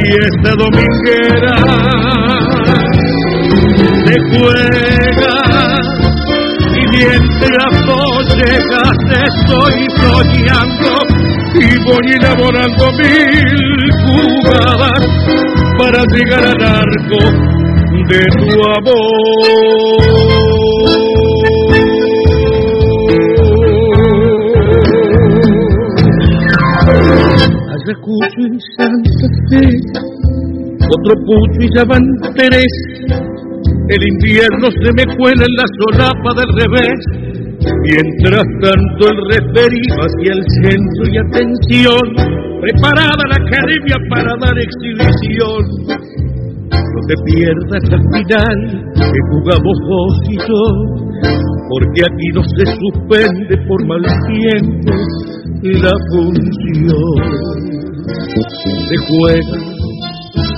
fiesta dominguera se juega y mientras vos llegas estoy soñando y voy elaborando mil jugadas para llegar al arco de tu amor. Ayacucho y Otro pucho y ya van tres. El invierno se me cuela en la solapa del revés. Mientras tanto el referí hacia el centro y atención, preparada la academia para dar exhibición. No te pierdas la final que jugamos vos y yo, porque aquí no se suspende por mal tiempo la función se juega,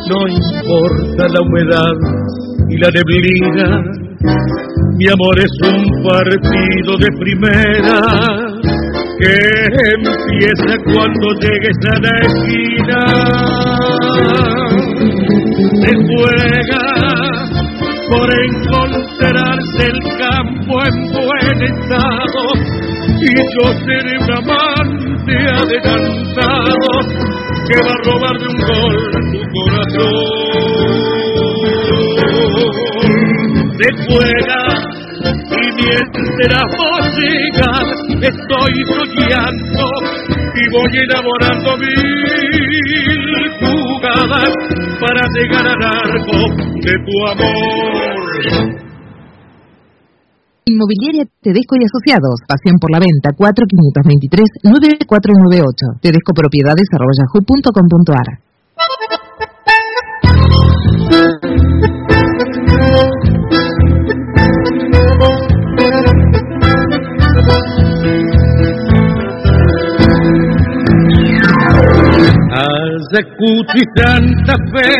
no importa la humedad y la neblina. Mi amor es un partido de primera que empieza cuando llegues a la esquina. Se juega por encontrarse el campo en buen estado y yo seré amante adelantado que va a robarle un gol tu corazón. Se juega y mientras vos llegas estoy soñando y voy elaborando mil jugadas para llegar al arco de tu amor. Inmobiliaria Tedesco y Asociados. Pasión por la venta 4523-9498. Tedesco Propiedades yahoo.com.ar. Ayacucho y Santa Fe,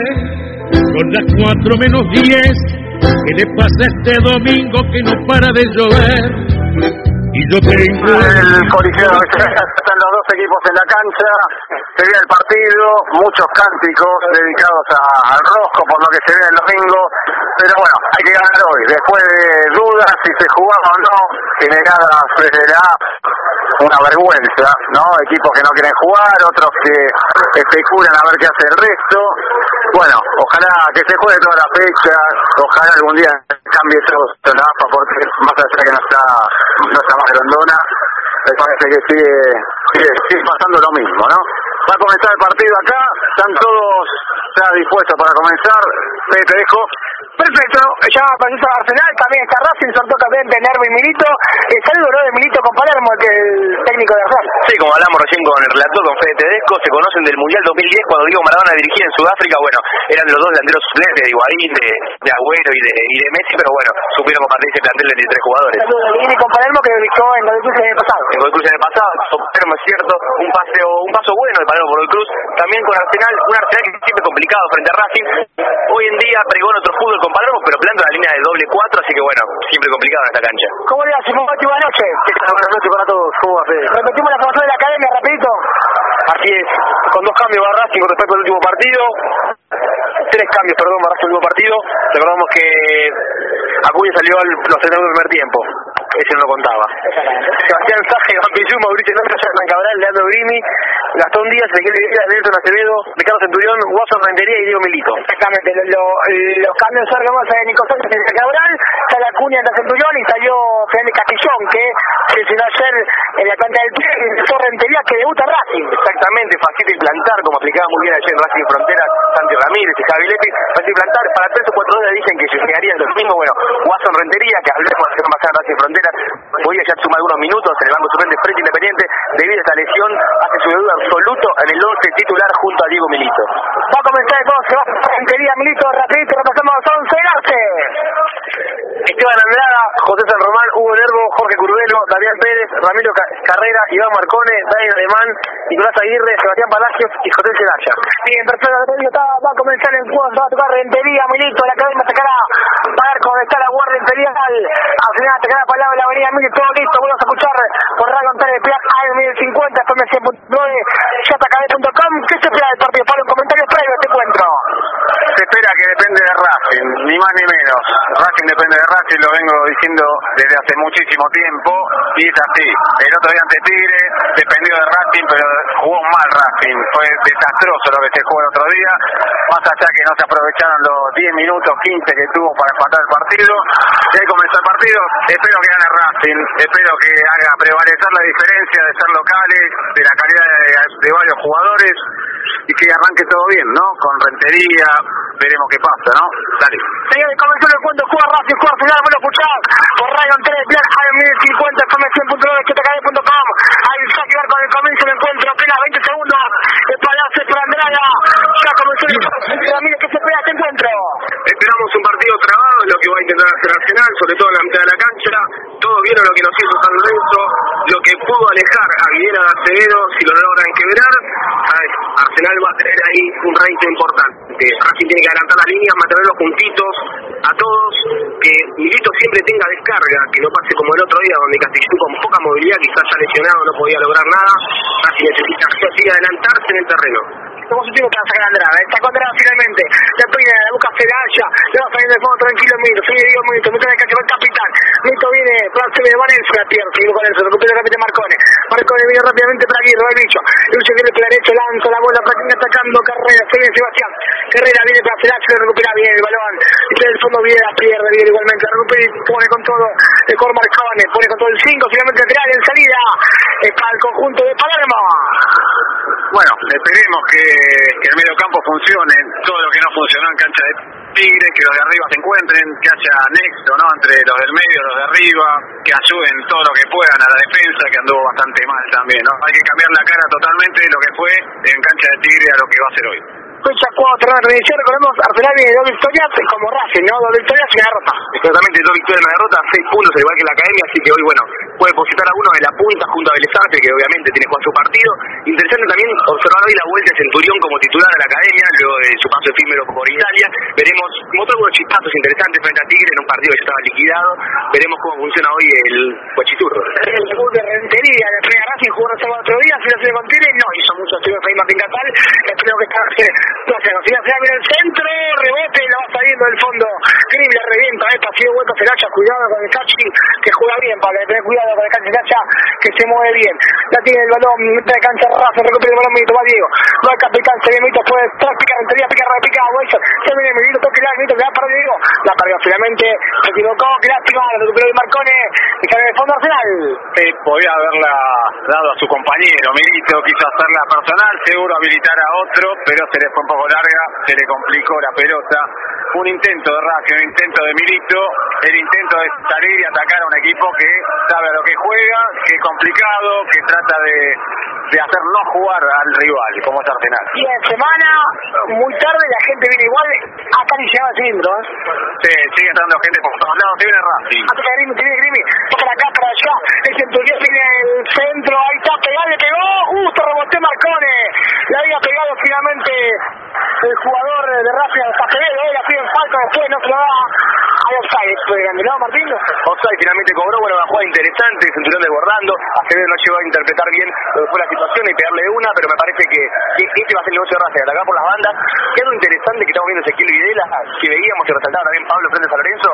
son las 4 menos 10 ¿Qué le pasa este domingo que no para de llover? Y yo tengo... El coliseo, están los dos equipos en la cancha, se ve el partido, muchos cánticos dedicados al rosco por lo que se ve el domingo, pero bueno, hay que ganar hoy, después de dudas si se jugaba o no, generadas desde la una vergüenza, ¿no? Equipos que no quieren jugar, otros que especulan a ver qué hace el resto. Bueno, ojalá que se juegue toda la fecha, ojalá algún día cambie todo la AFA porque más allá que no está, no está más grandona, me parece que sigue, sigue, sigue pasando lo mismo, ¿no? Va a comenzar el partido acá, están todos ya dispuestos para comenzar. Te, te dejo. Perfecto, ya pasó a Arsenal, también está Racing, soltó también de Nervo y Milito. El saludo ¿no? de Milito con Palermo, que el técnico de Arsenal. Sí, como hablamos recién con el relator, con Fede Tedesco, se conocen del Mundial 2010 cuando Diego Maradona dirigía en Sudáfrica. Bueno, eran los dos delanteros suplentes de Higuaín, de, de Agüero y de, y de Messi, pero bueno, supieron compartir ese plantel de 23 jugadores. Saludos de con Palermo, que en Godoy Cruz en el pasado. En Godoy Cruz en el pasado, es cierto, un paseo, un paso bueno de Palermo por Godoy Cruz, también con Arsenal, un Arsenal que es siempre complicado frente a Racing. Hoy en día pregón otro fútbol con Palermo, pero planta la línea de doble cuatro, así que bueno, siempre complicado en esta cancha. ¿Cómo le hace? Buenas noches. Buenas noches para todos. ¿Cómo va, Fede? Repetimos la formación de la academia, rapidito. Así es, con dos cambios va Racing con respecto al último partido. Tres cambios, perdón, Racing el último partido. Recordamos que Acuña salió al los del primer tiempo. Ese no lo contaba. Sebastián Saje, Iván Pichú, Mauricio López, Hernán Cabral, Leandro Grimi, Gastón Díaz, Ezequiel Nelson Acevedo, Ricardo Centurión, Watson Rentería y Diego Milito. Exactamente, lo, lo, los cambios son vamos a Nico Sánchez y Cabral, sale Acuña de Centurión y salió Fernando Castillón, que se lesionó ayer en pie, y empezó Rentería que debuta Racing. Exactamente, fácil de plantar, como explicaba muy bien ayer en Racing Fronteras, Santi Ramírez y Javi Lepi, fácil de plantar, para tres o cuatro días dicen que se llegarían los mismos, bueno, Watson Rentería, que hablemos de pasar a Racing Fronteras, podía ya sumar algunos minutos en el banco suplente frente independiente, debido a esta lesión, hace su debut absoluto en el 11 titular junto a Diego Milito. Va a comenzar el se va a Rentería, Milito, rapidito, repasamos 11 Esteban Andrada, José San Román, Hugo Nervo, Jorge Damián Pérez, Ramiro Carrera, Iván Marcone, Daniel Alemán, Nicolás Aguirre, Sebastián Palacios y José Celaya. Bien, perfecto, va a comenzar el juego, va a tocar Rentería, Milito, la academia sacará para está la guardia imperial, al final atacará para la avenida Milito, todo listo, vamos a escuchar por Radio Antares de Plac AM 1050, FM 100.9, yatakb.com, ¿qué se espera del partido? Para un comentario previo a este encuentro. depende de Racing, ni más ni menos. Racing depende de Racing, lo vengo diciendo desde hace muchísimo tiempo y es así. El otro día ante Tigre dependió de Racing, pero jugó mal Racing. Fue desastroso lo que se jugó el otro día, más allá que no se aprovecharon los 10 minutos, 15 que tuvo para empatar el partido. Y ahí comenzó el partido, espero que gane Racing, espero que haga prevalecer la diferencia de ser locales, de la calidad de, varios jugadores y que arranque todo bien, ¿no? Con rentería, veremos qué pasa, ¿no? Dale. Señores, comenzó el cuento, juega Racing, juega final, bueno, escuchar por Radio 3, Plan AM 1050, FM100.9, QTKD.com. Ahí está que ver con el comienzo del encuentro, apenas 20 segundos. El Palacio Andrada, ya comenzó el. Mire que se espera este encuentro. Esperamos un partido trabado, es lo que va a intentar hacer Arsenal, sobre todo en la mitad de la cancha. Todos vieron lo que nos hizo San Lorenzo, lo que pudo alejar a Guillena de Acevedo si lo logran quebrar. ¿sabes? Arsenal va a tener ahí un reto importante. Racing tiene que adelantar las líneas, mantenerlos juntitos a todos, que Milito siempre tenga descarga, que no pase como el otro día, donde Castillú con poca movilidad, quizás ya lesionado, no podía lograr nada. Racing necesita sí adelantarse en el terreno. Tiempo para sacar Andrada. Está con Andrada finalmente. La peina, la busca Feraya. Le va saliendo de fondo tranquilo Mito. Sigue Diego Mito. Mito en el capitán. Mito viene. Plase de Vanense. La pierde. Sigue con. Recupera capitán Marcone. Marcone viene rápidamente para. Roba el bicho. El bicho viene por la derecha. Lanza la bola. Para atacando. Carrera. Se viene Sebastián. Carrera viene para Feraya. Lo recupera bien el balón. Y el fondo viene. La pierde. Viene igualmente. Recupera y pone con todo. El cor Marcone. Pone con todo el 5. Finalmente lateral en salida. Es para el conjunto de Palermo. Bueno, esperemos que, que el medio campo funcione, todo lo que no funcionó en cancha de Tigre, que los de arriba se encuentren, que haya nexo ¿no? entre los del medio y los de arriba, que ayuden todo lo que puedan a la defensa, que anduvo bastante mal también. ¿no? Hay que cambiar la cara totalmente de lo que fue en cancha de Tigre a lo que va a ser hoy. Fecha 4 de revisión, recordemos, Arsenal viene de dos victorias como Racing, ¿no? Dos victorias y una derrota. Exactamente, dos victorias y una derrota, seis puntos, al igual que la academia, así que hoy, bueno, puede posicionar a uno en la punta junto a Vélez Arce, que obviamente tiene jugar su partido. Interesante también observar hoy la vuelta de Centurión como titular de la academia, luego de su paso efímero por Italia. Veremos, mostró algunos chispazos interesantes frente a Tigre en un partido que ya estaba liquidado. Veremos cómo funciona hoy el Huachiturro. El debut de Rentería, de Frega Racing, jugó reserva otro día, si no se le contiene, no hizo mucho estudio de Fray Martín Casal, espero que esta se plaza, si se viene el centro, rebote, y la va saliendo del fondo, Cribble revienta, esta ha sido vuelta Feracha, cuidado con el Cachi, que juega bien, para tener cuidado con el Cachi Feracha, que se mueve bien, ya tiene el balón, mete de cancha recupera el balón, Milito, va Diego, va el capitán, se viene Milito, puede pica, Rentería, pica, repica, Wilson, se viene Milito, toque la, Milito, le da para Diego, la perdió finalmente, se equivocó, qué lástima, la recuperó el Marcone, y sale del fondo Arsenal. Sí, podía haberla dado a su compañero, Milito quiso hacerla personal, seguro habilitar a otro, pero se le fue un poco larga, se le complicó la pelota. Un intento de Racing, un intento de Milito, el intento de salir y atacar a un equipo que sabe a lo que juega, que es complicado, que trata de, de hacer no jugar al rival, como es Arsenal. Y en semana, muy tarde, la gente viene igual, hasta ni llegaba el cilindro, ¿eh? Sí, sigue entrando gente por todos lados, se viene Racing. Ataca Grimi, tiene Grimi, toca la acá para allá, el centurión tiene el centro, ahí está, pegado, le pegó, justo reboté Marcone, le había pegado finalmente el jugador de Racing al Caceredo, la piden falta, después no se lo da, hay offside, grande, ¿no, Martín? Offside finalmente cobró, bueno, una jugada interesante, Centurión desbordando, Acevedo no llegó a interpretar bien lo que fue la situación y pegarle una, pero me parece que que este va a ser el negocio de Racing, atacar por las bandas. Que algo interesante que estamos viendo Ezequiel Videla, que veíamos que resaltaba también Pablo frente a Lorenzo,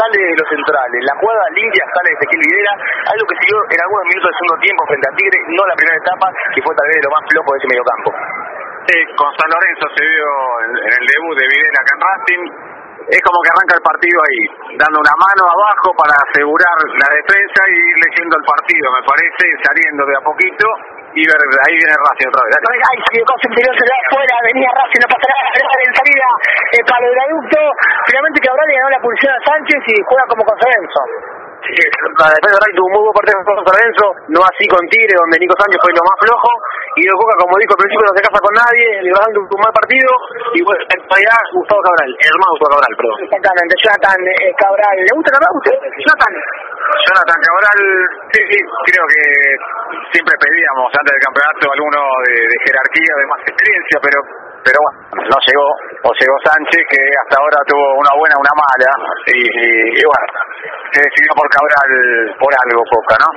sale de los centrales, la jugada limpia sale de Ezequiel Videla, algo que siguió en algunos minutos del segundo tiempo frente a Tigre, no la primera etapa, que fue tal vez de lo más flojo de ese mediocampo. Sí, con San Lorenzo se vio en, en el debut de Videla acá en Racing. Es como que arranca el partido ahí, dando una mano abajo para asegurar la defensa y ir leyendo el partido, me parece, saliendo de a poquito y ver, ahí viene Racing otra vez. Ahí se equivocó Centurión, se le da afuera, venía Racing, no pasa nada, en salida, eh, para el aducto, finalmente Cabral le ganó la pulsión a Sánchez y juega como con Lorenzo. Sí, la defensa de tuvo un muy buen partido con San Lorenzo, no así con Tigre, donde Nico Sánchez fue lo más flojo, y Diego Coca, como dijo al principio, no se casa con nadie, Librán tuvo un mal partido, y bueno, en realidad Gustavo Cabral, el hermano Gustavo Cabral, perdón. Exactamente, Jonathan eh, Cabral. ¿Le gusta Cabral a usted? Jonathan. Jonathan Cabral, sí, sí, creo que siempre pedíamos antes del campeonato alguno de, de jerarquía, de más experiencia, pero pero bueno, no llegó, o llegó Sánchez, que hasta ahora tuvo una buena, una mala, y, y, bueno, se decidió por Cabral por algo, Coca, ¿no?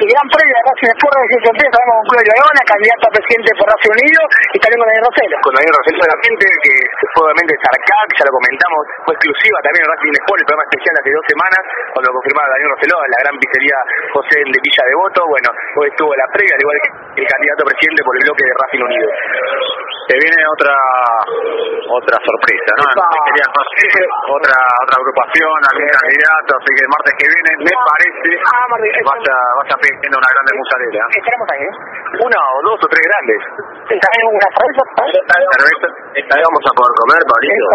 Y gran premio de Racing Sport de Campeón, sabemos con Julio Leona, candidato a presidente por Racing Unido, y también con Daniel Roselo. Con Daniel Roselo solamente, que fue obviamente Sarcac, ya lo comentamos, fue exclusiva también en Racing Sport, el programa especial hace dos semanas, cuando lo confirmaba Daniel Roselo, la gran pizzería José de Villa de Voto, bueno, hoy estuvo la previa, al igual que el candidato a presidente por el bloque de Racing Unido. Se viene otra otra sorpresa, ¿no? otra otra agrupación, algún candidato, así que el martes que viene me parece Ah, vas a, vas a pedir una grande musarela. Estaremos ahí, ¿eh? Una o dos o tres grandes. También una. Cerveza, esta vez vamos a poder comer, Pablito.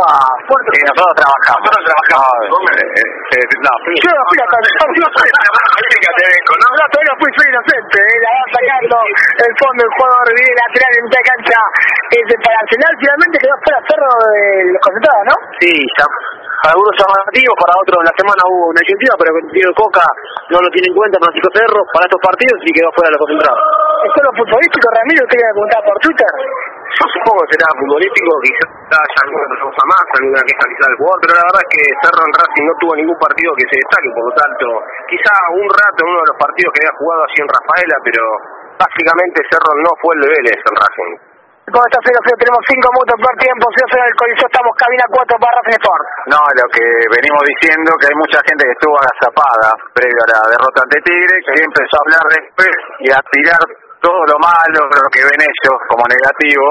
Sí, nosotros trabajamos. Nosotros trabajamos. Eh, eh, eh, no, sí. Yo no fui hasta el No, no, todavía fui, soy inocente, eh, la va sacando el fondo, el jugador viene lateral en mitad de cancha, este, para Arsenal finalmente quedó fuera cerro de los concentrados, ¿no? Sí, ya, para algunos llamativos, para otros la semana hubo una iniciativa, pero Diego Coca no lo tiene en cuenta Francisco Cerro para estos partidos y quedó fuera de los concentrados. ¿Es solo futbolístico, Ramiro? ¿Usted me preguntaba por Twitter? Yo supongo que será futbolístico, quizás haya alguna cosa más, alguna queja quizás del jugador, pero la verdad es que Cerro en Racing no tuvo ningún partido que se destaque, por lo tanto, quizá un rato en uno de los partidos que había jugado así en Rafaela, pero básicamente Cerro no fue el de Vélez en Racing. ¿Cómo está 0 0 Tenemos 5 minutos por tiempo, 0 0 del Coliseo, estamos cabina 4 para Racing Sport. No, lo que venimos diciendo, que hay mucha gente que estuvo agazapada previo a la derrota ante Tigre, que empezó a hablar después y a tirar todo lo malo, lo que ven ellos como negativo.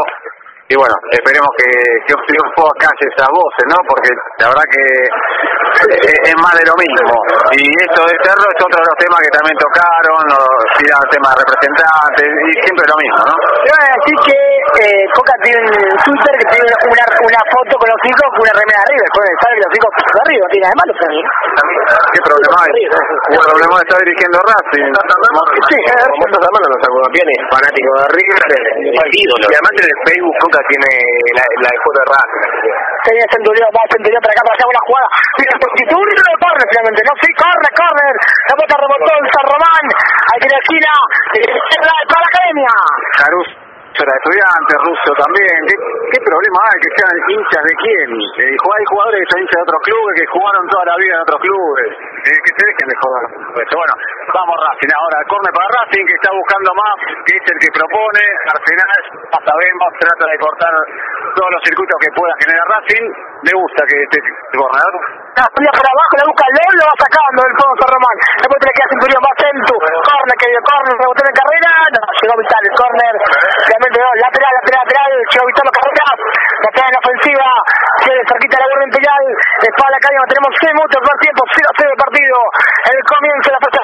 Y bueno, esperemos que, que un triunfo calle esas voces, ¿no? Porque la verdad que es, es más de lo mismo. Y esto de Cerro es otro de los temas que también tocaron, o tiran el tema de representantes, y siempre lo mismo, ¿no? Te voy a decir que eh, Coca tiene un Twitter que tiene una, una foto con los hijos con una remera arriba. Después sabe que los hijos de arriba, tiene malo para mí. ¿Qué problema hay? ¿Qué problema está dirigiendo Racing? Sí, como estos hermanos los aguapienes, fanáticos de River. Y además en el Facebook Coca tiene la, la foto de Racing. Tenía Centurión, va Centurión para acá, para allá, buena jugada. Mira, porque tú un de corner finalmente, ¿no? Sí, corre, corre. La pelota rebotó en San Román. Aquí en la esquina, para la academia. Carus era estudiante, ruso también. ¿Qué, qué problema hay que sean hinchas de quién? Eh, hay jugadores que son hinchas de otros clubes, que jugaron toda la vida en otros clubes. Eh, que se dejen de joder. Pues, bueno, vamos Racing. Ahora, corne para Racing, que está buscando más, que es el que propone. Arsenal, hasta vemos, trata de cortar todos los circuitos que pueda generar Racing. Me gusta que esté el corredor. La ponía para abajo, la busca León, lo va sacando fondo San Román. Después te le queda Centurión, va Centu. Corner, que dio corner, rebotó en carrera. No, llegó Vital, el corner. Realmente no, lateral, lateral, lateral. Llegó Vital, los carreras. Lateral en ofensiva. Sigue cerquita la guardia imperial. Espalda la academia, tenemos 6 minutos por tiempo, 0 0 de partido. El comienzo de la fecha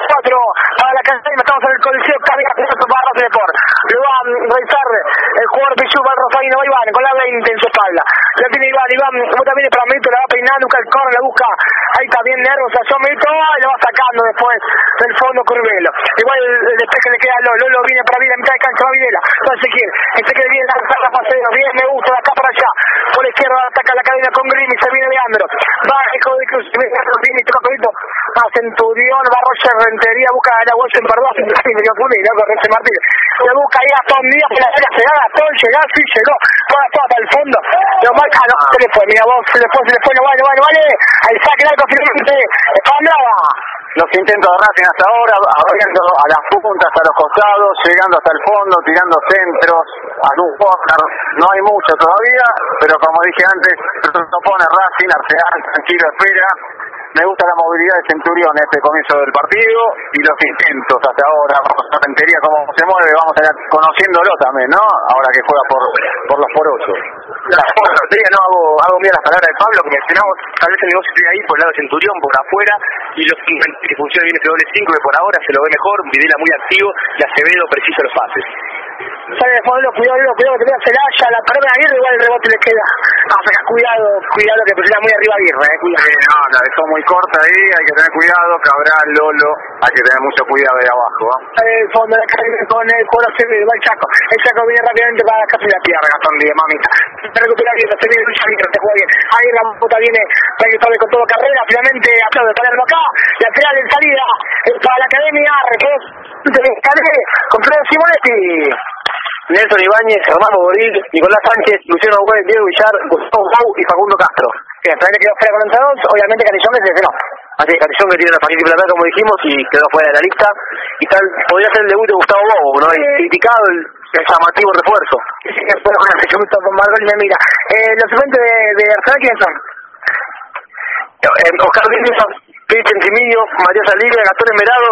4. Para la academia, estamos en el Coliseo, carga piloto para Racing Sport. Lo va a realizar el jugador Pichu, Rosaino, va Iván, con la 20 en su espalda. La tiene Iván, Iván, como también para Milito, la va peinando, busca el corner, la busca. Ahí está bien nervioso, asó Milito, y lo va sacando después del fondo Curvelo. Igual el, el despeje le queda a Lolo, Lolo viene para Videla, mitad de cancha va Videla. No sé quién, este que viene a lanzar la paseo, bien, me gusta, de acá para allá. Por la izquierda ataca la cadena con Grimi, se viene Leandro. Va Eco de Cruz, Grimi, toca pelito. Va Centurión, va Roger Rentería, busca a la Wilson, perdón, me dio ¿no? Con Roger Martínez. Le busca ahí a Gastón Díaz, por la área llegada, Gastón, llegá, sí, llegó. Toda, toda hasta el fondo. Lo marca, no, se le fue, mira vos, se le fue, se le fue, no vale, no vale, no vale. Al saque largo finalmente, Espandrada. Los intentos de Racing hasta ahora, abriendo a las puntas, a los costados, llegando hasta el fondo, tirando centros, algún corner. No hay mucho todavía, pero como dije antes, propone Racing, Arsenal, tranquilo, espera. Me gusta la movilidad de Centurión en este comienzo del partido y los intentos hasta ahora, vamos a Rentería cómo se mueve, vamos a ir conociéndolo también, ¿no? Ahora que juega por, por los por ocho. La Rentería no hago, hago bien las palabras de Pablo que mencionamos, tal vez el negocio esté ahí por el lado de Centurión, por afuera, y los que funciona bien ese doble 5 que por ahora se lo ve mejor, Videla muy activo y Acevedo preciso los pases. Sale de fondo, cuidado, cuidado, que tenga Celaya, la perra de Aguirre, igual el rebote le queda. Ah, saca, cuidado, cuidado que presiona muy arriba Aguirre, eh, cuidado. Sí, no, la dejó muy corta ahí, hay que tener cuidado, Cabral, Lolo, hay que tener mucho cuidado de abajo. ¿eh? Sale de fondo, la calle con el jugador Acevedo, va el Chaco. El Chaco viene rápidamente para casi la tierra, Gastón Díaz, mamita. Se recupera bien, se viene Lucha Aguirre, se juega bien. Ahí la puta viene para que con todo carrera, finalmente aplaude, Palermo acá, lateral en salida, eh, para la academia, refuerzo, con Fred Simonetti. Nelson Ibáñez, Germán Boril, Nicolás Sánchez, Luciano Gómez, Diego Villar, Gustavo Gau y Facundo Castro. Que también quedó fuera con entrados, obviamente Canillón que se no. Así que que tiene una paquete plata, como dijimos, y quedó fuera de la lista. Y tal, podría ser el debut de Gustavo Bobo, ¿no? Y criticado el, el llamativo refuerzo. Sí, que después con el gusto con Margol y me mira. Eh, los suplentes de, de Arsenal, ¿quiénes son? Eh, Oscar Díaz, Cristian Chimillo, Matías Aliria, Gastón Emerado,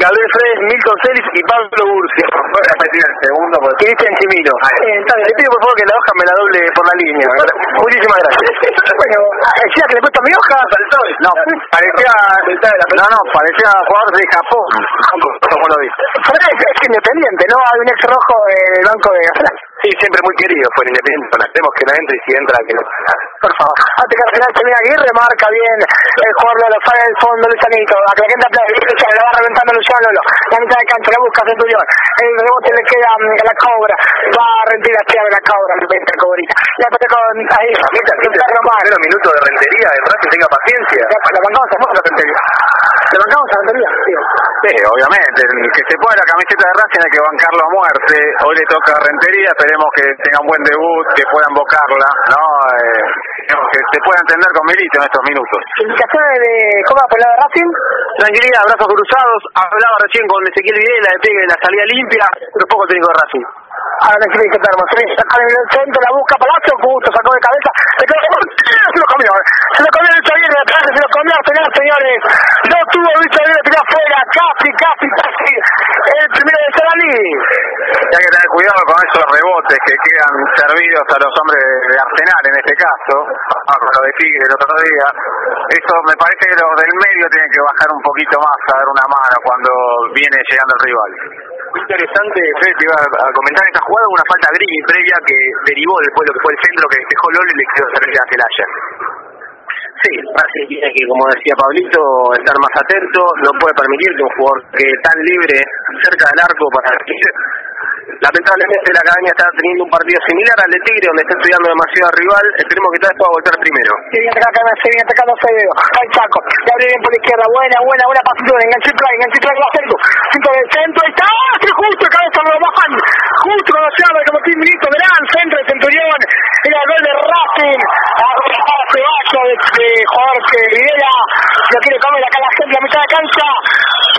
Gabriel Fredes, Milton Celis y Pablo el segundo porque Cristian Chimillo. Eh, está bien, le pido por favor que la hoja me la doble por la línea. Muchísimas gracias. bueno, decía que le cuesta mi hoja. No, parecía No, no, parecía jugador de Japón. Como lo viste. Es independiente, ¿no? Hay un ex rojo del banco de Arsenal. Sí, siempre muy querido fue el Independiente. Esperemos que no entre y si entra, que no. Por favor. Antes que Arsenal termine Aguirre, marca bien el jugador de los del fondo, Lucianito. A que la gente aplaude, le va reventando Luciano Lolo. La mitad de cancha, la busca Centurión. El rebote le queda mm, a la cobra. Va a rendir a de la cobra, el venta cobrita. La pata con ahí. Primeros minutos de rentería, de Racing tenga paciencia. La bancamos a la rentería. La bancamos a la rentería, tío. Sí, obviamente. Que se pone la camiseta de Racing hay que bancarlo a muerte. Hoy le toca Rentería, esperemos que tenga un buen debut, que pueda invocarla, ¿no? Eh, que se pueda entender con Milito en estos minutos. Indicaciones de cómo por la de Racing. Tranquilidad, brazos cruzados. Hablaba recién con Ezequiel Videla de pegue de la salida limpia, pero poco técnico de Racing. Ahora sí que hermoso. Saca en el centro, la busca Palacio, justo sacó de cabeza. Se quedó se lo comió. Se lo comió el Xavier de atrás, se lo comió Arsenal, señores. No tuvo Luis Xavier de tirar afuera, casi, casi, casi. El primero de Sarali. Y hay que tener cuidado con esos rebotes que quedan servidos a los hombres de Arsenal en este caso, ah, con lo de Tigre el otro día. Eso me parece que los del medio tienen que bajar un poquito más a dar una mano cuando viene llegando el rival. Muy interesante, Fred, te iba a comentar esta jugada, una falta gris previa que derivó después lo que fue el centro que dejó Lolo y le quedó servir a Celaya. Sí, Racing tiene que, como decía Pablito, estar más atento, no puede permitir que un jugador que tan libre cerca del arco para Lamentablemente la academia está teniendo un partido similar al de Tigre, donde está estudiando demasiado al rival. Esperemos que tal vez pueda volver primero. Se viene atacando, se viene atacando Federo. Al. Le abre bien por la izquierda. Buena, buena, buena pasito. Enganche play, enganche play. Va a centro. Del centro. Ahí está. ¡Ah! justo cabeza lo bajan. Justo abre como Tim Milito. Verán, centro de Centurión. Era el gol de Racing. Se vaya de, de que Videla. Lo quiere comer acá la gente, la mitad de cancha.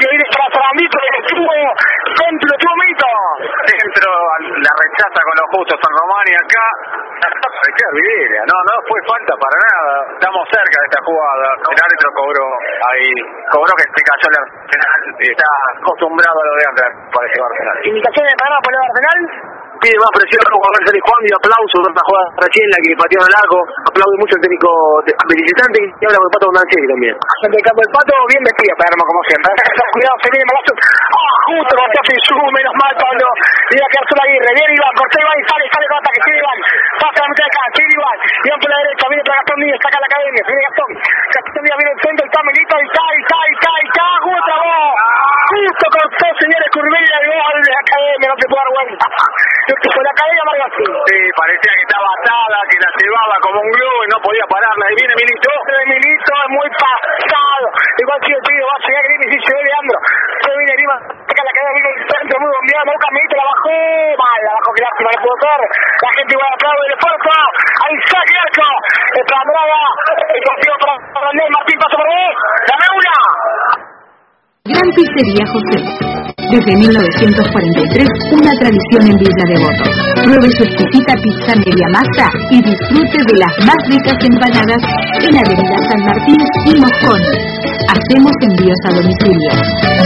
Que viene para centro, estuvo Milito. Centro, la rechaza con los justos San Román y acá Videla, no, no fue falta para nada. Estamos cerca de esta jugada. El árbitro cobró ahí, cobró que se cayó el Arsenal. Está acostumbrado a lo de antes, parece Arsenal. Indicaciones para por el Arsenal. Pide más presión a ver Félix Juan y aplauso por esta jugada recién la que pateó el arco. Aplaude mucho el técnico visitante y habla con el pato Bondancieri también. Del campo del pato, bien vestido, Palermo, como siempre. Cuidado, se viene Malazo. ¡Ah! Justo cuando se hace su, menos mal, Pablo. Mira que Arturo Aguirre. Viene Iván, corta Iván y sale, sale con ataque. Sigue Iván. Pasa a la mitad de acá, sigue Iván. Iván por la derecha, viene para Gastón Díaz, saca la academia. Viene Gastón. Gastón Díaz viene el centro, está Milito, y está, y está, y está, y está. Justo. Justo cortó, señores, Curvilla de gol de la academia, no te puedo dar vuelta. Que fue la academia, Margassi. Sí, parecía que estaba atada, que la llevaba como un globo y no podía pararla. Y viene Milito. El Milito es muy pasado. Igual si el pido va a llegar Grimis y se ve Leandro. Se viene Lima, saca la cadena, viene el centro muy bombeado. Boca Milito la bajó. Mal, la bajó, que lástima, no pudo ser. La gente igual aplaude el esfuerzo. Ahí saque arco. El. El partido para. Martín pasó por vos. Dame una. Gran Pizzería José. Desde 1943, una tradición en Villa Devoto. Pruebe su exquisita pizza media masa y disfrute de las más ricas empanadas en Avenida San Martín y Moscón. Hacemos envíos a domicilio.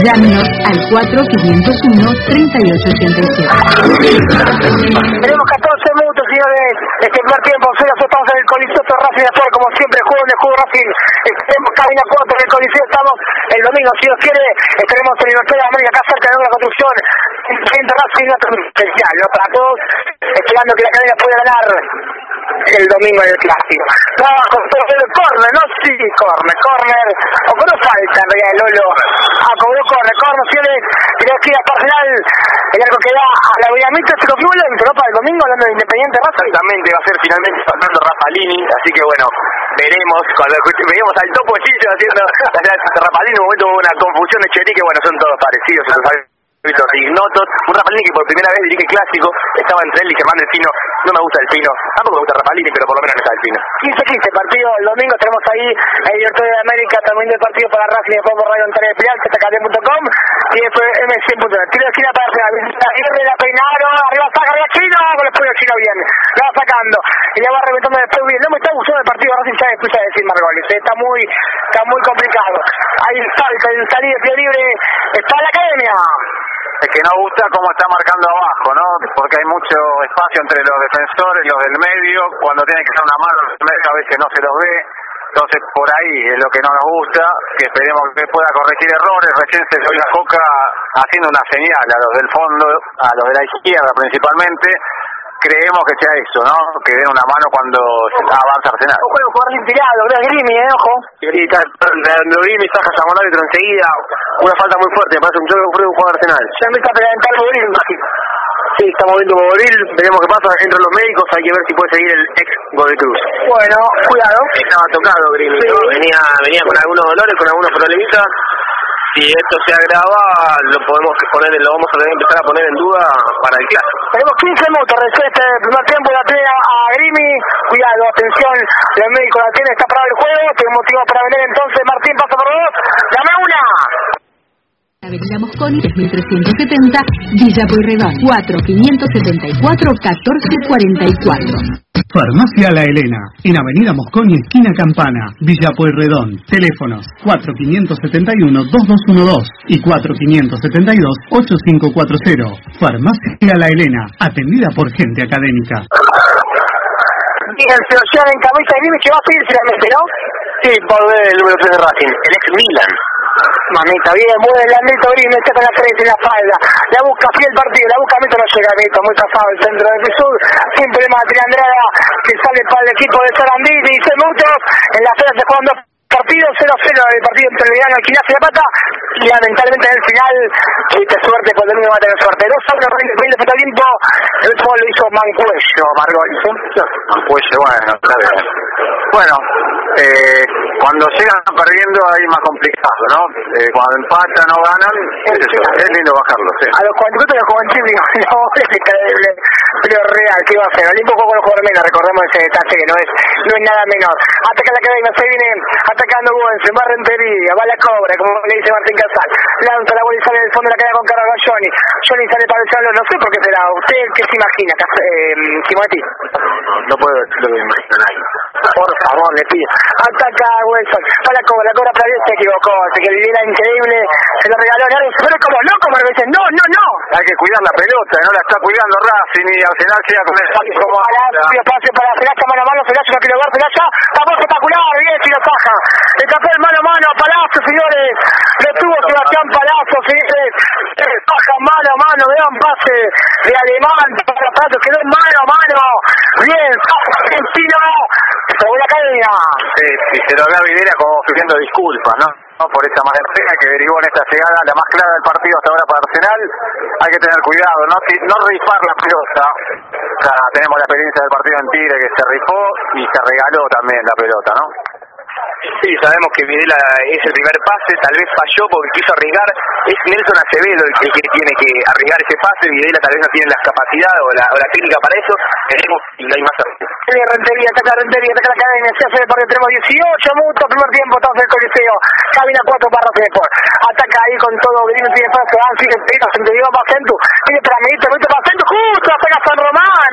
Llámenos al 4501-3887. Tenemos 14 minutos, señores. Este primer tiempo, nosotros estamos en el Coliseo de Racing Actual, como siempre, juego en el juego Racing. Tenemos cabina 4 en el Coliseo, estamos el domingo, si Dios quiere, estaremos en Universidad de América, acá cerca de una construcción. A Racing, otro especial, ¿no? Para todos, esperando que la cadena pueda ganar el domingo en el clásico. Trabajo, el corner, ¿no? Sí, corner, corner. O cobró falta en realidad, Lolo. Ah, cobró corner, corner, señores. Creo que hasta final, el arco que da a la Villamita se fue lento, ¿no? Para el domingo, hablando de Independiente Exactamente, va a ser finalmente Fernando Rafalini, así que bueno, veremos, cuando veamos al topo Chillo haciendo Rafalini, en un momento hubo una confusión de Cheri, que bueno, son todos parecidos, Víctor Ignoto, un Rapalini que por primera vez dirige clásico, estaba entre él y Germán del Pino, no me gusta el Pino, tampoco me gusta Rapalini, pero por lo menos no está el Pino. 15-15, partido el domingo, tenemos ahí el director de América también del partido para Racing, después por Radio Ontario de Pial, tkd.com y después m100.net. Tiro de esquina para Arsenal, R la peinaron, arriba saca, arriba chino, con el pollo chino bien, la va sacando, y la va reventando después bien. No me está gustando el partido Racing, ya escucha decir Margolis, está muy, está muy complicado. Ahí salta, el salida de pie libre, está la academia. Es que no gusta cómo está marcando abajo, ¿no? Porque hay mucho espacio entre los defensores los del medio. Cuando tienen que dar una mano a veces no se los ve. Entonces por ahí es lo que no nos gusta, que esperemos que pueda corregir errores. Recién se dio la coca haciendo una señal a los del fondo, a los de la izquierda principalmente. Creemos que sea eso, ¿no? Que den una mano cuando avanza Arsenal. Un juego jugador tirado, no es Grimi, eh, ojo. Y ahorita lo vi, me saca Samuel árbitro enseguida, una falta muy fuerte, me parece un choque fue un jugador de Arsenal. Ya empieza a preguntar Bobril, imagino. Sí, estamos viendo Bobril, veremos qué pasa, entre los médicos, hay que ver si puede seguir el ex Godoy Cruz. Bueno, cuidado. Estaba tocado Grimi, Sí. ¿no? Venía, venía con algunos dolores, con algunos problemitas. Si esto se agrava, lo podemos poner, lo vamos a empezar a poner en duda para el clásico. Tenemos 15 minutos, recién este primer tiempo la tiene a Grimi. Cuidado, atención, el médico la tiene, está parado el juego. Tiene motivo para vender entonces. Martín pasa por dos. Dame una. Avenida Mosconi, 3370, Villa Pueyrredón, 4574-1444. Farmacia La Elena, en Avenida Mosconi, esquina Campana, Villa Pueyrredón. Teléfonos 4571-2212 y 4572-8540. Farmacia La Elena, atendida por gente académica. Miguel Sebastián en camisa de Grimi que va a seguir finalmente, ¿no? Sí, Pablo el número 3 de Racing, el ex Milan. Mamita, bien, mueve el Milton Grimi, está con la frente en la espalda. La busca fiel partido, la busca Milton, no llega Milton, muy pasado el centro de Jesús. Sin problema, tiene Andrada, que sale para el equipo de Sarandí, 16 minutos. En la fecha se partidos, 0-0 el partido entre el Verano y Quilás y La Pata. Y lamentablemente en el final, tuviste suerte cuando el único va a tener suerte. Dos hombres, 20 de tiempo, el último lo hizo Mancuello, Margolis. Pues bueno, está bien. Bueno, eh, cuando llegan perdiendo ahí más complicado, ¿no? Eh, cuando empatan o ganan, es, lindo bajarlo, sí. A los 40 minutos de juventud, digo, no, es increíble, pero real, ¿qué va a hacer? Olimpo con los jugadores menos, recordemos ese detalle que no es, no es nada menor. Ataca la cadena, se viene atacando Buense, va Rentería, va la cobra, como le dice Martín Casal. Lanza la bola y sale del fondo de la cadena con Carlos a Johnny. Johnny sale para el salón, no sé por qué será. ¿Usted qué se imagina, Cas- eh, Simonetti? No puedo decir lo que me imagino nadie. Por favor, le pido. Ataca Wilson. Va la cobra, la cobra para se equivocó. Así que Vivina increíble. Se lo regaló. Se pone como loco, pero dice, no, no, no. Hay que cuidar la pelota, no la está cuidando Racing y al final llega con el espacio como Palacio, espacio para Celaya, mano a mano, Celaya no quiere jugar, Celaya, tapó espectacular, bien, si lo taja. Le tapó el mano a mano a Palacio, señores. Lo tuvo Sebastián Palacio, señores. Eh, Taja mano a mano, vean pase de alemán, para Prato, quedó mano a mano. Bien, argentino. Fue la cadena. Sí, y se lo ve a Videla como pidiendo disculpas, ¿no? Por esa mala pena que derivó en esta llegada, la más clara del partido hasta ahora para Arsenal. Hay que tener cuidado, no, no rifar la pelota. Ya tenemos la experiencia del partido en Tigre que se rifó y se regaló también la pelota, ¿no? Sí, sabemos que Videla es el primer pase, tal vez falló porque quiso arriesgar. Es Nelson Acevedo el que, tiene que arriesgar ese pase. Videla tal vez no tiene la capacidad o la, o la técnica para eso. Veremos si no hay más. Tiene Rentería, ataca la Rentería, ataca la cadena, se hace el partido, tenemos 18 minutos, primer tiempo, estamos en el Coliseo, cabina 4 para Sport, ataca ahí con todo, Grino tiene espacio, Anfield, Pino, se entendió para Centu, viene para Milito, Milito para Centu, justo ataca San Román,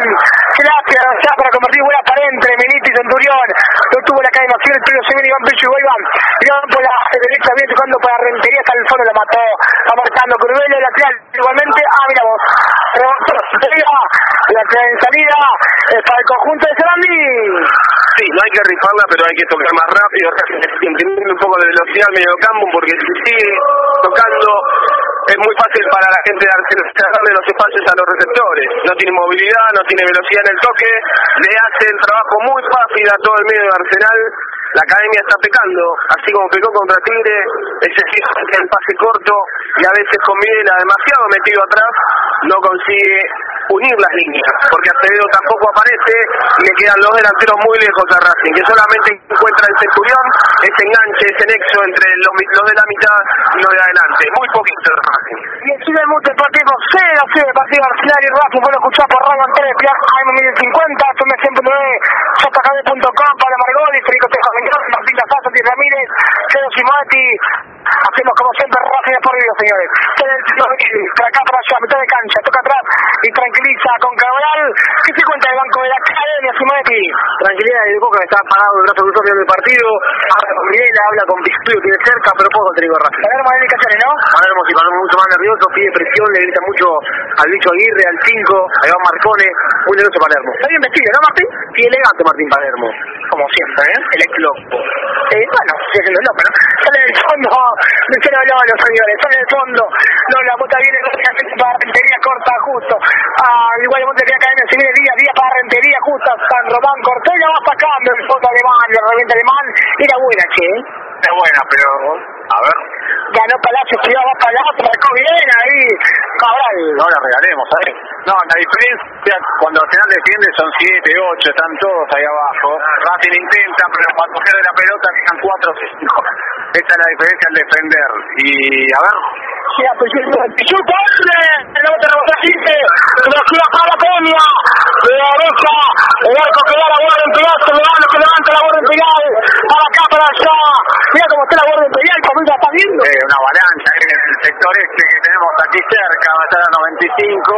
gracias, ya para convertir buena para entre Milito y Centurión, lo tuvo la cadena, sigue el tiro, se viene Iván Pichu Iván, Iván por la derecha, viene tocando para Rentería, hasta el fondo lo mató, está marcando Curvelo, lateral, igualmente, ah, mira vos, Rentería, lateral en salida, es para el conjunto de Sarandí. Sí, no hay que rifarla, pero hay que tocar más rápido, entendiendo un poco de velocidad al medio campo, porque si sigue tocando es muy fácil para la gente darle los espacios a los receptores. No tiene movilidad, no tiene velocidad en el toque, le hace el trabajo muy fácil a todo el medio de Arsenal la academia está pecando, así como pecó contra Tigre, excesivamente el pase corto y a veces con Videla demasiado metido atrás, no consigue unir las líneas, porque Acevedo tampoco aparece y le quedan los delanteros muy lejos a Racing, que solamente encuentra el Centurión ese enganche, ese nexo entre los, de la mitad y los de adelante, muy poquito de Racing. Y encima el multipartido 0 0 partido Arsenal y Racing, fue lo escuchado por Ryan Pérez, Piar AM 1050, Tume 109, JKD.com, para Margoli, Federico Tejo Martín Lazazo, Ti Ramírez, Cero Simati, hacemos como siempre Racing por video, señores. Para acá, para allá, mitad de cancha, toca atrás y tranquiliza con Cabral. ¿Qué se cuenta del banco de la academia, Simati? Tranquilidad, y Boca está parado el brazo cruzado viendo el partido, habla con Videla, habla con Pistuyo, tiene cerca, pero poco el trigo Racing. Palermo de indicaciones, ¿no? Palermo sí, Palermo mucho más nervioso, pide presión, le grita mucho al bicho Aguirre, al 5, ahí va Marcone, muy nervioso Palermo. Está bien vestido, ¿no, Martín? Y elegante Martín Palermo, como siempre, ¿eh? El ex. Eh, bueno, sigue siendo loco, ¿no? Sale del fondo, me quiero hablar los señores, sale del fondo, no, la bota viene para Rentería corta justo, ah, igual el monte de cadena, se viene día, día para Rentería justo, San Román Cortella va sacando el fondo alemán, el reviente alemán, era buena, che, ¿eh? Es buena, pero, a ver, ganó Palacio, cuidado, va Palacio, marcó bien ahí, Cabral. no la regalemos, ¿sabes? No, la diferencia cuando al final defiende son 7, 8, están todos ahí abajo. Racing intenta, pero cuando pierde la pelota quedan 4 o 5. Esa es la diferencia al defender. Y, a ver, Sí, pues yo Pichu, ¡hombre! El otro rebota Quinte, la ciudad para la Peña, de la derecha, el arco que da la guardia imperial, se levanta, que levanta la guardia imperial, para acá, para allá, mira cómo está la guardia imperial, comienza, está viendo. eh, una avalancha en el sector este que tenemos aquí cerca, va a estar a 95.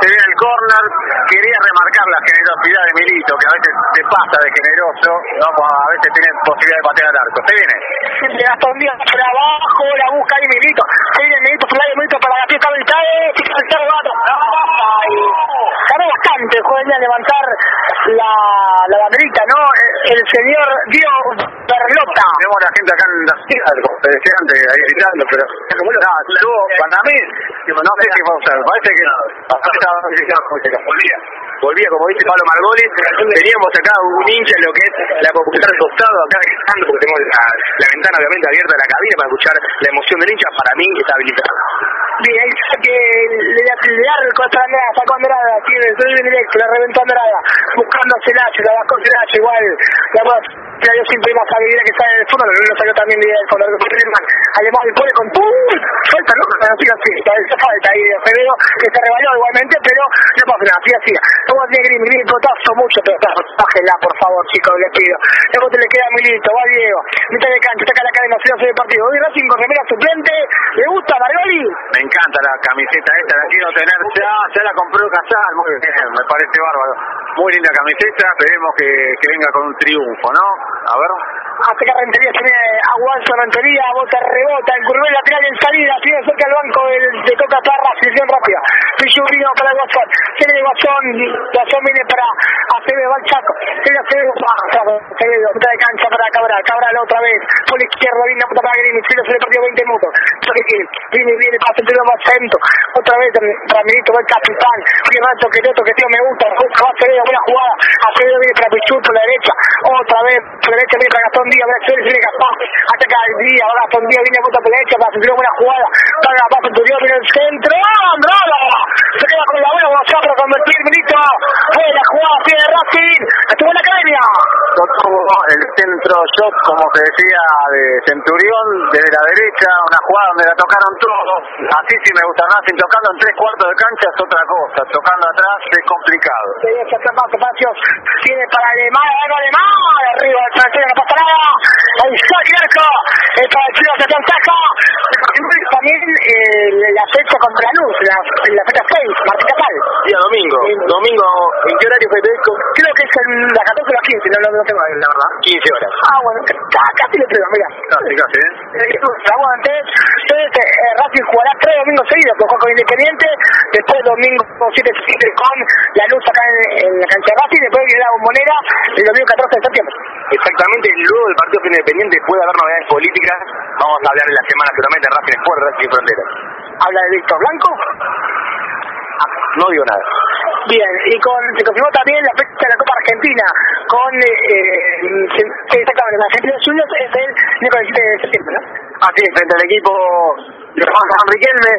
Se viene el corner. Quería remarcar la generosidad de Milito, que a veces se pasa de generoso, ¿no? Cuando a veces tiene posibilidad de patear al arco. Se viene. Siempre Gastón Díaz por abajo, la busca ahí Milito, se viene Milito, Flavio Milito para la pieza del CAE, fija el gato. Ganó bastante el de levantar la, la banderita, ¿no? El señor Dio Berlota. Tenemos a la gente acá en la ciudad, como te decía antes, ahí gritando, pero no, luego, para mí, no sé qué fue a usar, parece que volvía. Volvía, como dice Pablo Margoli, teníamos acá un hincha en lo que es la popular costado, acá gritando, porque tenemos la, la ventana obviamente abierta de la cabina para escuchar la emoción del hincha, para mí está habilitado. Bien, ahí que le da le da el contra Andrada, sacó Andrada, tiene el directo, la reventó Andrada, buscando a Celacho, la bajó Celacho igual, la más, le dio siempre más habilidad que sale del fondo, pero salió también bien del fondo, además le pone con ¡pum! Suelta, ¿no? Pero siga así, esa falta ahí de Acevedo, que se rebaló igualmente, pero no pasa nada, siga, siga. Tiene Green, Green, potazo, mucho pelotazo, bájela, por favor, chicos, les pido. Luego te le queda Milito, va Diego, mitad de cancha, saca la cadena, nacional del partido. Hoy Racing con remera suplente, ¿le gusta Margoli? Me encanta la camiseta esta, la quiero tener ya, ya la compró Casal, muy bien, me parece bárbaro. Muy linda camiseta, esperemos que, que venga con un triunfo, ¿no? A ver. Hasta que Rentería tiene a Rentería, bota rebota, en curva lateral en salida, tiene cerca el banco del, de Coca Parra, decisión rápida. Pichurino para el Guasón, tiene el Guasón, Guasón viene para Acevedo, va el Chaco, tiene Acevedo, Acevedo, mitad de cancha para Cabral, Cabral otra vez, por la izquierda, viene la puta para Grimi, se le perdió 20 minutos, que viene, viene, pasa el tiro más centro, otra vez Ramirito, va el capitán, viene rato que otro que tío me gusta, busca, va Acevedo, buena jugada, Acevedo viene para Pichur por la derecha, otra vez, por la derecha viene para Gastón Díaz, va Acevedo, viene capaz, ataca el día, va Gastón Díaz, viene puta por la derecha, para Centurión, buena jugada, paga, va Centurión, viene el centro, ¡ah, Andrada! Se queda con la buena Guasón para convertir, Milito, buena jugada, tiene Racing, estuvo en la academia. Sostuvo el centro shot, como se decía, de Centurión, desde la derecha, una jugada donde la tocaron todos. Así sí me gusta Racing, tocando en tres cuartos de cancha es otra cosa, tocando atrás es complicado. Tiene que hacer más espacios, tiene para Alemán, algo Alemán, arriba del francés, no pasa nada, ahí saque el arco, el el chino se ataca, también eh, la fecha contra la luz, la, la fecha 6, Martín Casal. Día domingo, domingo, ¿en qué horario fue? Creo que es en la 14 o la 15, no, no, no tengo ahí, la verdad. 15 horas. Ah, bueno, ca- casi le pego, mira. Casi, casi, ¿eh? Aguante, este, eh, Racing jugará tres domingos seguidos, con Independiente, después domingo 7 con la luz acá en, en la cancha de Racing, después viene la bombonera el domingo 14 de septiembre. Exactamente, luego del partido independiente puede haber novedades políticas. Vamos a hablar de la semana que promete Racing Sport, Racing Fronteras. Habla de Víctor Blanco. No digo nada. Bien, y con, se confirmó también la fecha de la Copa Argentina con eh, eh, exactamente, la Argentina Juniors es el miércoles 7 de septiembre, ¿no? Así es, frente al equipo de Juan San Riquelme,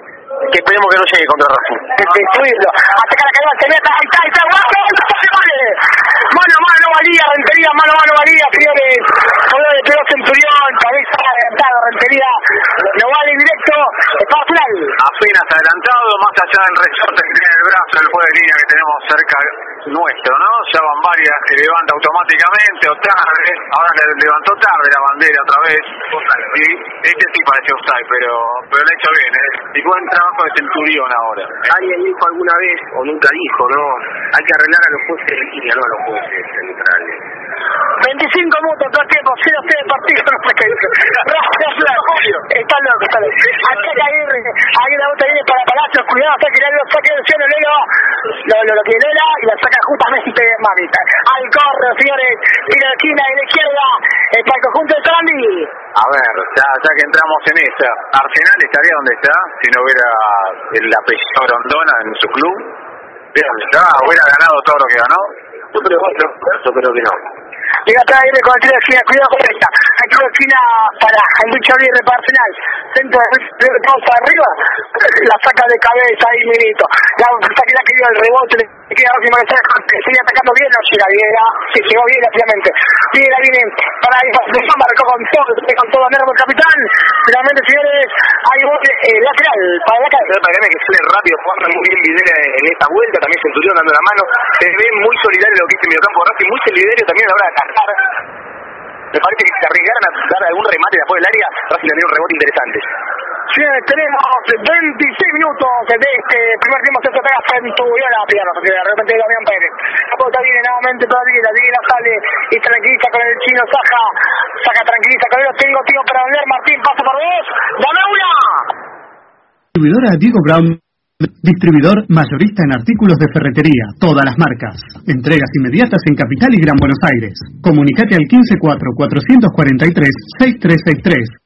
que esperemos que no llegue contra Racing. Destruirlo. Que la cadena meta, ahí está, ahí está. Mano a mano valía, Rentería, mano a mano valía, señores. Solo de Pedro Centurión, cabeza adelantado, Rentería. No vale directo, está final. Apenas adelantado, más allá del resorte que tiene el brazo, el juego de línea que tenemos cerca nuestro, ¿no? Ya van varias que levanta automáticamente o tarde. Ahora le levantó tarde la bandera otra vez. Y este sí parece offside, pero, pero lo ha hecho bien, ¿eh? Y buen trabajo de Centurión ahora. Alguien dijo alguna vez, o nunca dijo, ¿no? Hay que arreglar a los jueces de línea, no a los jueces centrales. 25 minutos, dos tiempos, 0 0 partido, no sé qué. Gracias, Julio. Está loco, está loco. Acá Aguirre, Aguirre la bota viene para Palacio, cuidado, saque lo saque del cielo, Lelo. Lo, lo, lo Lela y la saca justamente Mamita. Al corre, señores, tira de esquina y de izquierda, está el conjunto de Sarandi. A ver, ya, ya que entramos en esa, Arsenal estaría donde está si no hubiera el apellido Rondona en su club. Bien, ya hubiera ganado todo lo que ganó. Yo creo, yo creo que no. Llega atrás Aguirre con de esquina, cuidado con esta. Tiro de esquina para el Lucho Aguirre para Arsenal. Centro de pausa arriba, la saca de cabeza ahí, Milito. La saque la que dio el rebote, le queda Rossi Marzán, sigue atacando bien, no llega Viera, sí, llegó bien rápidamente. Viera viene para ahí, marcó con todo, con todo nervo el capitán. Finalmente, señores, hay un eh, lateral para la calle. Para que suele rápido, jugando muy bien Videla en esta vuelta, también Centurión dando la mano. Se ve muy solidario lo que dice el mediocampo de Racing, muy solidario también a la hora Me parece que si se arriesgaran a dar algún remate después del área, Racing tendría un rebote interesante. Sí, tenemos 26 minutos de este primer tiempo se ataca Centurión a la pierna, porque de repente Damián Pérez. La pelota viene nuevamente todavía, la Divina sale y tranquiliza con el chino Saja. Saca tranquiliza con él, tengo tío para vender, Martín pasa por dos, dame una. Distribuidora Diego Brown. Distribuidor mayorista en artículos de ferretería, todas las marcas. Entregas inmediatas en Capital y Gran Buenos Aires. Comunicate al 154-443-6363.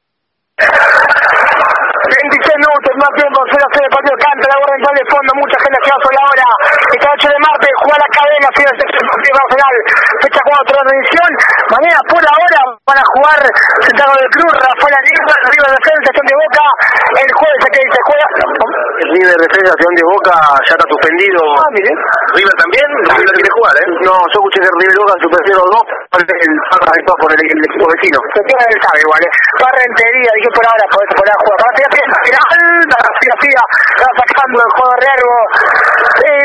26 minutos, más tiempo, 0 0 partido, canta la guarda de fondo, mucha gente que va sobre la hora. Esta noche de martes, juega la cadena, sigue el sexto partido nacional, fecha 4 de revisión. Mañana por ahora van a jugar Santiago del Cruz, Rafael Aguirre, River Defensa, Acción de Boca. El jueves, ¿qué dice? Juega. El River Defensa, Acción de Boca, ya está suspendido. Ah, mire. River también, River quiere jugar, ¿eh? No, yo escuché que River Boca suspendieron dos, el Parra por el, el equipo vecino. Se tiene el sabe igual, ¿eh? Barrentería, dije por ahora, por eso por ahora juega. Para final, García Fía, va sacando el juego de Rergo. Eh,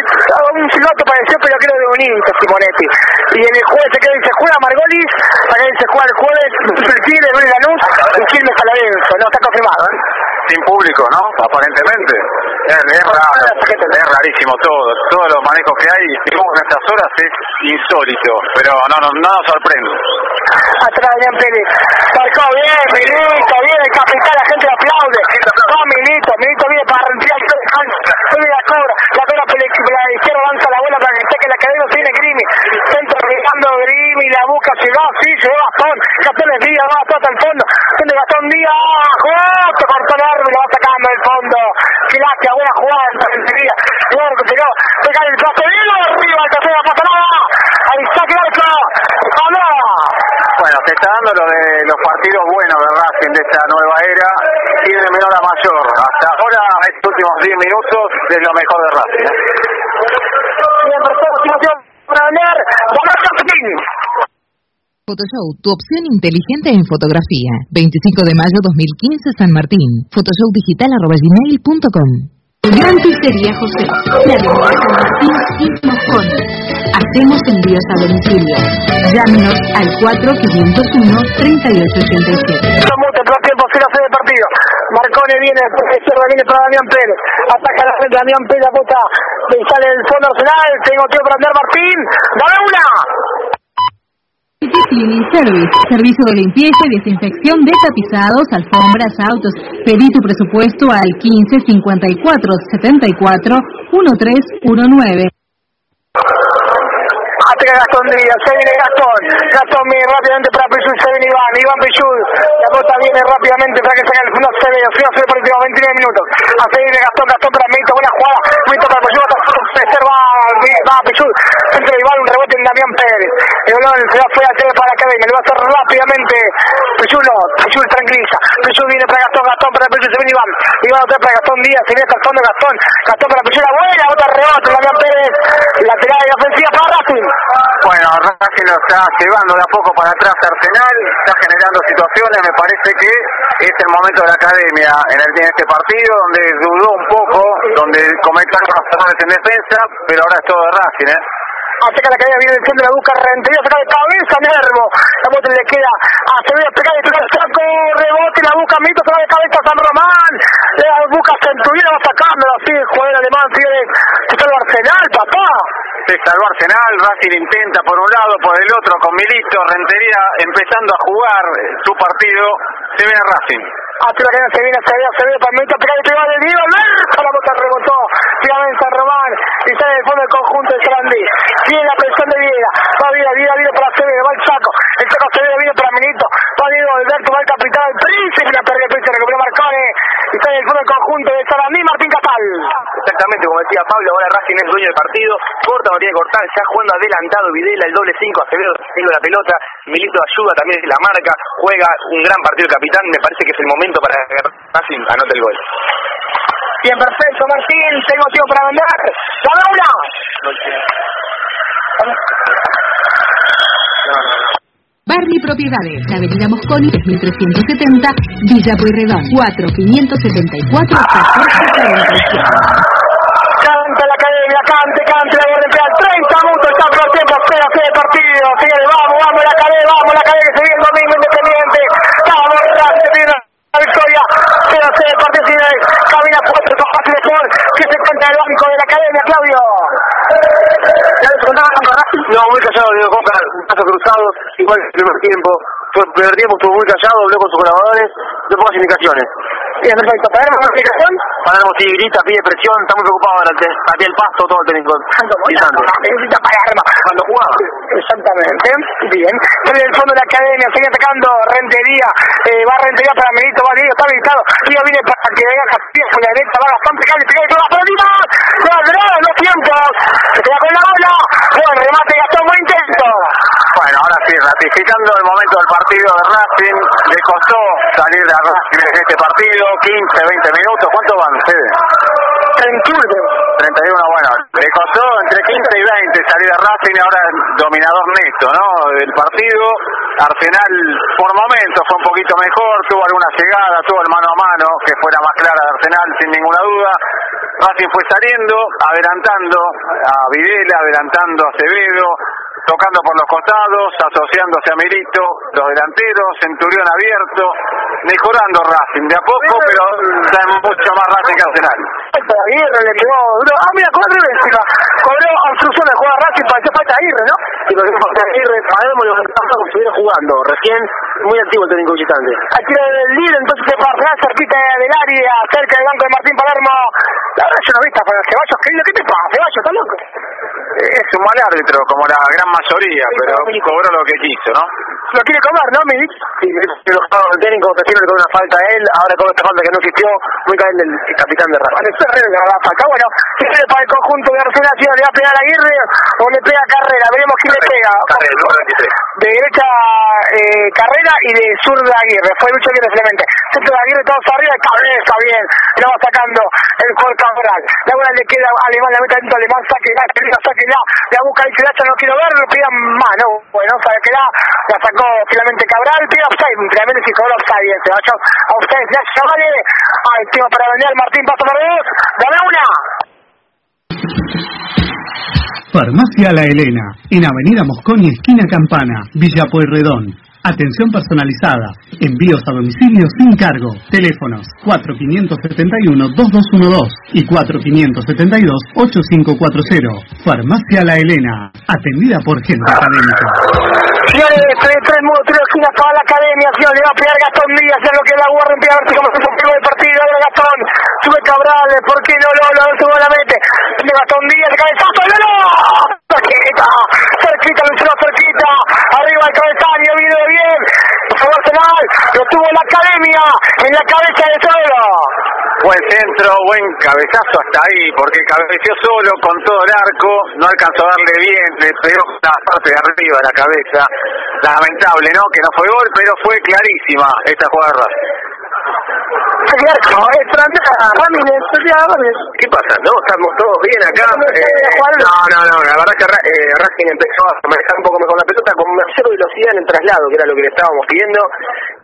un silbato pareció, pero creo de bonito, Simonetti. Y en el jueves, ¿qué dice? Juega Margolis, para él se juega el jueves, el Tigre, Luis Lanús y Quilmes San Lorenzo. No está confirmado, ¿eh? Sin público, ¿no? Aparentemente. Es, es raro, es rarísimo todo. Todos los manejos que hay, en estas horas es insólito. Pero no, no, no nos sorprende. Atrás Damián Pérez. Marcó bien, Milito, bien el capitán, la gente aplaude. Va Milito, Milito viene para retirar el Sube la cobra, la cobra la izquierda avanza la bola para que saque la cadena, tiene Grimi. Centro regando Grimi, la busca, se va, sí, se va Gastón. Gastón es Díaz, va hasta el fondo. Tiene Gastón Díaz, justo cortó el árbol, lo va sacando del fondo. Filacia, buena jugada en Rentería. Luego que pegó, pega el de arriba, el tercero, no pasa nada. Ahí está Clarco. ¡Vamos! Bueno, se está dando lo de los partidos buenos de Racing de esta nueva era de menor a mayor. Hasta ahora, estos últimos 10 minutos, es lo mejor de Racing. ¿eh? Bien, perfecto, continuación para vender. Vamos a Martín. Photoshow, tu opción inteligente en fotografía. 25 de mayo 2015, San Martín. Photoshowdigital.com Gran Pizzería José. La de San Martín y Moscón. Hacemos envíos a domicilio. Llámenos al 4501-3887. Mucho, todo tiempo, 0 de partido. Marcone viene, el profesor viene para Damián Pérez. Ataca la frente Damián Pérez. Le sale el fondo arsenal. Tengo tiempo para andar Martín. ¡Dame una! Cleaning Service, servicio de limpieza y desinfección de tapizados, alfombras, autos. Pedí tu presupuesto al 15 54 74 1319. Ataca Gastón Díaz, se viene Gastón. Gastón viene rápidamente para Pichud, se viene Iván. Iván Pichud. La bota viene rápidamente para que saque el fondo. Se ve, se ve por último 29 minutos. A seguir Gastón, Gastón para Mito, buena jugada. Mito para Pichud, reserva, va Colón, se va fue a tener para la academia, lo va a hacer rápidamente. Pichulo, Pichulo tranquiliza. Pichulo viene para Gastón, Gastón para Pichulo, se viene Iván. Iván otra para Gastón Díaz, se viene Gastón de Gastón. Gastón para Pichulo, buena, otra rebote, Damián Pérez. Lateral y ofensiva para Racing. Bueno, Racing lo está llevando de a poco para atrás Arsenal, está generando situaciones, me parece que es el momento de la academia en, el, en este partido, donde dudó un poco, donde cometió algunos errores en defensa, pero ahora es todo de Racing, ¿eh? Ataca la cadena, viene el centro, la busca Rentería, saca de cabeza Nervo. La bote le queda a Acevedo, pega y toca el saco, rebote, la busca Mito, saca de cabeza San Román. La busca Centurión, va sacándolo así, el jugador alemán, Fieres. Está el Arsenal, papá. Se salvó Arsenal, Racing intenta por un lado, por el otro, con Milito, Rentería empezando a jugar su partido, se viene Racing. Hacia la se viene Acevedo, Acevedo, Palmito, pega y pega de Diego, Alberto, la bota rebotó. Finalmente Román, y sale del fondo del conjunto de Sarandí. Viene la presión de Viera, va Viera, Viera, Viera para Acevedo, va el saco. El saco Acevedo viene para Milito, va Diego Alberto, va el capitán, el príncipe, la perdió el príncipe, recuperó Marcone. Y sale del fondo del conjunto de Sarandí, Martín Casal. Exactamente, como decía Pablo, ahora Racing es dueño del partido, corta, no tiene que cortar, ya jugando adelantado Videla, el doble 5, Acevedo tiene la pelota, Milito ayuda también es la marca, juega un gran partido el capitán, me parece que es el momento para que Racing anote el gol. Bien, perfecto, Martín, tengo tiempo para vender. ¡Dame una! Barney Propiedades, Avenida Mosconi, 3370, Villa Pueyrredón, 4574 1447. Canta la academia, cante, cante, la guardia imperial, 30 minutos, está por tiempo, 0 0 de partido, sigue, vamos, vamos, la academia, vamos, la academia, que se viene el domingo independiente, vamos, se viene la victoria, 0 0 de partido, sigue, camina fuerte, con fácil de Paul, que se encuentra el banco de la academia, Claudio. ¿Ya les contaban con Racing? No, muy callado Diego Coca, brazos cruzados, igual que el primer tiempo. Fue, el primer tiempo estuvo muy callado, habló con sus colaboradores, dio pocas indicaciones. Bien, perfecto, ¿Palermo una explicación? Palermo sí grita, pide presión, está muy preocupado ante el pasto todo el técnico. Necesita Palermo. Cuando jugaba. Exactamente. Bien. Sale del fondo de la academia, sigue atacando Rentería. Eh, va Rentería para Milito, va Diego, está habilitado. Diego viene para que venga Castillo por la derecha, va pegale, pegale, toda la pelotita. No, tiempos. Se queda con la bola. Buen remate, Gastón, buen intento. Bueno, ahora sí, el momento del partido de Racing, le costó salir de Racing en este partido, 15, 20 minutos, ¿cuánto van ustedes? 31. 31, bueno, le costó entre 15 y 20 salir de Racing y ahora dominador neto, ¿no? El partido, Arsenal por momentos fue un poquito mejor, tuvo alguna llegada, tuvo el mano a mano, que fue la más clara de Arsenal sin ninguna duda. Racing fue saliendo, adelantando a Videla, adelantando a Acevedo, tocando por los costados, asociándose a Milito, los delanteros, Centurión abierto, mejorando Racing de a poco, pero está mucho más Racing que Arsenal. Falta Aguirre, le pegó duro. Ah, mira, cobró encima. Cobró obstrucción de jugar Racing, pareció falta Aguirre, ¿no? Y lo que pasa es que Aguirre, sabemos lo que está como estuviera jugando. Recién, muy activo el técnico visitante. Aquí el líder, entonces se para Arsenal cerquita del área, cerca del banco de Martín Palermo. La verdad yo no he visto para Ceballos, ¿qué te pasa, Ceballos? ¿Estás loco? Es un mal árbitro, como la gran mayoría, pero cobró lo que quiso, ¿no? Lo quiere comer, ¿no, Milik? Sí, el técnico, prefiero que una falta a él, ahora con esta falta que no existió, muy caliente el, el capitán de. Bueno, eso es real, la faca. Bueno, si quiere para el conjunto de Arsenal, si le va a pegar a Aguirre o le pega a Carrera, veremos quién le pega. Carrera, número 23. De derecha eh, Carrera y de zurda Aguirre. Fue mucho bien Clemente. Centro de Aguirre, todos arriba, cabeza bien. Lo va sacando el jugador Cabral. La buena le queda a Alemán, la meta dentro Alemán, saque la, saque la, la busca y se la no quiero ver, lo pidan mano. Bueno, sabe que la, la sacó finalmente Cabral, pide offside, finalmente si cobró offside, se vaya a offside, ya vale. Ay, tengo para vender Martín, paso por dos, dame una. Farmacia La Elena, en Avenida Mosconi, esquina Campana, Villa Pueyrredón. Atención personalizada, envíos a domicilio sin cargo. Teléfonos 4571-2212 y 4572-8540. Farmacia La Elena, atendida por gente académica. Señores, tres, tres mudos, tres para la academia, señor, le va a pegar Gastón Díaz, en lo que la guarda empieza a verse cómo se confirma el partido, ahora Gastón, sube Cabral, ¿por qué no lo, lo, lo, la mete? Gastón Díaz, cabezazo, ¡no, no! Cerquita, cerquita, hizo cerquita, arriba el cabezaño, viene bien, por favor, Arsenal, lo tuvo la academia, en la cabeza de Solo. Buen centro, buen cabezazo hasta ahí, porque cabeció solo con todo el arco, no alcanzó a darle bien, le pegó la parte de arriba de la cabeza. Lamentable, ¿no? Que no fue gol, pero fue clarísima esta jugada. ¿Qué pasa? No, estamos todos bien acá. Eh, no, no, no, la verdad que eh, Racing empezó a manejar un poco mejor la pelota con mayor velocidad en el traslado, que era lo que le estábamos pidiendo.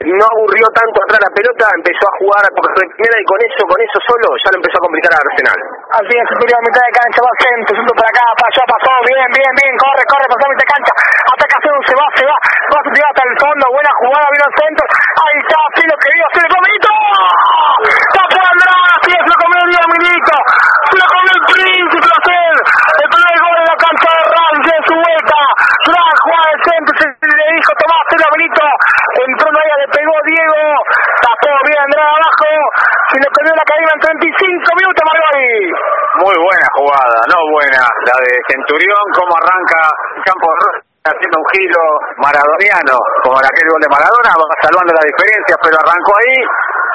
No aburrió tanto atrás la pelota, empezó a jugar por primera y con eso, con eso solo, ya lo empezó a complicar a Arsenal. Así es, superior a mitad de cancha, va centro, centro para acá, para allá, pasó, bien, bien, bien, corre, corre, pasó a mitad de cancha, se va, se va, va a tirar hasta el fondo, buena jugada, vino al centro, ahí está, sí lo que dio, se le Milito, tapó Andrade, sí, se lo comió Diego Milito, se lo comió el príncipe hacer, el primer gol de la cancha de Rangel en su vuelta, gran jugada del centro, se le dijo Tomás, se lo Milito, entró no le pegó Diego, tapó bien Andrade abajo, se le comió la cadena en 35 minutos, Margari. Muy buena jugada, no buena, la de Centurión, cómo arranca Campo de haciendo un giro maradoniano, como en aquel gol de Maradona, salvando la diferencia, pero arrancó ahí,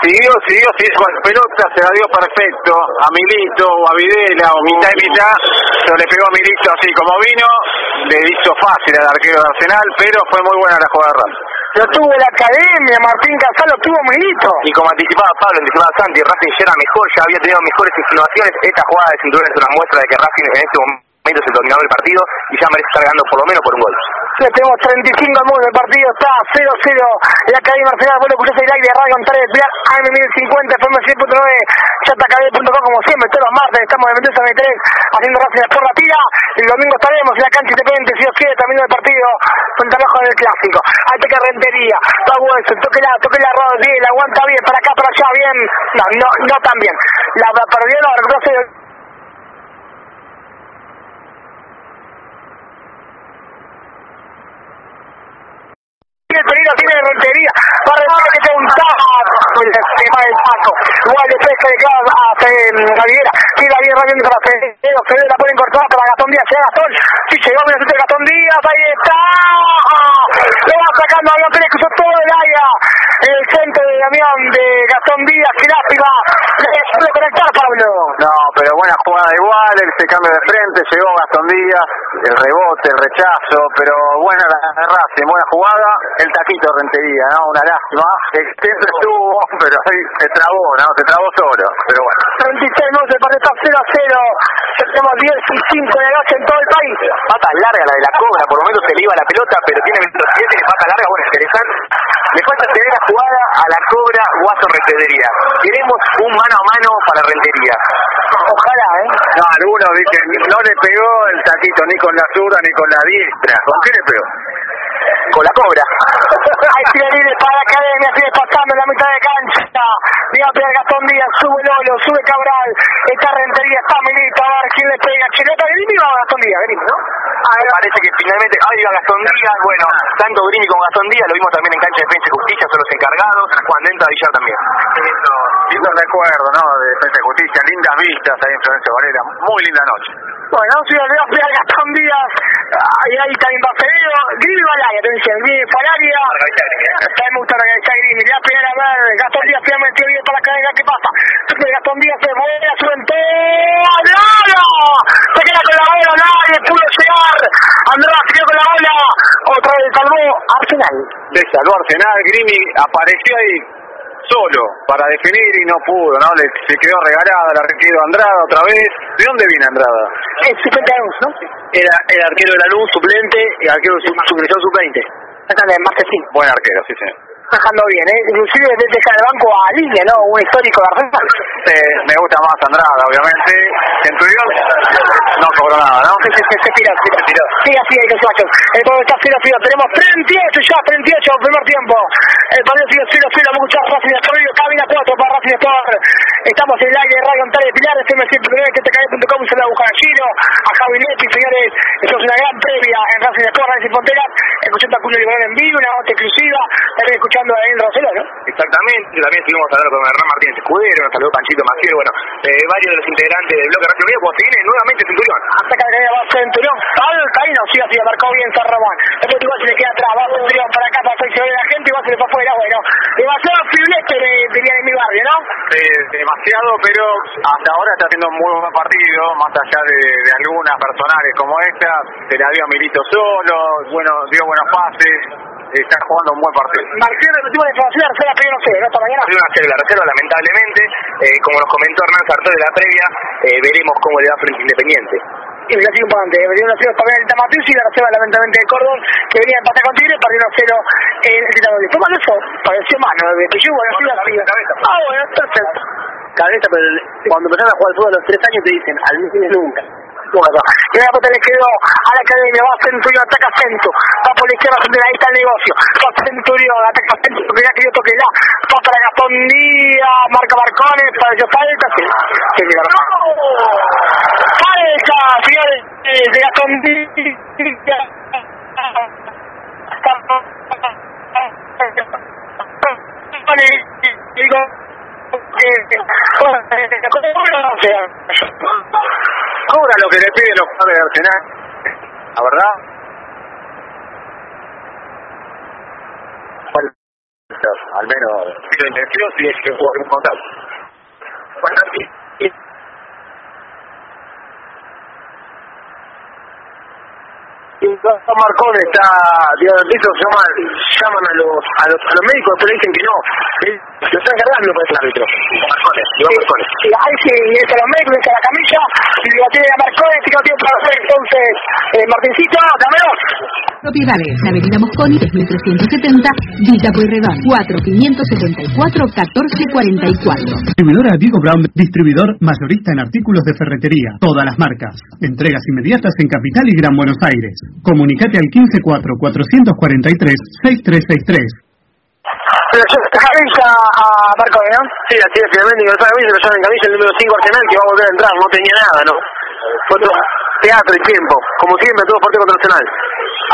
siguió, siguió, siguió con la pelota, se la dio perfecto a Milito o a Videla o mitad y mitad, se le pegó a Milito así como vino, le hizo fácil al arquero de Arsenal, pero fue muy buena la jugada Lo tuvo la academia, Martín Casal lo tuvo Milito. Y como anticipaba Pablo, anticipaba Santi, Racing ya era mejor, ya había tenido mejores insinuaciones. Esta jugada de cinturón es una muestra de que Racing en este momento es el dominador del partido y ya merece estar ganando por lo menos por un gol. Tenemos 35 minutos del partido, está 0-0 la Academia Marcial, bueno, escuchás el aire de Radio Ontario, Pilar, AM1050, FM 100.9, chatacademia.com, como siempre, todos los martes, estamos en 23 haciendo Racing por la tira, el domingo estaremos en la cancha independiente, si Dios quiere, también el partido frente al ojo del clásico, alta carrentería, está bueno, toque la, toque la bien, la aguanta bien, para acá, para allá, bien, no, no, no tan bien, la perdió, la reconoce el peligro tiene de Rentería, va a Rentería que sea un el tema del Paco, igual de pesca de clava hace Javiera, tira bien rápido para Federo, Federo la pone incorporada para Gastón Díaz, llega Gastón, sí llegó a de Gastón Díaz, ahí está, lo va sacando a Pérez, cruzó todo el área, el de de Gastón Díaz, que lástima, puede conectar Pablo. No, pero buena jugada igual, ese cambio de frente, llegó Gastón Díaz, el rebote, el rechazo, pero buena la Racing, buena jugada, el taquito de Rentería, ¿no? Una lástima, siempre estuvo, pero ahí se trabó, ¿no? Se trabó solo, pero bueno. 36 minutos, el partido está 0 a 0, tenemos 10 y 5 de noche en todo el país. Pata larga la de la cobra, por lo menos se le iba la pelota, pero tiene 27 y pata larga, bueno, interesante. Le falta tener la jugada a la cobra Guaso Rentería. Queremos un mano a mano para Rentería. Ojalá, ¿eh? No, algunos dicen, no le pegó el taquito ni con la zurda ni con la diestra. ¿Con qué le pegó? con la cobra. Hay libre para la academia, sigue pasando en la mitad de cancha. Mira, pega Gastón Díaz, sube Lolo, sube Cabral. Esta rentería está Milito, a ver quién le pega. Chileta, Grimi va Gastón Díaz, Grimi, ¿no? Ah, parece que finalmente, ahí va Gastón Díaz, bueno, tanto Grimi como Gastón Díaz, lo vimos también en cancha de defensa y justicia, son los encargados, Denta Villar también. Lindo recuerdo, ¿no? De defensa y justicia, lindas vistas ahí en Florencio Varela, muy linda noche. Bueno, si le va a pegar Gastón Díaz, ahí, ahí también va Federo, Grimi va al área, atención, Grimi Falaria, me gusta organizar Grimi, le va a pegar a ver, Gastón Díaz pega metió bien para la cadena, ¿qué pasa? Gastón Díaz se vuelve a su ¡Nada! Se queda con la bola, nadie pudo llegar, Andrés se quedó con la bola, otra vez salvó Arsenal. Le salvó Arsenal, Grimi apareció ahí solo para definir y no pudo, ¿no? Le, se quedó regalada la arquero Andrada otra vez. ¿De dónde viene Andrada? Es suplente ¿no? Era el arquero de la luz, suplente, y arquero de su sub-20. Más que sí. Buen arquero, sí, sí bajando bien, ¿eh? inclusive desde dejar el banco a línea, ¿no? Un histórico de Arsenal. Sí, me gusta más Andrada, obviamente. Centurión no cobró nada, ¿no? Sí, sí, sí, se tiró, se tiró. Sí, así hay que machos. El partido está 0 0 Tenemos 38 ya, 38 el primer tiempo. El partido sigue 0 0 Vamos a escuchar Racing Sport, cabina 4 para Racing Sport. Estamos en el aire de Radio de Pilar, FM 109, se la buscan a Gino, a Javi Lepi, señores. Esto es una gran previa en Racing Sport, Racing Fronteras. Escuchando a Julio Liberón en vivo, una nota exclusiva. También escuchando a en ¿no? Exactamente, también estuvimos hablando con Hernán Martínez Escudero, nos saludó Panchito Maciel, bueno, eh, varios de los integrantes del bloque pues se viene nuevamente Centurión. Hasta que va Centurión, alta ahí no, sí, así marcó bien San Román. Después igual se le queda atrás, va Centurión para acá, para que se ve la gente, igual se le fue afuera, bueno. Demasiado filete dirían en mi barrio, ¿no? demasiado, pero hasta ahora está haciendo un muy buen partido, más allá de, algunas personales como esta, se la dio a Milito solo, bueno, dio buenos pases, está jugando un buen partido. Marcelo, el último de información, la reserva no sé, ¿no? Esta mañana. Hay una la reserva, lamentablemente, eh, como nos comentó Hernán Sartor de la previa, eh, veremos cómo le va frente Independiente y la sigue importante. Venía 1 0 también el Tamatriz y la reserva lamentablemente de Córdoba, que venía a empatar con Tigre, perdió 1 0 en el Titano. ¿Fue malo eso? Pareció malo, de que yo bueno, así, así. Ah, bueno, perfecto. Cabeza, pero cuando empezaron a jugar el fútbol a los 3 años te dicen, al menos nunca. Bueno, y la pelota le quedó a la academia, va Centurión, ataca Centu, va por la izquierda, ahí está el negocio, va Centurión, ataca que ya que yo toque la, va para Gastón Díaz, marca Marcones, para yo falta, sí, sí, mira, falta, señores, de Gastón Díaz, digo, cobra lo que le piden los jugadores de Arsenal, la verdad. Al menos, si es que juega un contacto. Bueno, Marcón está, digamos, eso llaman, llaman a los, a los, a los médicos, pero dicen que no. Lo están cargando para ese árbitro. Marcones, Iván Marcones. Sí, ahí sí, es a los médicos, es a la camilla, y lo tiene a Marcones, y no tiene para hacer entonces, eh, Martincito, dámelo. Propiedades, Avenida Mosconi, 3370, Villa Pueyrredón, 4574-1444. Distribuidora Diego Brown, distribuidor mayorista en artículos de ferretería, todas las marcas. Entregas inmediatas en Capital y Gran Buenos Aires. Comunicate al 154-443-6363. Pero yo camisa a Marco, ¿no? Sí, así es, finalmente ingresó a camisa, lo llaman en camisa el número 5 Arsenal, que va a volver a entrar, no tenía nada, ¿no? Fue todo teatro y tiempo, como siempre, todo partido contra Arsenal.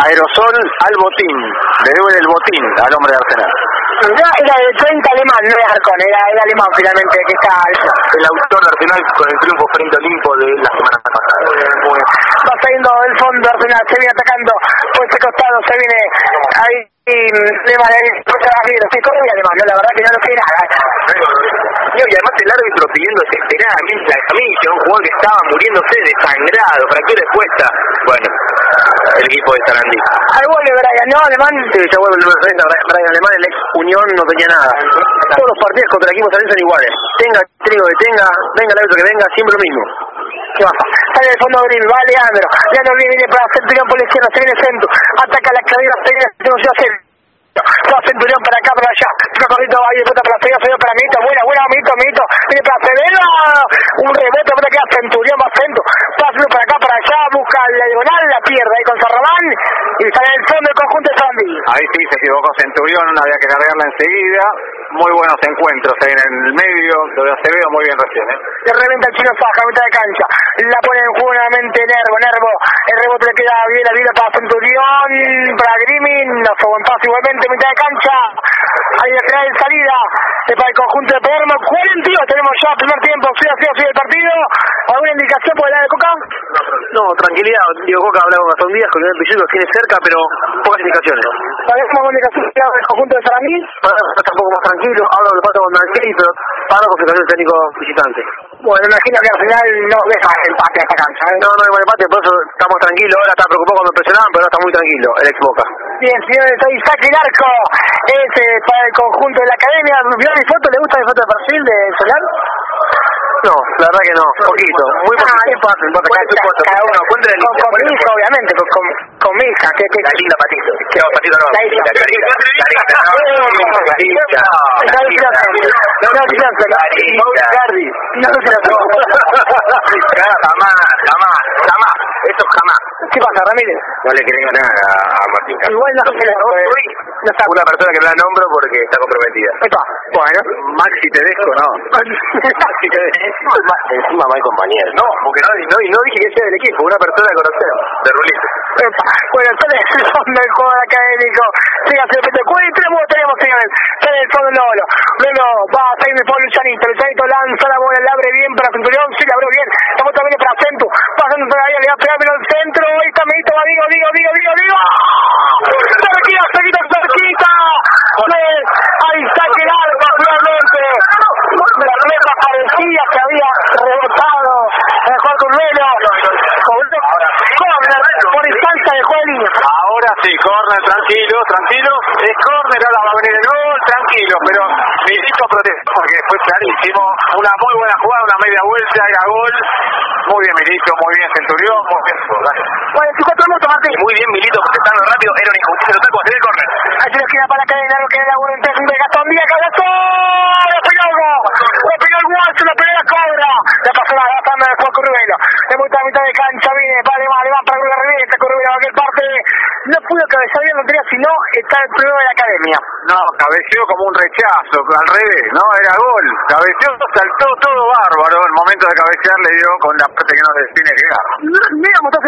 Aerosol al botín, le deben el botín al hombre de Arsenal. Era de 30 alemán, no era Arcón, era el alemán finalmente que está El autor de Arsenal con el triunfo frente a Olimpo de la semana pasada. Va saliendo del fondo Arsenal, se viene atacando por este costado, se viene ahí y Lema se corre bien además, ¿no? la verdad que no lo quiere nada. Y además el árbitro pidiendo desesperadamente la camisa, un jugador que estaba muriéndose desangrado, fractura expuesta. Bueno, el equipo de Sarandí. Al vuelve Brian, ¿no? Alemán. Sí, ya vuelve el número 30, Brian Alemán, el ex Unión no tenía nada. Todos los partidos contra el equipo Sarandí son iguales. Tenga trigo que tenga, venga el árbitro que venga, siempre lo mismo. ¿Qué pasa? Sale del fondo Grill, va Leandro. Leandro viene, para Centurión por la izquierda, se viene Centro. Ataca la cadera, viene, no se hace va Centurión para acá, para allá, Recorrido ahí de puta para la Feo para Mito, buena, buena, Mito, Mito, viene para un rebote, para queda Centurión, va Centro, pasa para acá, para allá, la la pierde ahí con Sarrabán, y sale el fondo del conjunto de Sandy. Ahí sí se equivocó Centurión, había que cargarla enseguida, muy buenos encuentros ahí en el medio, lo de Acevedo muy bien recién, ¿eh? Se reventa el chino Faja, mitad de cancha, la pone en juego nuevamente Nervo, Nervo, el rebote le queda bien la vida para Centurión, para Grimin, nos aguantamos igualmente mitad de cancha, ahí de final de salida para el conjunto de Palermo, 42 tenemos ya primer tiempo, sí, así, así el partido, ¿alguna indicación por el lado de Coca? No, tranquilidad, Diego Coca habla con Gastón Díaz, con el Pilluelo lo tiene cerca, pero pocas indicaciones. ¿Sabemos alguna indicación del conjunto de Saramí? Está un poco más tranquilo, habla que pasa con Nancy, pero para configuración del técnico visitante. Bueno, imagino que al final no deja el empate a esta cancha. ¿eh? No, no hay empate, por eso estamos tranquilos. Ahora está preocupado cuando presionaban, pero ahora está muy tranquilo el ex Boca. Bien, señores, ahí saque el arco. Es eh, para el conjunto de la academia. ¿Vio mi foto? ¿Le gusta mi foto de perfil de Solar? No, la verdad que no, poquito, muy poquito. Ah, pasa, importa, cada, uno, con, con, mi hija, obviamente, con, con, con mi hija. Que, que, la linda Patito, que no, Patito no, la hija, Carita, Carita, no, Carita, no, no, Cardi, no, no se la Jamás, jamás, jamás, eso jamás. ¿Qué pasa, Ramírez? No le creo nada a Martín Carlos. Igual no la no está. Una persona que no la nombro porque está comprometida. Está. Bueno. Maxi Tedesco, no. Maxi Tedesco. Encima mal compañero. No, porque no, no, no dije que sea del equipo, una persona conocer, de Rulito. Bueno, el fondo del juego académico. Siga, se repite. 43 tenemos, señores sale del fondo Lolo. Lolo va a salir del Pablo Chanito. El Chanito lanza la bola, la abre bien para Centurión. Sí, la abrió bien. La bota viene para Centu. Pasando todavía, le va a pegar pero al centro. Ahí está Mito, va Digo, Digo, Digo, Digo, Digo. Cerquita, cerquita, cerquita. Ahí saque el arma finalmente. La pelota parecía que había rebotado en el juego Lolo. Por instancia de Juan. Ahora sí, corner, tranquilo, tranquilo. Es corner, ahora va a venir el gol tranquilo, pero Milito protestó porque fue clarísimo. Una muy buena jugada, una media vuelta, era gol. Muy bien Milito, muy bien Centurión, muy bien. Bueno, 54 minutos, Martín. Muy bien Milito contestando rápido, era una injusticia total se el córner. Ahí se nos queda para la cadena, lo que era en tres, de Gastón Díaz, cabezón. ¡Le pegó algo! ¡Le pegó el guacho, le pegó la cobra! Le pasó la gastando después Curubelo. De mitad, mitad de cancha, viene, vale, vale, va para Curubelo, revienta Curubelo, aquel parte. No pudo cabezar bien, tenía, sino está el primero de la academia. No, cabeceó como un rechazo, al revés, ¿no? Era gol. Cabeceó, saltó todo bárbaro. El momento de cabecear le dio con la parte que no le tiene que dar. No,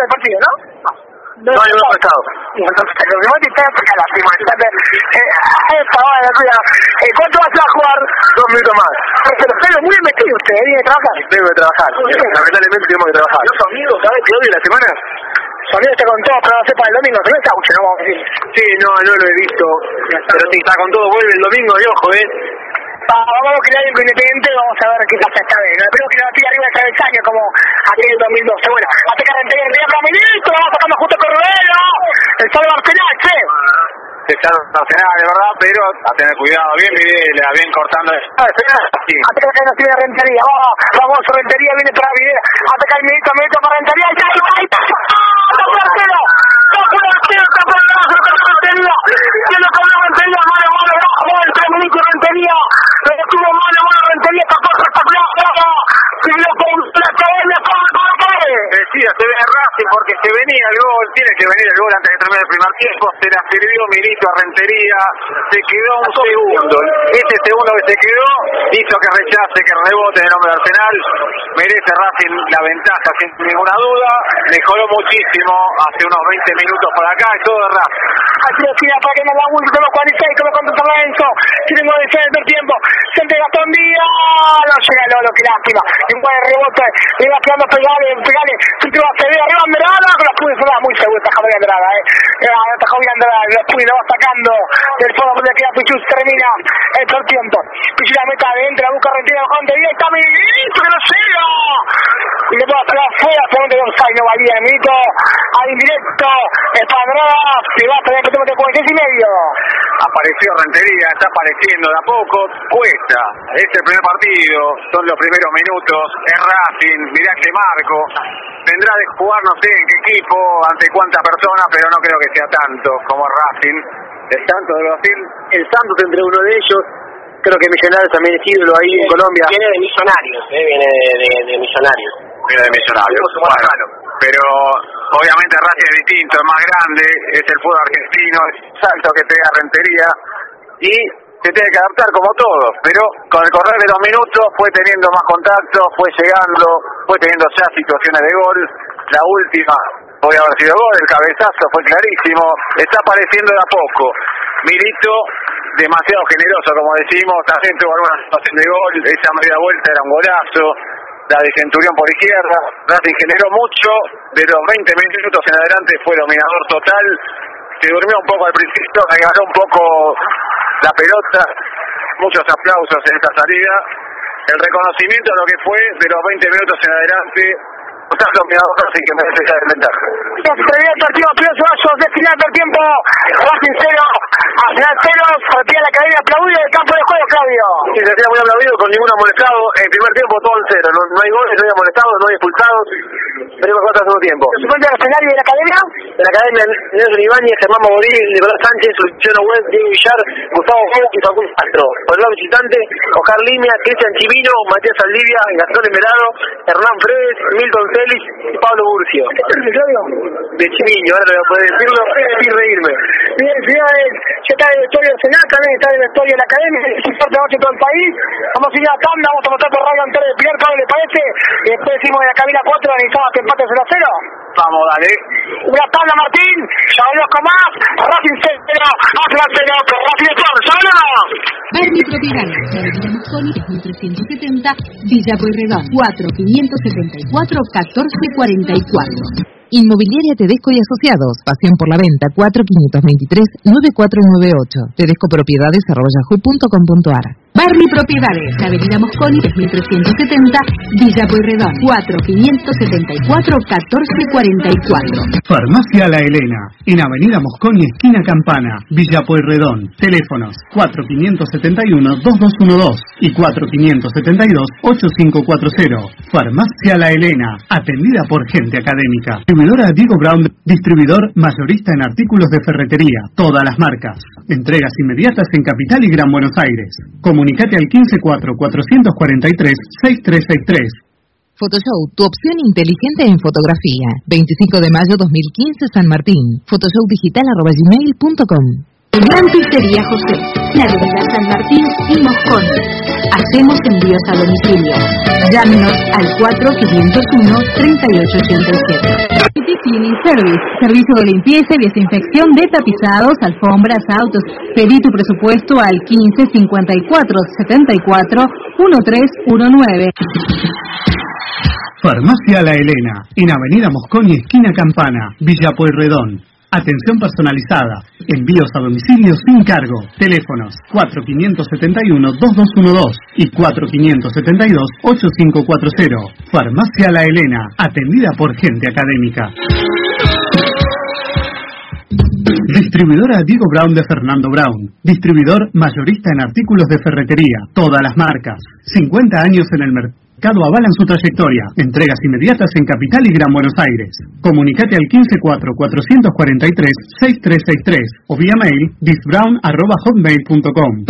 del partido, ¿no? No hay ningún prestado. Entonces, lo que vos te está porque lástima. Entonces, eh, esta hora, cuidado. Eh, ¿Cuánto vas a jugar? Dos minutos más. Pero pero muy metido usted, viene a trabajar. Tengo que trabajar. Lamentablemente tenemos que trabajar. Los amigos, ¿sabes qué odio la semana? Sonido está con todo, pero no sé para el domingo, pero está mucho, ¿no? Vamos a decir. Sí, no, no lo he visto. Pero sí, está con todo, vuelve el domingo y ojo, ¿eh? Va- Vamos a crear algo independiente, vamos a ver qué pasa esta vez. No espero que la tire arriba de travesaño como aquel del 2012. Bueno, ataca Rentería, Rentería para Milito, la va sacando justo Corredero. El Arsenal, che. Se está Arsenal, de verdad, pero a tener cuidado. Bien Videla, bien cortando. Ah. Ataca la cadena civil de Rentería. Vamos, vamos, Rentería viene para Videla. Ataca el Milito, Milito para Rentería. ¡Ahí está! ¡Ahí está! ¡Tapó el arquero! ¡Tapó el arquero! ¡Tapó el brazo! ¡Tapó Rentería! Tiene que hablar Rentería, mano a mano, abajo, entre Milito y Rentería. Estuvo mano a mano Rentería, tapó espectacular. Siguió con la Decía, se ve Racing porque se venía el gol, tiene que venir el gol antes de terminar el primer tiempo, se la sirvió Milito a Rentería, se quedó un segundo. Ese segundo que se quedó hizo que rechace, que rebote en el nombre de Arsenal. Merece Racing la ventaja sin ninguna duda. Mejoró muchísimo hace unos 20 minutos por acá, es todo de Racing. Así lo tira para que no la última, los 46, como contra Lorenzo. Tiene gol de del tiempo. Siente Gastón Díaz. No llega Lolo, qué lástima. En buen rebote. Le va quedando pegale, pegale. Siempre va a ceder arriba Andrada. Con la pude sonar muy seguro. Está Javier Andrada, eh. Eh, Está Javier Andrada. La pude lo va sacando. Del fondo donde queda Pichus. Termina el tercer tiempo. Pichus la meta adentro. La busca Rentina. Juan de. Está Milito que no llega. Y le puede pegar fuera. Segundo de offside. No valía. Milito. Ahí directo. Está Andrada. Se va a tener que tener 46 y medio. Apareció Rentería, está apareciendo de a poco, cuesta. Es el primer partido, son los primeros minutos, es Racing, mirá este marco. Tendrá de jugar no sé en qué equipo, ante cuántas personas, pero no creo que sea tanto como Racing. El Santos de Brasil, El Santos entre uno de ellos. Creo que Millonarios también es ídolo ahí en Colombia. Viene de Millonarios, ¿eh? viene de, de, de Millonarios. viene de Millonarios. Bueno, pero obviamente Racing es distinto, es más grande, es el fútbol argentino, es el salto que pega Rentería y se tiene que adaptar como todo, pero con el correr de los minutos fue teniendo más contacto, fue llegando, fue teniendo ya situaciones de gol, la última podía haber sido gol, el cabezazo fue clarísimo, está apareciendo de a poco. Milito, demasiado generoso como decimos, también tuvo alguna situación de gol, esa media vuelta era un golazo, la de Centurión por izquierda, Racing generó mucho, de los 20 minutos en adelante fue dominador total, se durmió un poco al principio, agarró un poco la pelota, muchos aplausos en esta salida, el reconocimiento de lo que fue de los 20 minutos en adelante, está dominador Racing que merece ya desventaja. Se termina el partido, Pío Ceballos, de final del tiempo, Racing 0, Arsenal 0, retira la cadena aplaudido del campo de juego, Claudio. Sí, se hacía muy aplaudido con ningún amonestado. En el primer tiempo todo en cero. No, no hay goles, no hay amonestados, no hay expulsados. Veremos cuánto segundo tiempo. ¿Se encuentra el escenario de la academia? En la academia, Nelson Ibáñez, Germán Mogorí, Nicolás Sánchez, Luciano Web, Diego Villar, Gustavo Gou y Facundo Castro. Por el lado visitante, Oscar Limia, Cristian Chivino, Matías Aldivia, Gastón Emerado, Hernán Fredes, Milton Celis y Pablo Burcio. ¿Qué es el Claudio? De Chiviño, ahora voy a poder decirlo sin reírme. Bien, señores, ya está el vestuario del Senat, también está el vestuario de la academia, es importante noche en todo el país. Vamos a ir a la tanda, vamos a mostrar por radio antes del primer Pablo, ¿le parece? Y después decimos de la cabina 4, analizamos este empate 0 a 0. Vamos, dale. Una tanda, Martín, ya venimos con más, Racing 0, Atlas 0, con Racing Sport, ¡ya venimos! Berni Propiedades, Avenida Mosconi, 1370, Villa Pueyrredón, 4574 1444. Inmobiliaria Tedesco y Asociados. Pasión por la venta 4523-9498. Tedescopropiedades.yahoo.com.ar Barri Propiedades, Avenida Mosconi, 3370, Villa Pueyrredón, 4574-1444. Farmacia La Elena, en Avenida Mosconi, esquina Campana, Villa Pueyrredón. Teléfonos 4571-2212 y 4572-8540. Farmacia La Elena, atendida por gente académica. Distribuidora Diego Brown, distribuidor mayorista en artículos de ferretería, todas las marcas. Entregas inmediatas en Capital y Gran Buenos Aires. Comunicate al 154-443-6363. Photoshow, tu opción inteligente en fotografía. 25 de mayo 2015, San Martín. Photoshowdigital.com Gran Pizzería José, la avenida San Martín y Moscón. Hacemos envíos a domicilio. Llámenos al 4501-3887. City Cleaning Service, servicio de limpieza y desinfección de tapizados, alfombras, autos. Pedí tu presupuesto al 15 54 74 1319. Farmacia La Elena, en Avenida Mosconi, esquina Campana, Villa Pueyrredón. Atención personalizada, envíos a domicilio sin cargo. Teléfonos 4571-2212 y 4572-8540. Farmacia La Elena, atendida por gente académica. Distribuidora Diego Brown de Fernando Brown. Distribuidor mayorista en artículos de ferretería, todas las marcas. 50 años en el mercado avalan su trayectoria. Entregas inmediatas en Capital y Gran Buenos Aires. Comunicate al 154-443-6363 o vía mail disbrown.hotmail.com.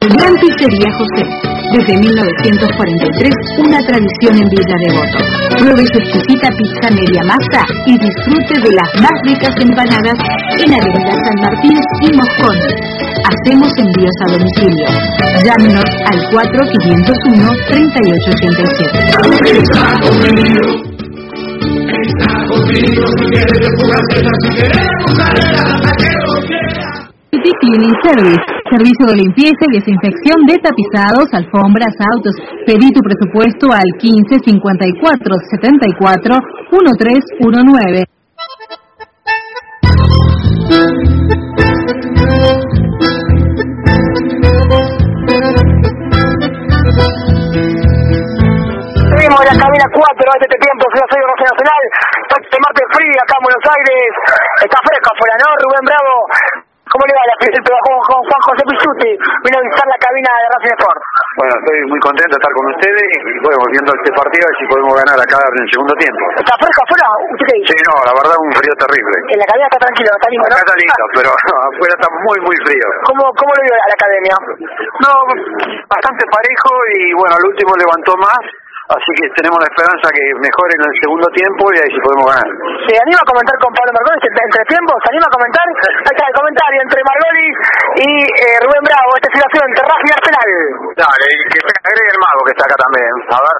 Gran Pizzería José. Desde 1943, una tradición en Villa Devoto. Pruebe su exquisita pizza media masa y disfrute de las más ricas empanadas en Avenida San Martín y Moscón. Hacemos envíos a domicilio. Llámenos al 4501-3887. City Cleaning Service, servicio de limpieza y desinfección de tapizados, alfombras, autos. Pedí tu presupuesto al 15 54 74 1319. Nacional. Este martes frío acá en Buenos Aires. Está fresco afuera, ¿no? Rubén Bravo. ¿Cómo le va la presente con, con Juan José Pichuti? Vino a visitar la cabina de Racing Sport. Bueno, estoy muy contento de estar con ustedes y bueno, viendo este partido a ver si podemos ganar acá en el segundo tiempo. ¿Está fresco afuera? ¿Usted qué dice? Sí, no, la verdad un frío terrible. En la cabina está tranquilo, está lindo, ¿no? Acá está lindo, pero afuera está muy, muy frío. ¿Cómo, cómo lo vio a la academia? No, bastante parejo y bueno, al último levantó más, así que tenemos la esperanza que mejore en el segundo tiempo y ahí sí podemos ganar. ¿Se anima a comentar con Pablo Margolis entre, tiempos? ¿Se anima a comentar? Ahí está el comentario entre Margolis y eh, Rubén Bravo, esta situación Racing y Arsenal. Dale, y que se agregue el mago que está acá también. A ver,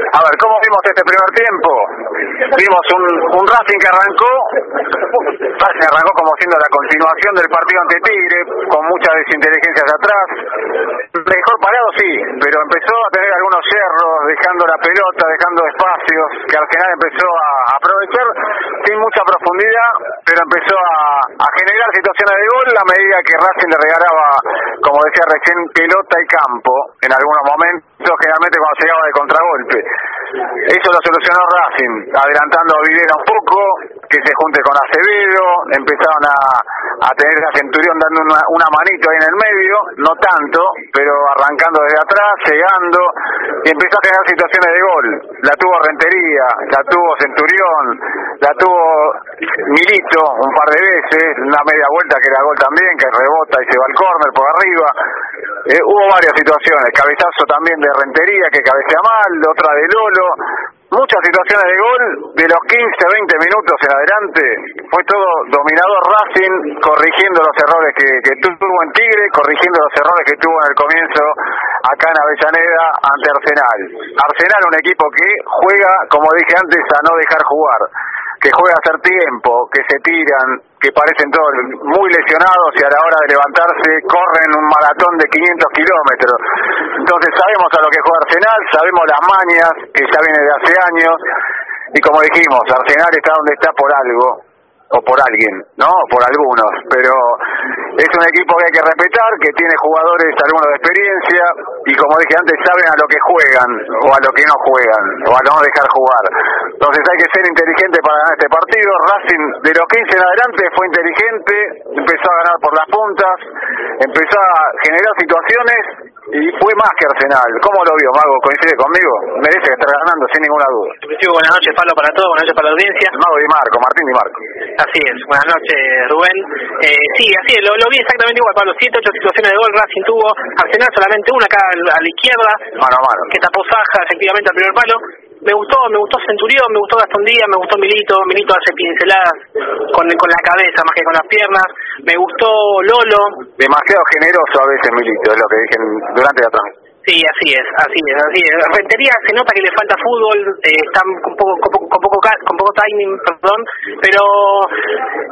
a ver, ¿cómo vimos este primer tiempo? Vimos un, un Racing que arrancó, Racing arrancó como siendo la continuación del partido ante Tigre, con muchas desinteligencias atrás. Mejor parado sí, pero empezó a tener algunos cerros, dejando la pelota, dejando espacios, que Arsenal empezó a aprovechar sin mucha profundidad, pero empezó a generar situaciones de gol a medida que Racing le regalaba, como decía recién, pelota y campo en algunos momentos, generalmente cuando se llegaba de contragolpe. Eso lo solucionó Racing, adelantando a Videla un poco, que se junte con Acevedo, empezaron a, a tener a Centurión dando una, una manito ahí en el medio, no tanto, pero arrancando desde atrás, llegando, y empezó a generar situaciones de gol. La tuvo Rentería, la tuvo Centurión, la tuvo Milito un par de veces, una media vuelta que era gol también, que rebota y se va al córner por arriba. Eh, hubo varias situaciones, cabezazo también de Rentería que cabecea mal, otra de Lolo, muchas situaciones de gol, de los 15, 20 minutos en adelante, fue todo dominador Racing, corrigiendo los errores que, que tuvo en Tigre, corrigiendo los errores que tuvo en el comienzo acá en Avellaneda ante Arsenal. Arsenal un equipo que juega, como dije antes, a no dejar jugar, que juega a hacer tiempo, que se tiran, que parecen todos muy lesionados y a la hora de levantarse corren un maratón de 500 kilómetros. Entonces sabemos a lo que juega Arsenal, sabemos las mañas que ya viene de hace años y como dijimos, Arsenal está donde está por algo. O por alguien, ¿no? Por algunos, pero es un equipo que hay que respetar, que tiene jugadores algunos de experiencia y como dije antes saben a lo que juegan o a lo que no juegan o a no dejar jugar. Entonces hay que ser inteligente para ganar este partido. Racing de los 15 en adelante fue inteligente, empezó a ganar por las puntas, empezó a generar situaciones y fue más que Arsenal. ¿Cómo lo vio, Mago? ¿Coincide conmigo? Merece estar ganando sin ninguna duda. buenas noches, Pablo, para todos, buenas noches para la audiencia. Mago Di Marco, Martín Di Marco. Así es, buenas noches, Rubén. Eh, sí, así es, lo, lo vi exactamente igual, Pablo. Siete, ocho situaciones de gol, Racing tuvo, Arsenal solamente una acá a la izquierda, mano a mano. que tapó Saja efectivamente al primer palo me gustó, me gustó Centurión, me gustó Gastón Díaz, me gustó Milito, Milito hace pinceladas con, con la cabeza más que con las piernas, me gustó Lolo. Demasiado generoso a veces Milito, es lo que dije durante la transmisión. Sí, así es, así es, así es. Rentería se nota que le falta fútbol, eh, está con poco, con poco, con poco, con poco timing, perdón, pero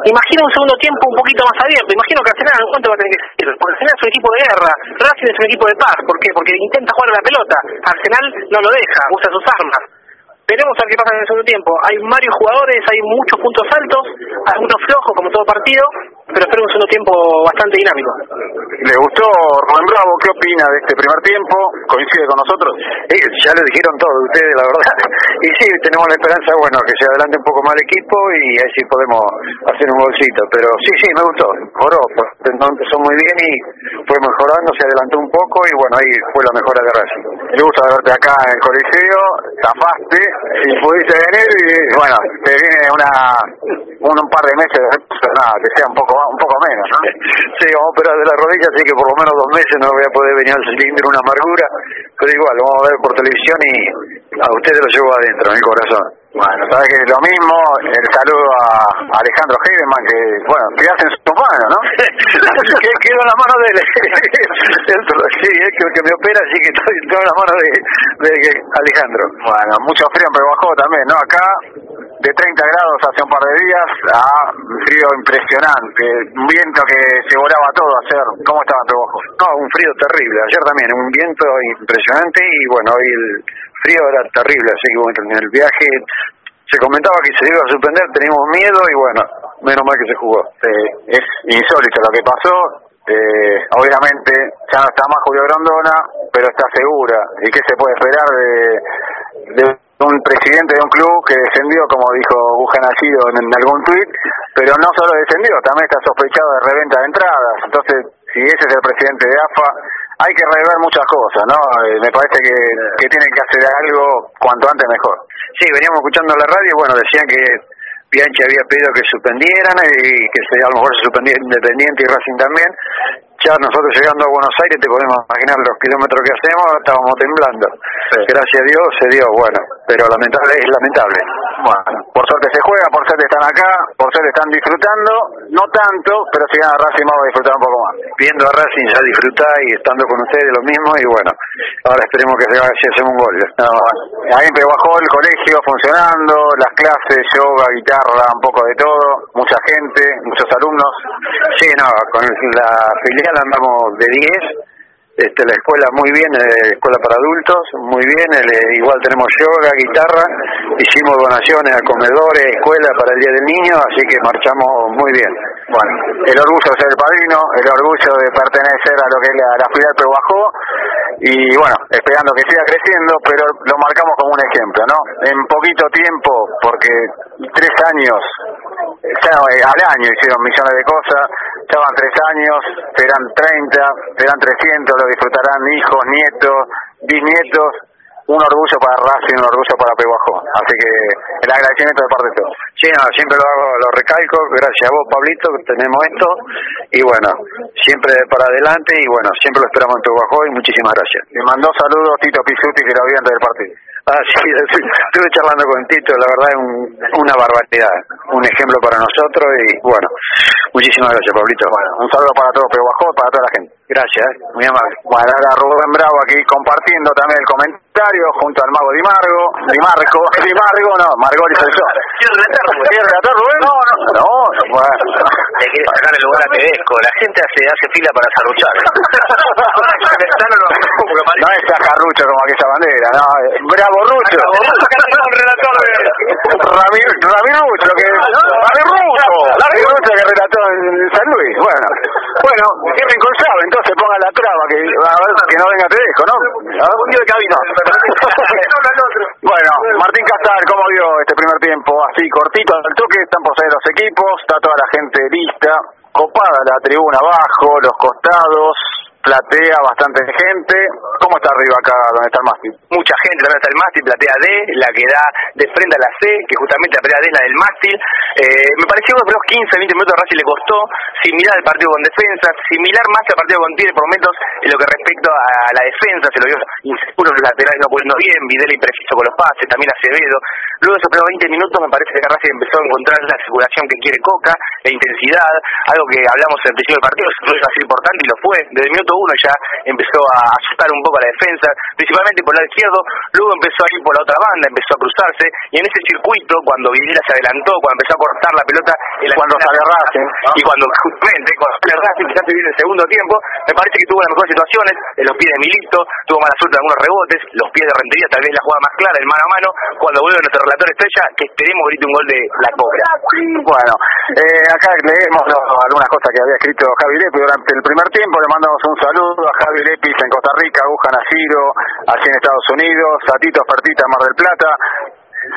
imagino un segundo tiempo un poquito más abierto. Imagino que Arsenal en cuánto va a tener que ser, porque Arsenal es un equipo de guerra, Racing es un equipo de paz. ¿Por qué? Porque intenta jugar a la pelota. Arsenal no lo deja, usa sus armas. Veremos a ver qué pasa en el segundo tiempo. Hay varios jugadores, hay muchos puntos altos, algunos flojos como todo partido, pero espero un segundo tiempo bastante dinámico. ¿Le gustó Rubén Bravo? ¿Qué opina de este primer tiempo? ¿Coincide con nosotros? Eh, ya lo dijeron todo ustedes, la verdad. Y sí, tenemos la esperanza, bueno, que se adelante un poco más el equipo y ahí sí podemos hacer un golcito. Pero sí, sí, me gustó. Mejoró, pues, empezó muy bien y fue mejorando, se adelantó un poco y bueno, ahí fue la mejora de Racing. Me gusta verte acá en el Coliseo, zafaste y pudiste venir y bueno, te viene una un, par de meses, nada, que sea un poco un poco menos, ¿no? sí, vamos a operar de la rodilla, así que por lo menos dos meses no voy a poder venir al cilindro, una amargura, pero igual, vamos a ver por televisión y a ustedes lo llevo adentro, en mi corazón. Bueno, sabes que es lo mismo, el saludo a Alejandro Heidemann, que, bueno, te hacen su mano, ¿no? que quedo en la mano de él. sí, es que, que me opera, así que estoy en la mano de, Alejandro. Bueno, mucho frío en Bajó también, ¿no? Acá, de 30 grados hace un par de días a frío impresionante, un viento que se volaba todo a hacer. ¿Cómo estaba en Bajó? No, un frío terrible. Ayer también, un viento impresionante y, bueno, hoy el frío era terrible, así que bueno, en el viaje se comentaba que se iba a suspender, teníamos miedo y bueno, menos mal que se jugó. Eh, es insólito lo que pasó. Eh, obviamente ya no está más Julio Grondona, pero está segura. ¿Y qué se puede esperar de, un presidente de un club que descendió, como dijo Nacido en, algún tuit, pero no solo descendió, también está sospechado de reventa de entradas. Entonces, si ese es el presidente de AFA, hay que rever muchas cosas, ¿no? Eh, me parece que, que tienen que hacer algo cuanto antes mejor. Sí, veníamos escuchando la radio, bueno, decían que Bianchi había pedido que suspendieran y que se, a lo mejor se suspendía Independiente y Racing también. Ya nosotros llegando a Buenos Aires, te podemos imaginar los kilómetros que hacemos, estábamos temblando. Gracias a Dios se dio, bueno, pero lamentable es lamentable. Bueno, por suerte se juega, por suerte están acá, por suerte están disfrutando, no tanto, pero si gana Racing vamos a disfrutar un poco más. Viendo a Racing ya disfrutar y estando con ustedes lo mismo y bueno, ahora esperemos que se si hacemos un gol. No, ahí bajó el colegio funcionando, las clases, yoga, guitarra, un poco de todo, mucha gente, muchos alumnos. Sí, no, con la filial andamos de 10 este, la escuela muy bien, eh, escuela para adultos, muy bien, eh, igual tenemos yoga, guitarra, hicimos donaciones a comedores, escuela para el Día del Niño, así que marchamos muy bien. Bueno, el orgullo de ser padrino, el orgullo de pertenecer a lo que es la, la filial Bajó, y bueno, esperando que siga creciendo, pero lo marcamos como un ejemplo, ¿no? En poquito tiempo, porque tres años, eh, al año hicieron millones de cosas, estaban tres años, serán 30, serán 300, lo disfrutarán hijos, nietos, bisnietos, un orgullo para Racing, un orgullo para Peguajó. Así que el agradecimiento de parte de todos. Sí, siempre lo hago, lo recalco, gracias a vos, Pablito, que tenemos esto. Y bueno, siempre para adelante y bueno, siempre lo esperamos en Peguajó y muchísimas gracias. Le mandó saludos Tito Pisuti, que lo vi antes del partido. Ah, estuve charlando con Tito, la verdad es una barbaridad, un ejemplo para nosotros y bueno, muchísimas gracias, Pablito. Bueno, un saludo para todos Peguajó, para toda la gente. Gracias, muy amable. Bueno, ahora Rubén Bravo aquí compartiendo también el comentario junto al mago Di Margo. Di Marco, Di Margo, no, Margoli soy yo. ¿Quieres relatar, ¿Quieres relatar, Rubén? No, no, no, bueno. Le quiere sacar el lugar a Tedesco. La gente hace hace fila para zarruchar. no es Carrucho como aquella bandera, no. Bravo Rucho. Bravo Rucho, Ramiro Rucho, que... Ramiro Rucho. bueno. Bueno, cierren con llave, entonces ponga la traba, que a ver que no venga te dejo, ¿no? Un día de cabina. bueno, Martín Casal, ¿cómo vio este primer tiempo? Así, cortito, al toque, están salir los equipos, está toda la gente lista, copada la tribuna abajo, los costados, platea bastante gente. ¿Cómo está arriba acá donde está el mástil? Mucha gente, donde está el mástil, platea D, la que da de frente a la C, que justamente la platea D es la del mástil. Eh, me pareció que los 15, 20 minutos a Racing le costó, similar al partido con defensa, similar más al partido con Tigre por momentos en lo que respecto a la defensa, se lo vio inseguro los laterales no poniendo bien, Videla impreciso con los pases, también Acevedo. Luego de esos primeros 20 minutos me parece que Racing empezó a encontrar la circulación que quiere Coca, la intensidad, algo que hablamos en el principio del partido, eso es así importante y lo fue. Desde el minuto uno ya empezó a asustar un poco a la defensa, principalmente por el lado izquierdo, luego empezó a ir por la otra banda, empezó a cruzarse, y en ese circuito, cuando Videla se adelantó, cuando empezó a cortar la pelota, cuando sale Racing, y cuando justamente, cuando sale Racing, empezaste bien el segundo tiempo, me parece que tuvo las mejores situaciones, en los pies de Milito, tuvo mala suerte en algunos rebotes, los pies de Rentería tal vez la jugada más clara, el mano a mano, cuando vuelve nuestro relator estrella, que esperemos grite un gol de la cobra. Bueno, eh, acá leemos algunas cosas que había escrito Javi Lepi durante el primer tiempo, le mandamos un saludo a Javi Lepis en Costa Rica, Aguja Naciro, aquí en Estados Unidos, a Tito Fertita Mar del Plata,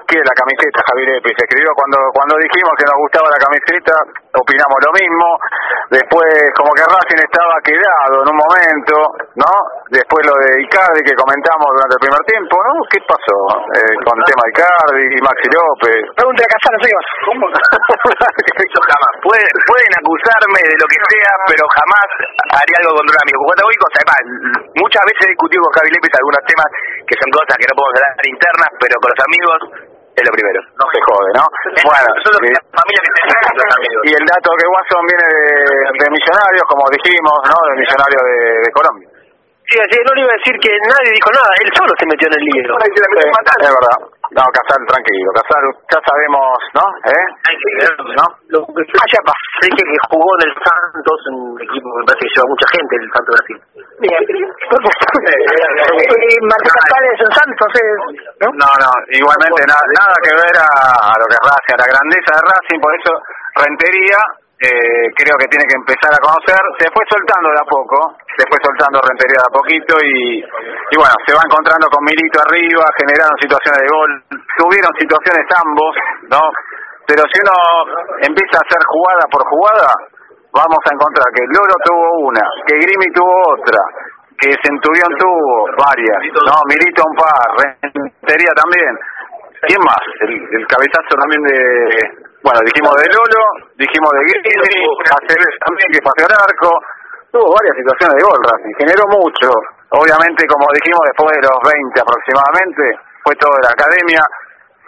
quiere la camiseta Javier Epis escribió cuando cuando dijimos que nos gustaba la camiseta opinamos lo mismo. Después como que Racing estaba quedado en un momento no después lo de Icardi que comentamos durante el primer tiempo no qué pasó eh, con el tema de Icardi y Maxi López pregúntale a Casano señor ¿cómo? jamás pueden, pueden acusarme de lo que sea pero jamás haría algo contra un amigo. Cuando voy cosas además muchas veces he discutido con Javi Lepis algunos temas que son cosas que no podemos hablar internas pero con los amigos es lo primero. No se jode, ¿no? Bueno, nosotros familia que tenemos amigos. Y el dato que Watson viene de, de Millonarios, como dijimos, ¿no? De Millonarios de, de Colombia. Sí, así no le iba a decir que nadie dijo nada, él solo se metió en el lío. Sí, es verdad. No, Casal, tranquilo. Casal, ya sabemos, ¿no? ¿Eh? ¿No? Ah, ya pa. Sé que jugó en el Santos, un equipo que me parece que lleva mucha gente, el Santos Brasil. Bien. y Martín Casal es un Santos, ¿no? No, no, igualmente nada, nada que ver a, a lo que es Racing, a la grandeza de Racing, por eso Rentería eh, creo que tiene que empezar a conocer, se fue soltando de a poco, se fue soltando Rentería de a poquito y, y bueno, se va encontrando con Milito arriba, generaron situaciones de gol, tuvieron situaciones ambos, ¿no? Pero si uno empieza a hacer jugada por jugada, vamos a encontrar que Lolo tuvo una, que Grimi tuvo otra, que Centurión tuvo varias, no, Milito un par, Rentería también. ¿Quién más? El, el cabezazo también de, bueno, dijimos de Lolo, dijimos de Aceves también que paseó el arco, tuvo varias situaciones de gol Racing, generó mucho, obviamente como dijimos después de los 20 aproximadamente, fue todo de la academia,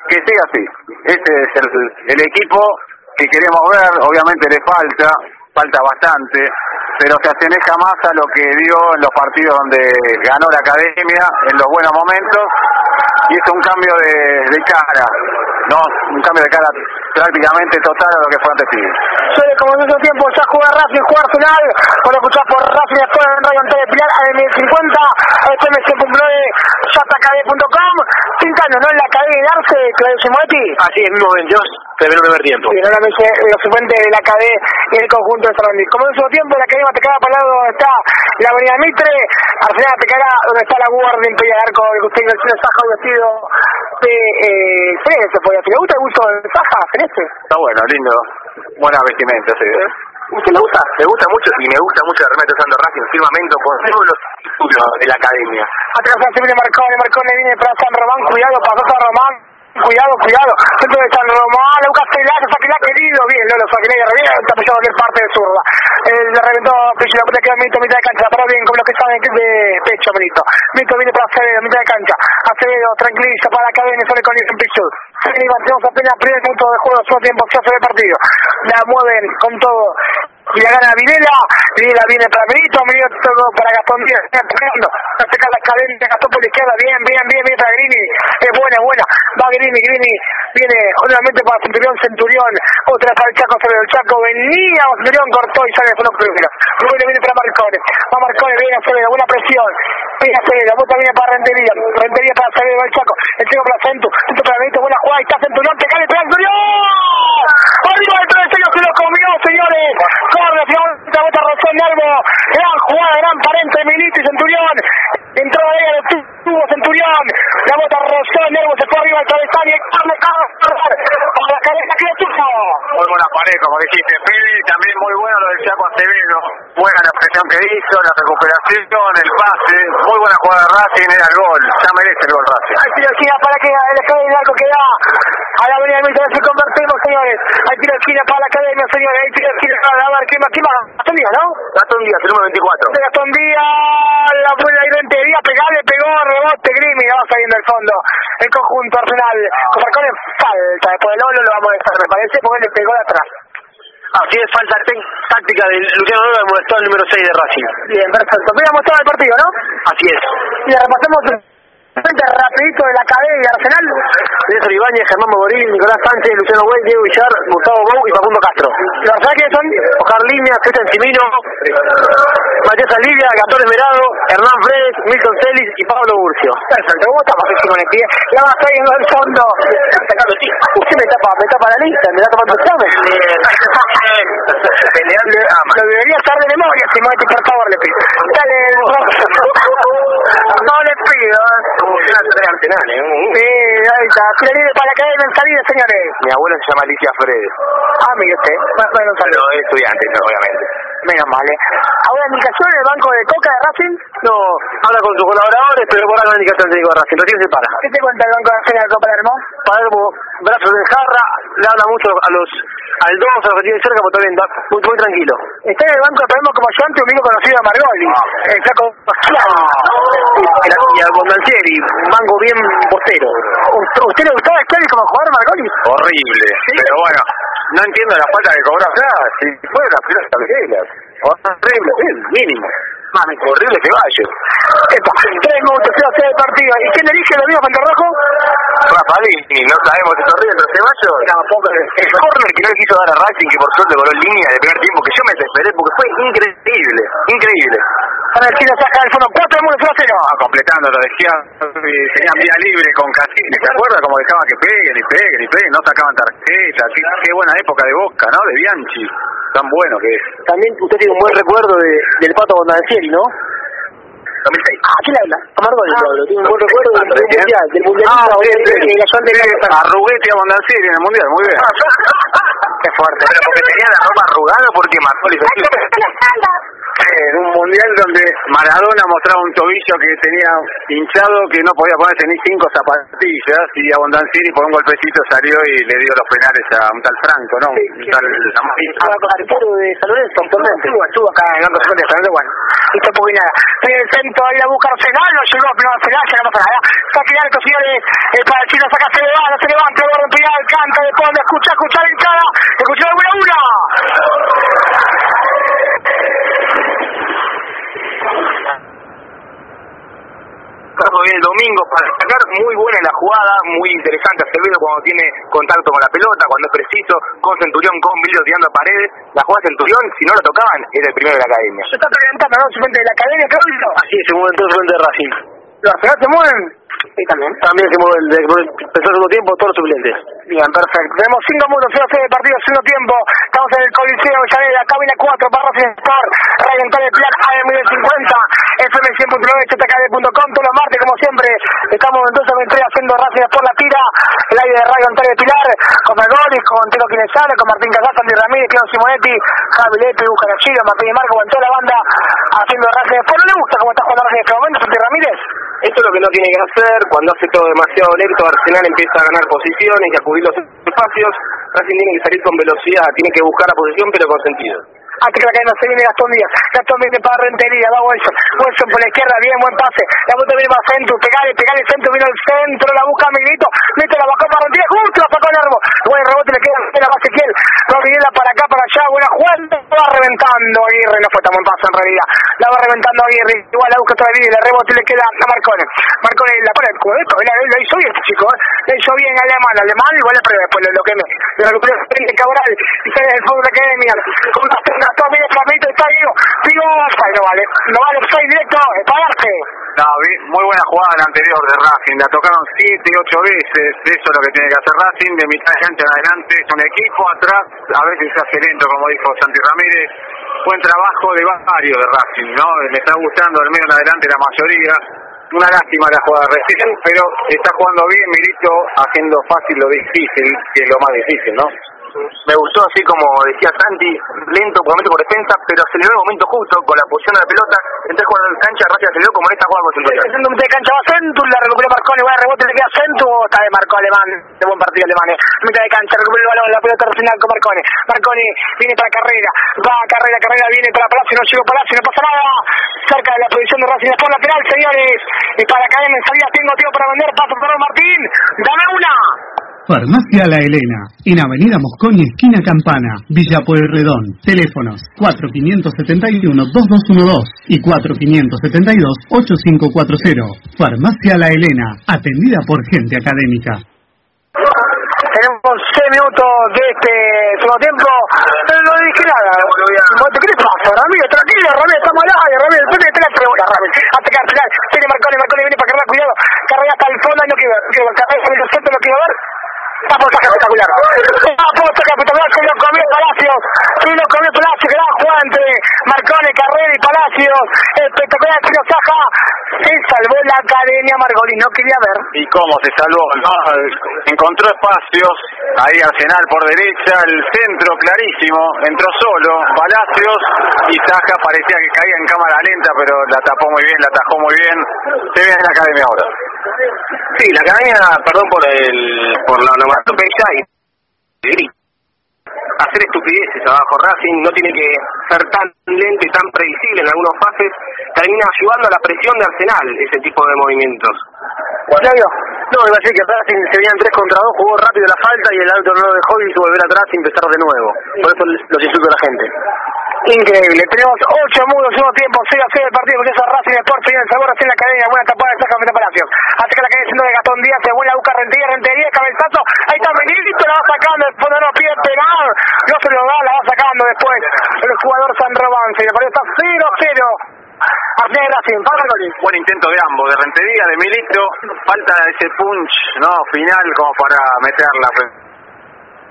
que siga así, este es el, el equipo que queremos ver, obviamente le falta, falta bastante, pero se asemeja más a lo que dio en los partidos donde ganó la academia, en los buenos momentos, y es un cambio de, de cara, no un cambio de cara prácticamente total a lo que fue antes sí. Soy como en esos tiempos ya juega Racing, jugar final, por escuchar por Racing después en Radio Antonio Pilar AM1050, FM 100.9, jkd.com, 5 años, ¿no? En la academia de Arce, Claudio Simonetti. Así es, mismo 22, terminó el primer tiempo. Sí, no los suplentes de la KD y el conjunto de Sarandí. Como en ese tiempo, la academia te queda para el lado donde está la avenida Mitre, Arsenal te queda donde está la guardia en Peña Arco, el cine Saja vestido de eh, Celeste, pues, ¿le gusta el gusto de Saja, Celeste? Está bueno, lindo, buena vestimenta, sí. ¿eh? ¿Usted le gusta? Me gusta mucho y me gusta mucho el remate usando Racing, firmamento por todos los estudios de la academia. Atrás se viene Marcone, Marcone viene para San Román, cuidado, pasó San Román. Cuidado, cuidado, centro de San Román, Lucas Celaya, Faquilá querido, bien, Lolo, Faquilá y revienta, empezó a volver parte de zurda. El reventó Pichi, la puta queda Milito, mitad de cancha, paró bien, como los que saben de pecho, Milito. Milito viene para Acevedo, mitad de cancha. Acevedo, tranquiliza para la academia, sale con amplitud. Tenemos apenas primer minuto de juego, solo tiempo que hace el partido. La mueven con todo. Y la gana Videla, Videla viene para Milito, Milito para Gastón Díaz, está está pegando la cadena, Gastón por la izquierda, bien, bien, bien, viene para Grini, buena, buena, va Grini, Grini, viene nuevamente para Centurión, Centurión, otra para el Chaco, sobre el Chaco, venía Centurión, cortó y sale solo primero, Rubén viene para Marcones, va Marcones, viene Acevedo, buena presión, viene Acevedo, vuelta viene para Rentería, Rentería para Acevedo, el Chaco, el Chaco para Centu, Centu para Benito, buena jugada, está Centurión, pegale, pega Centurión, arriba del 3 se lo comió, señores, corre, vuelta, bota Rosón Nervo, gran jugada, gran parente Milito y Centurión, entró ahí al tubo Centurión, la bota Rosón Nervo se fue arriba al travesaño para la cabeza que tuvo. Muy buena pared, como dijiste, Fede, también muy bueno lo del Chaco Acevedo, buena la presión que hizo, la recuperación, el pase, muy buena jugada de Racing, era el gol, ya merece el gol Racing. Hay tiro de esquina para que el del arco que da a la avenida Milton, si convertimos señores, hay tiro de esquina para la academia señores, hay tiro de esquina para la ver, ¿quién más? Gastón Díaz, ¿no? Gastón Díaz, el número 24. De Gastón Díaz, la buena Rentería, pegale, pegó, rebote, Grimi, va saliendo del fondo. El conjunto Arsenal, con Marcón en falta, después del Lolo lo vamos a estar, me parece, porque le pegó de atrás. Así es, falta táctica de Luciano Nueva, molestó al número 6 de Racing. Bien, perfecto. Veamos todo el partido, ¿no? Así es. Y frente rapidito de la academia Arsenal. Néstor Ibáñez, Germán Mogorín, Nicolás Sánchez, Luciano Güell, Diego Villar, Gustavo Bou y Facundo Castro. ¿Los quiénes son? Oscar Línea, Cristian Cimino, Matías Alivia, Gastón Esmerado, Hernán Fredes, Milton Celis y Pablo Burcio. Perfecto, ¿cómo estamos, Simonetti? Ya va saliendo del fondo. Usted me tapa, me tapa la lista, me da tomando examen. Peleando a Lo debería estar de memoria, Simonetti, por favor, le pido. Dale, no le pido. Sí, ahí está. Para academia en salida, señores. Mi abuela se llama Alicia Fredes, Ah, mire usted. Bueno, pero es estudiante, obviamente. Menos mal, ¿eh? ¿Ahora indicación en el banco de Coca de Racing? No, habla con sus colaboradores, pero por la indicación técnico de Racing. Recién se para. ¿Qué te cuenta el banco de de Copa Palermo? Palermo, brazos de jarra, le habla mucho a los al 2, a los que tienen cerca, pero también muy, muy tranquilo. Está en el banco de Palermo como yo antes, un amigo conocido de Margoli. El flaco. Y, a Bondancieri, mango bien postero. ¿Usted, ¿Usted le gustaba a Scully como jugador Margoli? Horrible, pero bueno, no entiendo la falta que cobró acá, si fue la primera tableras. Horrible, sí, mínimo. Mami, horrible caballo. Epa, tres minutos, se hace el partido. ¿Y quién dirige el amigo Rojo? Rafalini, no sabemos si es horrible, pero Ceballos, el corner que no le quiso dar a Racing, que por suerte voló en línea de primer tiempo, que yo me desesperé porque fue increíble, increíble. Para el Chile saca del fondo, cuatro minutos, 0 a 0. Ah, completando, lo decía, tenían vía libre con Casini, ¿te acuerdas? Como dejaban que peguen y peguen y peguen, no sacaban tarjetas, qué, qué buena época de Boca, ¿no? De Bianchi, tan bueno que es. También usted tiene un buen recuerdo de, del Pato Bondancieri, ¿no? 2006. Ah, ¿quién le habla? Amargo del Pablo, tiene un buen recuerdo del, del mundial, del mundial. Ah, sí, sí, sí. Sí, a en el Mundial, muy bien. Qué fuerte. Pero porque tenía la ropa arrugada porque mató el en un mundial donde Maradona mostraba un tobillo que tenía hinchado que no podía ponerse ni cinco zapatillas y a Bondancieri por un golpecito salió y le dio los penales a un tal Franco, ¿no? Un tal de San Lorenzo. Estuvo, estuvo acá en otros de San Lorenzo, bueno. Y tampoco nada. El centro ahí a buscar Arsenal, no llegó, pero Arsenal ya no pasa nada. Saque señores, eh, para el chino, saca, se levanta, se levanta, el gordo Piral, canta, de fondo, escucha, escucha la hinchada, escucha la a una. Muy bien el domingo para destacar, muy buena la jugada, muy interesante Acevedo cuando tiene contacto con la pelota, cuando es preciso, con Centurión, con Bilio tirando a paredes, la jugada de Centurión, si no la tocaban, era el primero de la academia. Se está presentando, ¿no? Su frente de la academia, ¿qué hizo? Así es, se mueve todo frente de Racing. ¿Los Arsenal se mueven? Sí, también. También se mueve, desde que empezó el segundo tiempo, todos los suplentes. Bien, perfecto. Tenemos cinco minutos, se hace el partido, segundo tiempo. Estamos en el Coliseo Avellaneda, cabina 4, barra Sport, Radio Ental del Plan, AM 1050, FM 100.9, chtkd.com, todos los martes, como siempre. Estamos entonces estoy haciendo Racing por la tira, el aire de Radio Ental de Pilar, con Magolis, con Tino Quinesano, con Martín Casas, Andy Ramírez, Claudio Simonetti, Javi Lepe, Bucarachillo, Martín y Marco, con toda la banda haciendo Racing Sport. ¿No le gusta cómo está jugando Racing en este momento, Santi Ramírez? Esto es lo que no tiene que hacer, cuando hace todo demasiado lento, Arsenal empieza a ganar posiciones y a cubrir los espacios, Racing tiene que salir con velocidad, tiene que buscar la posición pero con sentido. Antes que la cadena se viene Gastón Díaz. Gastón viene para Rentería, va Wilson. Wilson por la izquierda, bien, buen pase. La vuelta viene para centro, pegale, pegale centro, vino al centro, la busca Miguelito, mete la bajó para Rentería, justo la sacó Nervo. Buen rebote, le queda la base Kiel. Miguel para acá, para allá, buena jugada, va reventando Aguirre, no fue tan buen paso en realidad. La va reventando Aguirre, igual la busca todavía, le rebote le queda a Marcone. Marcone la pone, como esto, la, la hizo bien este chico, ¿eh? la hizo bien alemán, alemán, igual la prueba después lo, lo quemé. Le recuperó Cabral y sale del fútbol academia. Con Gastón, Ay, no vale, no vale, offside directo, vi- muy buena jugada la anterior de Racing, la tocaron 7, 8 veces, eso es lo que tiene que hacer Racing, de mitad de cancha en adelante, es un equipo. Atrás, a veces se hace lento, como dijo Santi Ramírez, buen trabajo de varios de Racing, ¿no? Me está gustando al menos en adelante la mayoría. Una lástima la jugada recién, pero está jugando bien Milito, haciendo fácil lo difícil, que es lo más difícil, ¿no? Me gustó así como decía Santi, lento por momento por defensa, pero aceleró el momento justo con la posición de la pelota, entonces cuando el cancha rápido aceleró como en esta jugada con Centurión. El centro de cancha va Centur, la Marconi, va rebote, le queda Centur, está de Marco Alemán, de buen partido alemán. Mitad de cancha, recupera el balón, la pelota regional con Marconi. Marconi viene para carrera, va carrera, carrera, viene para Palacio, no llegó Palacio, no pasa nada. Cerca de la posición de Racing, por lateral, señores. Y para caer en salida, tengo tiempo para vender, paso por Martín, dame una. Farmacia La Elena, en Avenida Mosconi, esquina Campana, Villa Pueyrredón. Teléfonos 4571-2212 y 4572-8540. Farmacia La Elena, atendida por gente académica. Tenemos 6 minutos de este segundo tiempo. No, no dije nada. ¿Qué le pasa, Ramírez? Tranquilo, Ramírez, estamos al aire, Ramírez. Después te la pregunta, Ramírez. Hasta que al final tiene Marconi, Marconi viene para cargar, cuidado. Carrera hasta el fondo, no quiero ver. Carrera el centro, no quiero ver. Aposta espectacular. Aposta espectacular, se lo comió Palacios. Se lo comió Palacios, gran jugada entre Palacios. Espectacular, Tino Saja. Se salvó la academia Margolí, no quería ver. ¿Y cómo se salvó? No, encontró espacios, ahí Arsenal por derecha, el centro clarísimo, entró solo, Palacios y Saja parecía que caía en cámara lenta, pero la tapó muy bien, la atajó muy bien. Se ve en la academia ahora. Sí, la academia, perdón por el por la onomatopeya y hacer estupideces abajo. Racing no tiene que ser tan lento y tan predecible en algunas fases. Termina ayudando a la presión de Arsenal ese tipo de movimientos. Flavio. No, iba a decir que Racing se veían 3 contra 2, jugó rápido la falta y el alto no lo dejó y hizo volver atrás y empezar de nuevo. Por eso los insulto a la gente. Increíble. Tenemos 8 mudos, segundo tiempo, 0 a 0 el partido. Porque es Racing Sport, y el sabor en la academia. Buena tapada de Saca de Palacios. Hasta que la calle siendo de Gastón Díaz, se vuelve a buscar Rentería, Rentería, cabezazo. Ahí está Benito, la va sacando. El fondo no pide penal. No se lo da, la va sacando después. El jugador San Robance. Y el partido está 0 a 0. Buen intento de ambos, de Rentería, de Milito. Falta ese punch no final como para meterla.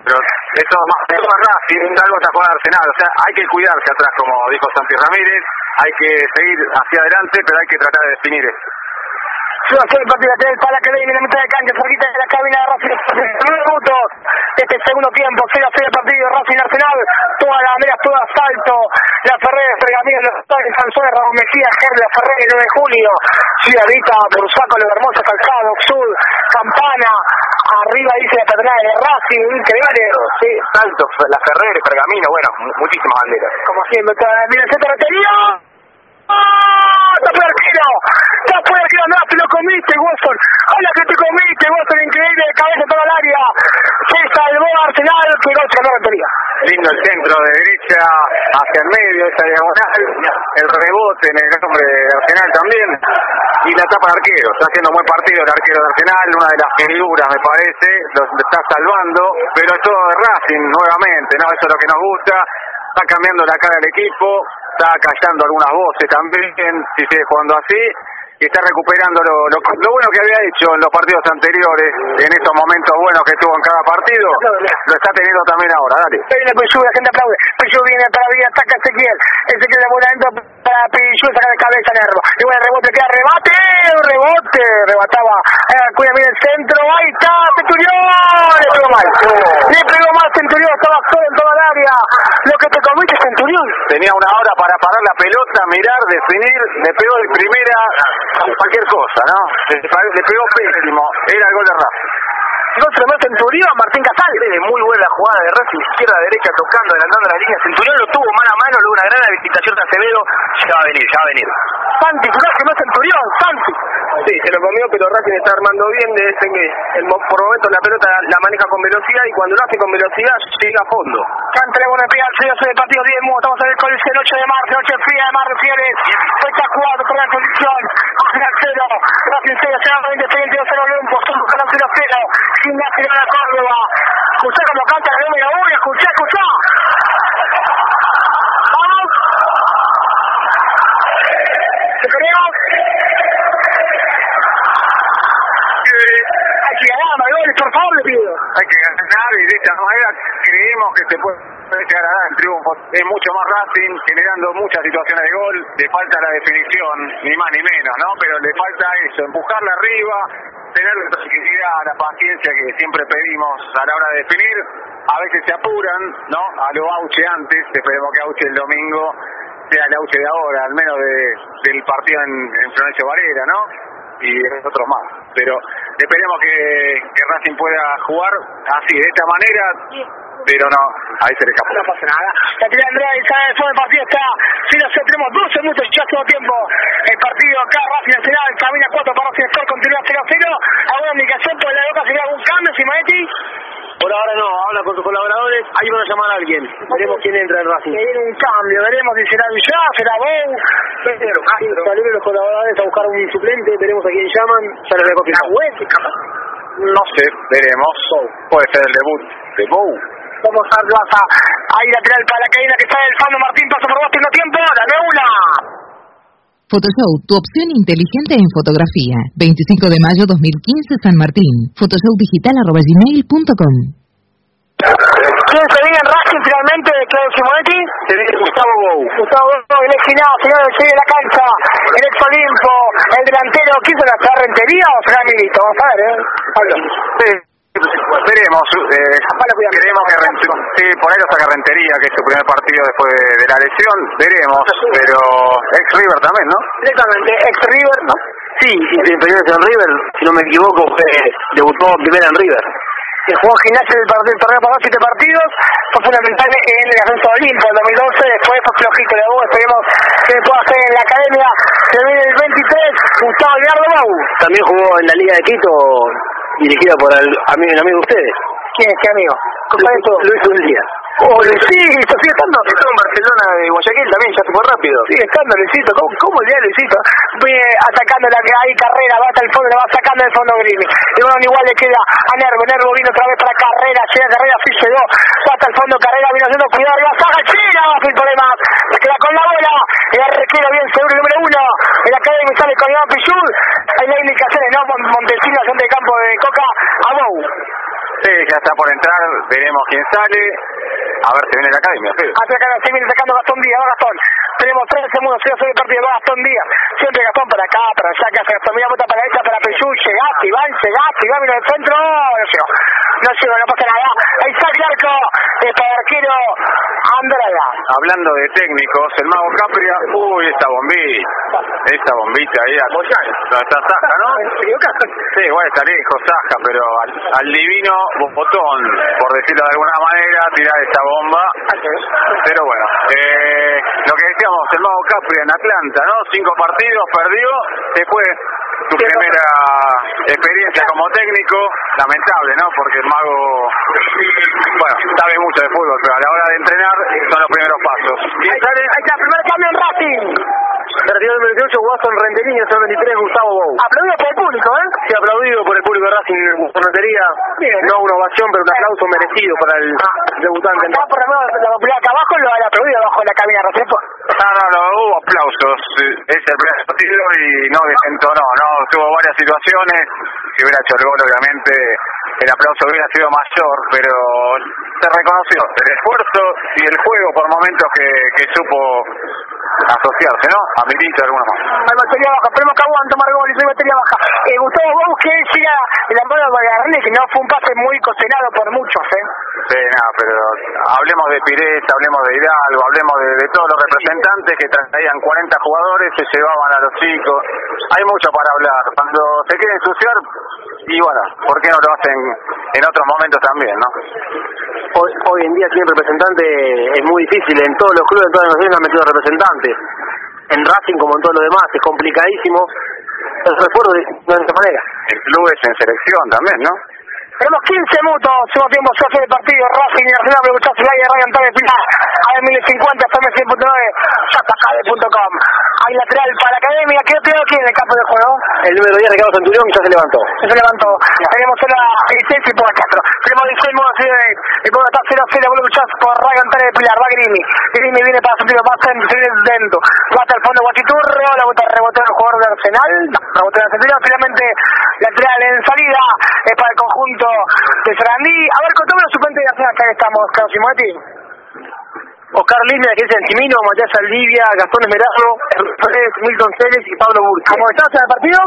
Pero eso más es Racing, algo está jugando Arsenal. O sea, hay que cuidarse atrás, como dijo Santi Ramírez. Hay que seguir hacia adelante, pero hay que tratar de definir eso. Se hacer el partido de para la academia en la mitad de cancha, cerquita de la cabina de Racing. 9 minutos este segundo tiempo, 0 a 0 el partido Racing Arsenal. Todas las maneras, todo asfalto. La Ferrer, Pergamino, Los Estados, Sanzones, Ramón Mejía, Gerla, Ferrer, 9 de julio. Ciudadita, Bursaco, Lo Hermoso, Calzado, Sur, Campana. Arriba dice la patronal de Racing, increíble. Sí, Salto, la Ferrer, Pergamino, bueno, muchísimas banderas. Como siempre, mira el centro de ¡Ah! ¡Está arquero! ¡Está arquero! ¡No, te lo comiste, Watson! ¡Hola que te comiste, Watson! Increíble, cabeza toda el área. Se salvó Arsenal, que gol se ganó Rentería. Lindo el centro de derecha hacia el medio, esa diagonal. El rebote en el nombre de Arsenal también. Y la tapa de arquero. Está haciendo un buen partido el arquero de Arsenal. Una de las figuras, me parece. Lo está salvando. Pero es todo de Racing nuevamente, ¿no? Eso es lo que nos gusta. Está cambiando la cara del equipo está callando algunas voces también, si sigue jugando así, y está recuperando lo, lo, lo, bueno que había hecho en los partidos anteriores, en estos momentos buenos que tuvo en cada partido, lo está teniendo también ahora, dale. Viene Pichu, la gente aplaude, Pichu viene para vía, ataca Ezequiel, Ezequiel de volando para Pichu, saca de cabeza Nervo, y bueno, rebote, queda rebate, rebote, rebataba, eh, cuida bien el centro, ahí está, Centurión, le pegó mal, le pegó mal Centurión, estaba solo en toda el área, lo que te comiste Centurión. Tenía una hora para parar la pelota, mirar, definir, le pegó de primera cualquier cosa, ¿no? Le, le pegó pésimo, era el gol de Rafa. No se lo Centurión, Martín Casal. De muy buena jugada de Racing, izquierda a derecha, tocando, adelantando la línea. Centurión lo tuvo mano a mano, luego una gran habilitación de Acevedo. Ya va a venir, ya va a venir. Santi, que no Centurión, Santi. Sí, se lo comió, pero Racing está armando bien. De ese que el, por momentos la pelota la maneja con velocidad y cuando lo hace con velocidad llega a fondo. Cantele bueno, pega el sello del partido 10 Estamos en el colegio el 8 de marzo, noche fría de Marzo Fieres. Está jugado por la condición. Arsenal 0, Racing 0, se va a 20, 0, 0, Olimpo, buscando 0, 0. Gimnasia de la Córdoba. Escuchá como canta el número 1, escuchá, escuchá. Vamos. ¿Te queremos? Hay por favor. Hay que ganar y de esta manera creemos que se puede llegar a dar el triunfo. Es mucho más Racing, generando muchas situaciones de gol. Le falta la definición, ni más ni menos, ¿no? Pero le falta eso, empujarla arriba, tener la tranquilidad, la paciencia que siempre pedimos a la hora de definir. A veces se apuran, ¿no? A lo Auche antes, esperemos que Auche el domingo sea el Auche de ahora, al menos de, del partido en, en Florencio Varela, ¿no? Y otros más. Pero esperemos que, que Racing pueda jugar así, de esta manera, pero no, ahí se le escapó. No pasa nada. La tira Andrea y sabe después del partido está, si no sé, tenemos 12 minutos ya todo tiempo. El partido acá, Racing Nacional, camina 4 para Racing Sport, continúa 0-0. ¿Alguna indicación por la boca sería algún cambio, si Maeti? Por ahora no, habla con sus colaboradores, ahí van a llamar a alguien. Veremos quién entra en Racing. Viene un cambio, veremos si será Villá, será Bou. Saludos los colaboradores a buscar un suplente, veremos a quién llaman, ya les voy a confirmar. No sé, veremos. Puede ser el debut de Bou. Vamos a Plaza. Ahí lateral para la caída que está el fondo. Martín paso por vos, tengo tiempo. Dame una. Photoshow, tu opción inteligente en fotografía. 25 de mayo 2015, San Martín. Photoshowdigital.gmail.com ¿Quién se viene en Racing finalmente de Claudio Simonetti? Se viene Gustavo Bou. Gustavo Bou, el ex-finado, señor del de la cancha, el ex Olimpo, el delantero, ¿quiso la rentería o será Milito? Vamos a ver, ¿eh? Sí. Veremos, eh, queremos que sí, por ahí lo saca Rentería, que es su primer partido después de, de la lesión, veremos, pero ex River también, ¿no? Directamente, ex-River, ¿no? Sí, inferiores en River, si no me equivoco, fue, debutó primero en River. que jugó gimnasia el, partido, el torneo pasado, siete partidos, fue fundamental en el ascenso de Olimpo en 2012, después fue flojito de Bou, esperemos que pueda hacer en la academia, se viene el 23, Gustavo Leonardo Bou. También jugó en la Liga de Quito, dirigida por el amigo, un amigo de ustedes. ¿Quién es? ¿Qué amigo? Luis, Luis Undía. Oh, Luisito, sigue estando. Estuvo en Barcelona de Guayaquil también, ya se fue rápido. Sigue estando Luisito, ¿cómo, cómo día de Luisito? Viene atacando la que hay carrera, va hasta el fondo, la va sacando del fondo Grimi. Y bueno, igual le queda a Nervo, Nervo vino otra vez para carrera, llega carrera, sí llegó, va hasta el fondo, carrera, vino haciendo cuidado, arriba, saca China, sin problemas, se queda con la bola, el arquero bien seguro, número uno, el academia sale con Iván Pichul, hay las indicaciones, ¿no? Mon- Montesino, centro de campo de Coca, a Bou. Ya está por entrar, veremos quién sale, a ver si viene la academia, Fede. Hacia acá se viene sacando Gastón Díaz, va Gastón. Tenemos 13 segundos, si el partido, va Gastón Díaz. Siempre Gastón para acá, para allá, que hace Gastón, mira, bota para la derecha, para Peyú, llegaste, Iván, llegaste, Iván, vino del centro, no llegó. No llegó, no pasa nada. Ahí está el arco, el arquero Andrada. Hablando de técnicos, el mago Capria, uy, esa bombita, esa bombita ahí, a- no está Saja, ¿no? Sí, igual está lejos Saja, pero al, al divino botón, por decirlo de alguna manera, tirar esa bomba. Pero bueno, eh, lo que decíamos, el mago Capria en Atlanta, ¿no? Cinco partidos, perdió, después su primera experiencia como técnico, lamentable, ¿no? Porque el mago, bueno, sabe mucho de fútbol, pero a la hora de entrenar son los primeros pasos. Ahí está, ahí está, primer cambio en Racing. Retiró el 28, Watson Rentería, el 23, Gustavo Bou. Aplaudido por el público, ¿eh? Sí, aplaudido por el público de Racing Rentería. Bien. No una ovación, pero un aplauso merecido para el debutante. Acá por lo menos la popular acá abajo lo han aplaudido abajo de la cabina Racing. No, no, no, hubo aplausos. Es el primer partido y no desentonó, ¿no? Tuvo varias situaciones. Si hubiera hecho el gol, obviamente, el aplauso hubiera sido mayor, pero se reconoció el esfuerzo y el juego por momentos que, que supo asociarse, ¿no? A Milito y algunos más. Hay batería baja, esperemos que aguante Margoli, hay batería baja. Eh, Gustavo Bou que siga el amparo de Vallarne, que no fue un pase muy cocinado por muchos, ¿eh? Sí, nada, pero hablemos de Pires, hablemos de Hidalgo, hablemos de, de todos los representantes que traían 40 jugadores, se llevaban a los chicos. Hay mucho para hablar. Cuando se quiere ensuciar, y bueno, ¿por qué no lo hacen en otros momentos también, no? Hoy, hoy en día tiene representante, es muy difícil. En todos los clubes, en todas las naciones han metido representantes. En Racing, como en todo lo demás, es complicadísimo. El refuerzo de, de esta manera. En clubes, en selección también, ¿no? Tenemos 15 minutos, segundo tiempo, se hace el partido, Racing y Arsenal, pero escuchás el aire, Radio Antares Pilar, AM 1050, FM 100.9, zapacade.com. Hay lateral para la academia, ¿qué peor aquí en el campo de juego? El número 10, Ricardo Centurión, ya se levantó. Se levantó. Tenemos una licencia y por Castro. Tenemos Licey Modo Ciudad y por está 0 0 vuelve luchar por Radio de Pilar, va Grimi. Grimi viene para sentido, va dentro. Va hasta el fondo Guatiturro, la bota rebotó el jugador de Arsenal, rebotó en Arsenal, finalmente lateral en salida es para el conjunto de Sarandí. A ver, contame los suplentes de Arsenal, acá estamos, Carlos Simonetti. Oscar Línea, que es el Chimino, Matías Aldivia, Gastón Esmeraldo, Pérez, Milton Celes y Pablo Burke. ¿Cómo estás en el partido?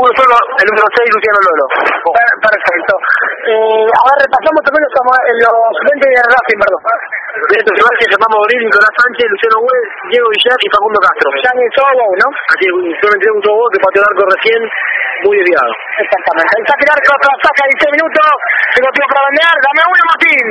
Uno solo, el número 6, Luciano Lolo. Per- Perfecto. Eh, a ver, repasamos también los, los suplentes de Racing, perdón. Beto Suárez, Germán Mobril, Nicolás Sánchez, Luciano Güell, Diego Villar y Facundo Castro. Ya ni solo, ¿no? Así solamente un solo que pateó el arco recién, muy desviado. Exactamente. El saque de arco, otra saca, 16 minutos, tengo tiempo para vender, dame una, Martín.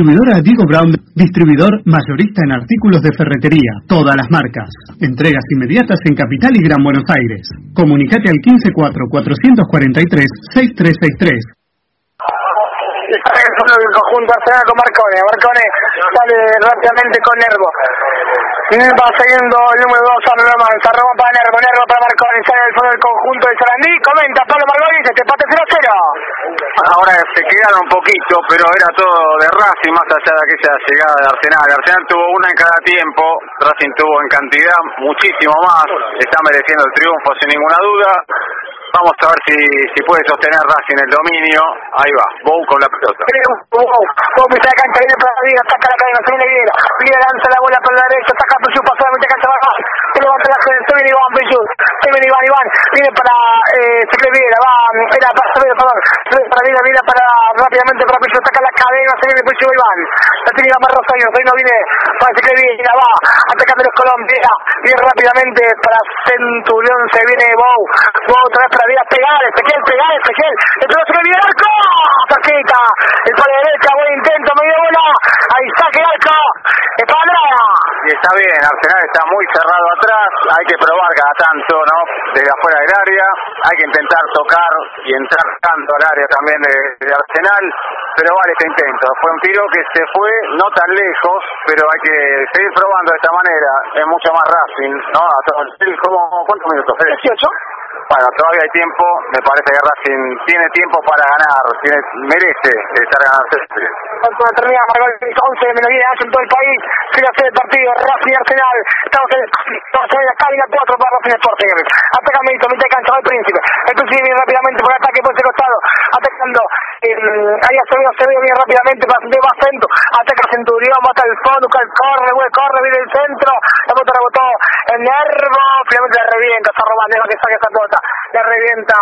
Distribuidora Diego Brown, distribuidor mayorista en artículos de ferretería, todas las marcas. Entregas inmediatas en Capital y Gran Buenos Aires. Comunicate al 154-443-6363. El conjunto Arsenal con Marcone. Marcone sale rápidamente con Nervo. Va siguiendo el número 2 a. Roman para Nervo. Nervo para Marcone. Sale del fondo del conjunto de Sarandí. Comenta Pablo Margoni. Dice: Este empate 0-0. Ahora se quedaron poquito, pero era todo de Racing, más allá de aquella llegada de Arsenal. Arsenal tuvo una en cada tiempo, Racing tuvo en cantidad muchísimo más, está mereciendo el triunfo sin ninguna duda. Vamos a ver si, si puede sostener Racing el dominio. Ahí va, Bou con la pelota. Wow, pisa de cancha, viene para arriba, ataca la cadena, se viene Viera, Viera la bola para la derecha, ataca Peyú, pasa la mitad cancha baja, se levanta la se viene Iván viene Iván, Iván, viene para, eh, se va, era para, se viene, perdón, se viene para Viera, Viera para, rápidamente para Peyú, ataca la cadena, se viene Peyú, Iván, la tiene Iván Rosario, Reino viene para se cree Viera, va, atacando los Colón, Viera, viene rápidamente para Centurión, se viene Bou, Bou otra vez para Viera, pegar, Ezequiel, pegar, Ezequiel, el pelota se viene arco, tarjeta, el para derecha, buen intento, medio bola, ahí saque el arco, es para Andrada. Y está bien, Arsenal está muy cerrado atrás, hay que probar cada tanto, ¿no? Desde afuera del área, hay que intentar tocar y entrar tanto al área también de, de Arsenal, pero vale este intento. Fue un tiro que se fue no tan lejos, pero hay que seguir probando de esta manera, es mucho más Racing, ¿no? ¿Cómo, ¿Cuántos minutos? Fede? 18. Bueno, todavía hay tiempo, me parece que Racing tiene tiempo para ganar, tiene, merece estar ganando. Cuando termina Margot 11 menos 10 en todo el país, sigue a hacer el partido, Racing Arsenal, estamos en, en la cabina 4 para Racing Sporting. Ataca Milito, mitad de cancha, va el príncipe. El príncipe viene rápidamente por el ataque por ese costado, atacando, eh, ahí Acevedo, Acevedo viene rápidamente de más centro, ataca Centurión, mata el fondo, corre, güey, corre, viene el centro, la pelota rebotó el nervo, finalmente la revienta, está robando, que saque esa pelota, la revienta,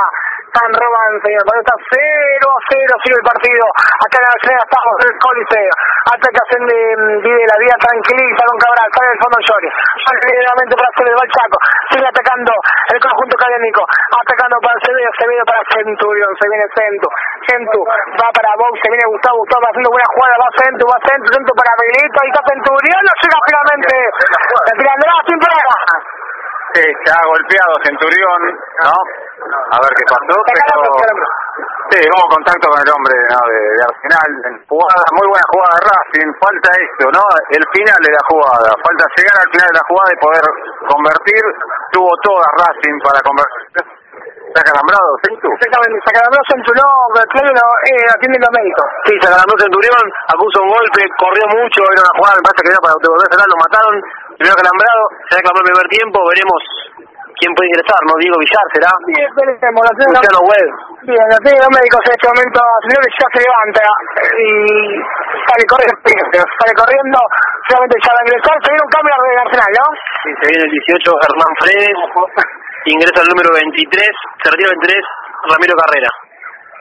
San Roman, señor, pero está 0 a 0, sigue el partido, acá en la Nacional estamos en el Coliseo, atacación de Vive la Vida tranquiliza con Cabral, sale del fondo Llori, Llori nuevamente para va el Chaco, sigue atacando el conjunto académico, atacando para Acevedo, Acevedo para Centurión, se viene Centu, Centu, va para Box, se viene Gustavo, Gustavo va haciendo buena jugada, va Centu, va Centu, Centu para Belito, ahí está Centurión, no llega finalmente, la tira Andrés, sin problema. Sí, se ha golpeado Centurión, ¿no? A ver qué pasó, pero... Sí, hubo contacto con el hombre ¿no? de, de Arsenal. En Jugada, muy buena jugada de Racing. Falta esto, ¿no? El final de la jugada. Falta llegar al final de la jugada y poder convertir. Tuvo toda Racing para convertir. ¿Está calambrado, Centu? Exactamente, Sacaramelo Centu, no, Claudio eh, atiende los médicos. Sí, se ganó Centurión, acusa un golpe, corrió mucho, era una jugada, me parece que era para devolverse lo mataron, primero calambrado, se aclamó el primer tiempo, veremos quién puede ingresar, ¿no? Diego Villar será. Bien, veremos, la Luciano Webb. Bien, la los médicos en este momento, señores ya se levanta y sale corriendo, sale corriendo, finalmente ya va a ingresar, se viene un cambio de Arsenal, ¿no? Sí, se viene el 18 Hernán Fredes, ingresa el número 23, se retira el 23 Ramiro Carrera.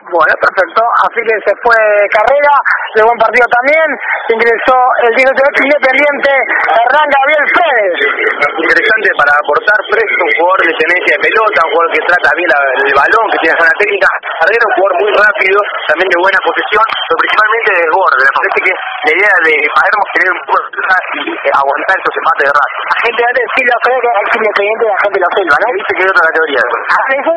Bueno, perfecto. Así que se fue Carrera, de buen partido también. Ingresó el 18 Independiente, Hernán Gabriel Fredes. Interesante para aportar fresco, un jugador de tenencia de pelota, un jugador que trata bien la- el balón, que tiene zona técnica. Carrera un jugador muy rápido, también de buena posesión, pero principalmente de desborde. Me parece que la idea de Palermo es tener un poco de y eh, aguantar esos empates de rato. La gente antes sí lo cree que es independiente de la gente de la selva, ¿no? Viste que hay otra categoría. ¿Ah, eso?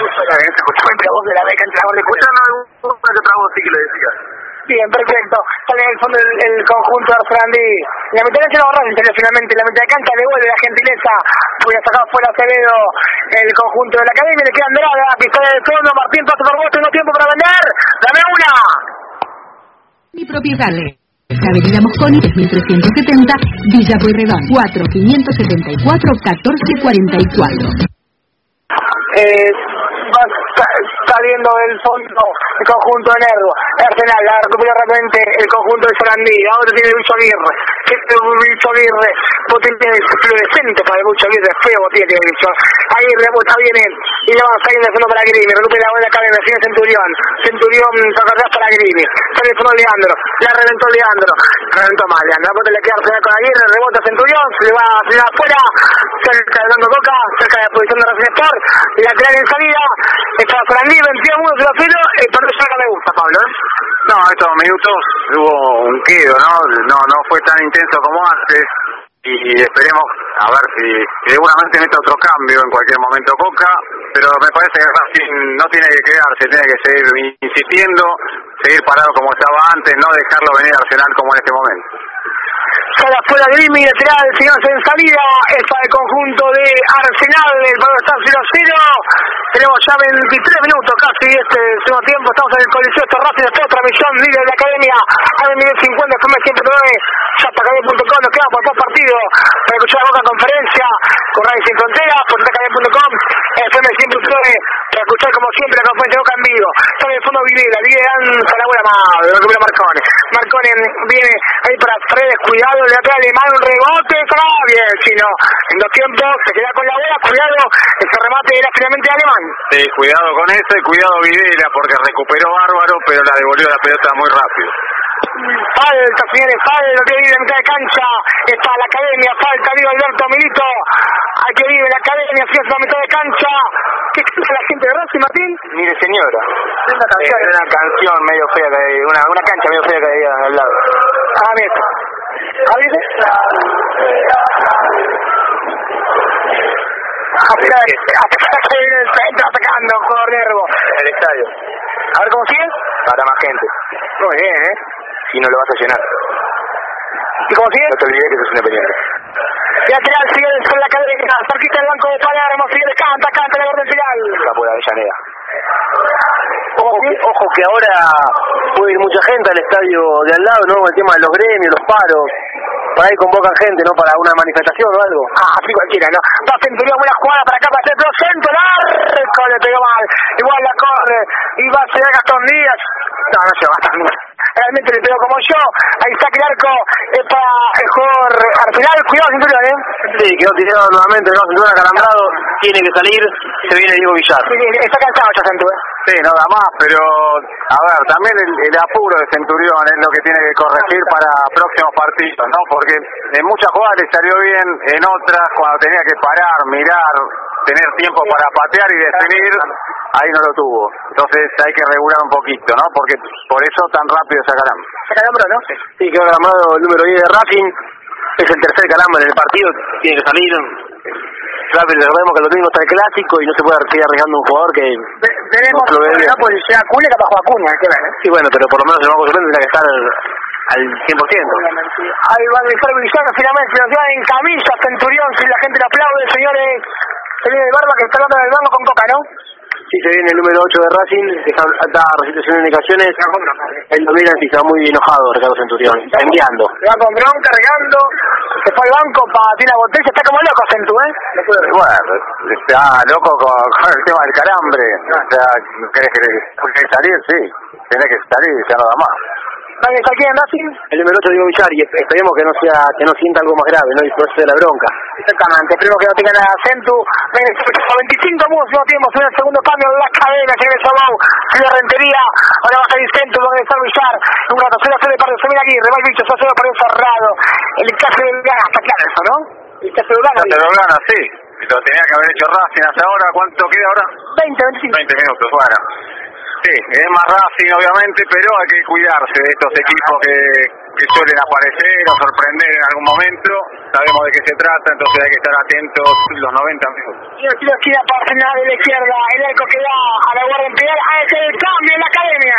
Pero vos de la beca entrenador de Escuchando alguna que otra voz sí que le decía. Bien, perfecto. Sale en el fondo el, el conjunto de Arsenal. La mitad de lo Racing salió finalmente. La mitad de cancha devuelve la gentileza. Voy a sacar fuera Acevedo el conjunto de la academia. Le queda Andrada, pistola de fondo. Martín, paso por vos. Tengo tiempo para vender. ¡Dame una! Mi propietario. Avenida Mosconi 3370, Villa Pueyrredón, 4 574 1444. Eh, saliendo del fondo el conjunto de Nervo. Arsenal la recupera rápidamente el conjunto de Sarandí. Ahora tiene Lucho Aguirre. Es Lucho Aguirre. Potente fluorescente para el Lucho Aguirre. Feo tiene tiene Lucho. Aguirre está bien él. Y le va a de fondo para Grimi. Recupera la buena cadena. Sigue Centurión. Centurión toca atrás para Grimi. Fondo Leandro. La reventó Leandro. Reventó mal. Leandro. La pelota le queda Arsenal con Aguirre. Rebota Centurión. Se le va a tirar afuera. Cerca de Dando Coca. Cerca de la posición de Racing Sport. Lateral en salida. Está Sarandí. 21 minutos de filo. El partido ya no me gusta, Pablo. ¿eh? No, estos minutos hubo un quedo, ¿no? No, no fue tan intenso como antes y esperemos a ver si seguramente mete otro cambio en cualquier momento Coca, pero me parece que Racing no tiene que quedarse, tiene que seguir insistiendo, seguir parado como estaba antes, no dejarlo venir a Arsenal como en este momento. Sale afuera Grimi, lateral, señores en salida, está el conjunto de Arsenal, el balón está 0-0. Tenemos ya 23 minutos casi este segundo tiempo, estamos en el Coliseo de Racing, después otra misión, líder de la Academia, a 50, FM 109, chapacademia.com, nos queda por dos partidos para escuchar la boca conferencia con Radio Sin Fronteras, por chapacademia.com, FM 109, para escuchar como siempre la conferencia de boca en vivo. Sale de fondo Videla, Videla la buena madre, Marcone. Marcone viene ahí para Fredes, cuidado, el lateral alemán, un rebote, está bien, chino. En dos tiempos, se queda con la bola, cuidado, ese remate era finalmente alemán. Sí, cuidado con eso y cuidado Videla porque recuperó bárbaro, pero la devolvió la pelota muy rápido. Falta, señores, falta, que vive en mitad de cancha. Está la academia, falta, vive Alberto Milito. Hay que vive la academia, si es la mitad de cancha. ¿Qué canta la gente de Racing, Martín? Mire, señora. Es una canción. Es una canción medio fea, que hay, una, una cancha medio fea que hay al lado. Ah, mira. ¿Ah, dice? Hasta hasta que viene el centro atacando, jugador Nervo. El estadio. A ver cómo sigue. Para más gente. Muy bien, ¿eh? Si no lo vas a llenar. ¿Y cómo sigue? No te olvides que sos independiente. Lateral sigue con la cadena, cerquita del banco de Palermo, sigue, canta, canta, la orden final. Está por Avellaneda. Ojo que, ojo que ahora puede ir mucha gente al estadio de al lado, ¿no? El tema de los gremios, los paros. Para ahí convocan gente, ¿no? Para una manifestación o algo. Ah, así cualquiera, ¿no? Va Centurión, buena jugada para acá, para centro, centro, largo, le pegó mal. Igual la corre, y va a ser Gastón Díaz. No, no se va a gastar Realmente le pegó como yo. Ahí saca el arco es para el jugador Arsenal. Cuidado, Centurión, ¿eh? Sí, quedó tirado nuevamente, ¿no? Cinturón acalambrado. Tiene que salir. Se viene Diego Villar. Sí, está cansado ya Centurión. Sí, nada más, pero a ver, también el, el apuro de Centurión es lo que tiene que corregir para próximos partidos, ¿no? Porque en muchas jugadas le salió bien, en otras, cuando tenía que parar, mirar, tener tiempo para patear y definir, ahí no lo tuvo. Entonces hay que regular un poquito, ¿no? Porque por eso tan rápido Se calambró, ¿no? Sí, quedó acalambrado el número 10 de Racing. Es el tercer calambre en el partido. Tiene que salir. Rápido, recordemos que lo mismo está el clásico y no se puede seguir arriesgando un jugador que... Ve- Veremos, No. ¿no? Pues sea Cule, capaz juega hay que ver, ¿eh? Sí, bueno, pero por lo menos el banco suplente tendría que estar al, al 100%. Ahí va a ingresar Villano finalmente, se nos da en camisa Centurión, si la gente le aplaude, señores. Se viene de Barba que está hablando del banco con Coca, ¿no? Sí, se viene el número 8 de Racing, deja da restitución de indicaciones. Él lo viene y está muy enojado, Ricardo Centurión. Está enviando. Se va con bronca, regando, se fue al banco para tirar la botella, está como loco Centu, ¿eh? No. Bueno, está loco con, con el tema del calambre. O sea, ¿querés que, que salir? Sí, tenés que salir y ya nada más. ¿Va a ingresar quién en Racing? El número 8 Diego Villar y esperemos que no sea que no sienta algo más grave, ¿no? Y por eso de la bronca. Exactamente, esperemos que no tenga nada Centu. Va a ingresar 25 minutos, no tiempo, en el segundo cambio, la cadena, se ingresa Bau, se la rentería, ahora va a salir va a ingresar Villar. Un rato, se hace de parte, se viene aquí, va el bicho, se hace por el cerrado. El caso del Gana, está claro eso, ¿no? El caso del Gana, No te lo gana, sí. Lo tenía que haber hecho Racing hasta ahora. ¿Cuánto queda ahora? 20, 25. 20 minutos, bueno. Sí, es más Racing obviamente, pero hay que cuidarse de estos equipos que, que suelen aparecer o sorprender en algún momento. Sabemos de qué se trata, entonces hay que estar atentos los 90 minutos. Y el tiro gira para frenar de la izquierda, el arco que va a la guardia imperial, a ese el cambio en la academia.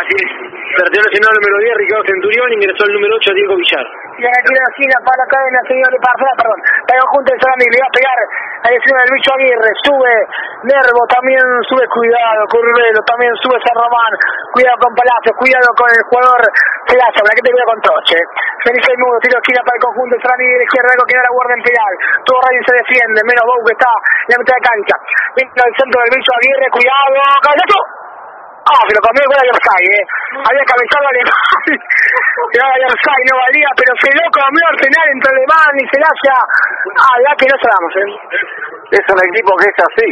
Así es. Lesionado el número 10, Ricardo Centurión, ingresó el número 8, Diego Villar. Y en el tiro de esquina para la academia, señor de Parcela, perdón. Para el conjunto de Sarandí, le va a pegar a la esquina del bicho Aguirre, sube Nervo, también sube Cuidado, Curvelo, también sube San Román, cuidado con Palacios, cuidado con el jugador Plaza, para que te con Troche. Félix Mudo, tiro esquina para el conjunto de Sarandí de la izquierda, algo queda la guardia imperial. Todo Racing se defiende, menos Bou que está en la mitad de cancha. Al centro del bicho Aguirre, cuidado, cabezazo. Ah, se lo comió con Yersay, eh. Había cabezado Alemán. Ya Yersay no valía, pero se lo comió Arsenal entre Alemán y Celaya. Ah, ya que no sabemos, eh. Es un equipo que es así,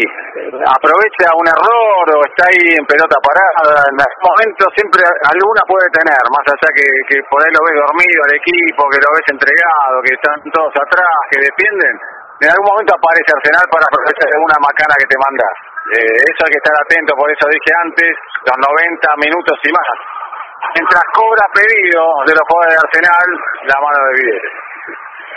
aprovecha un error o está ahí en pelota parada, en algún momento siempre alguna puede tener, más allá que, que por ahí lo ves dormido al equipo, que lo ves entregado, que están todos atrás, que defienden, en algún momento aparece Arsenal para aprovechar alguna macana que te mandas. Eh, eso hay que estar atento, por eso dije antes, los 90 minutos y más. Mientras cobra pedido de los jugadores de Arsenal, la mano de Vidal.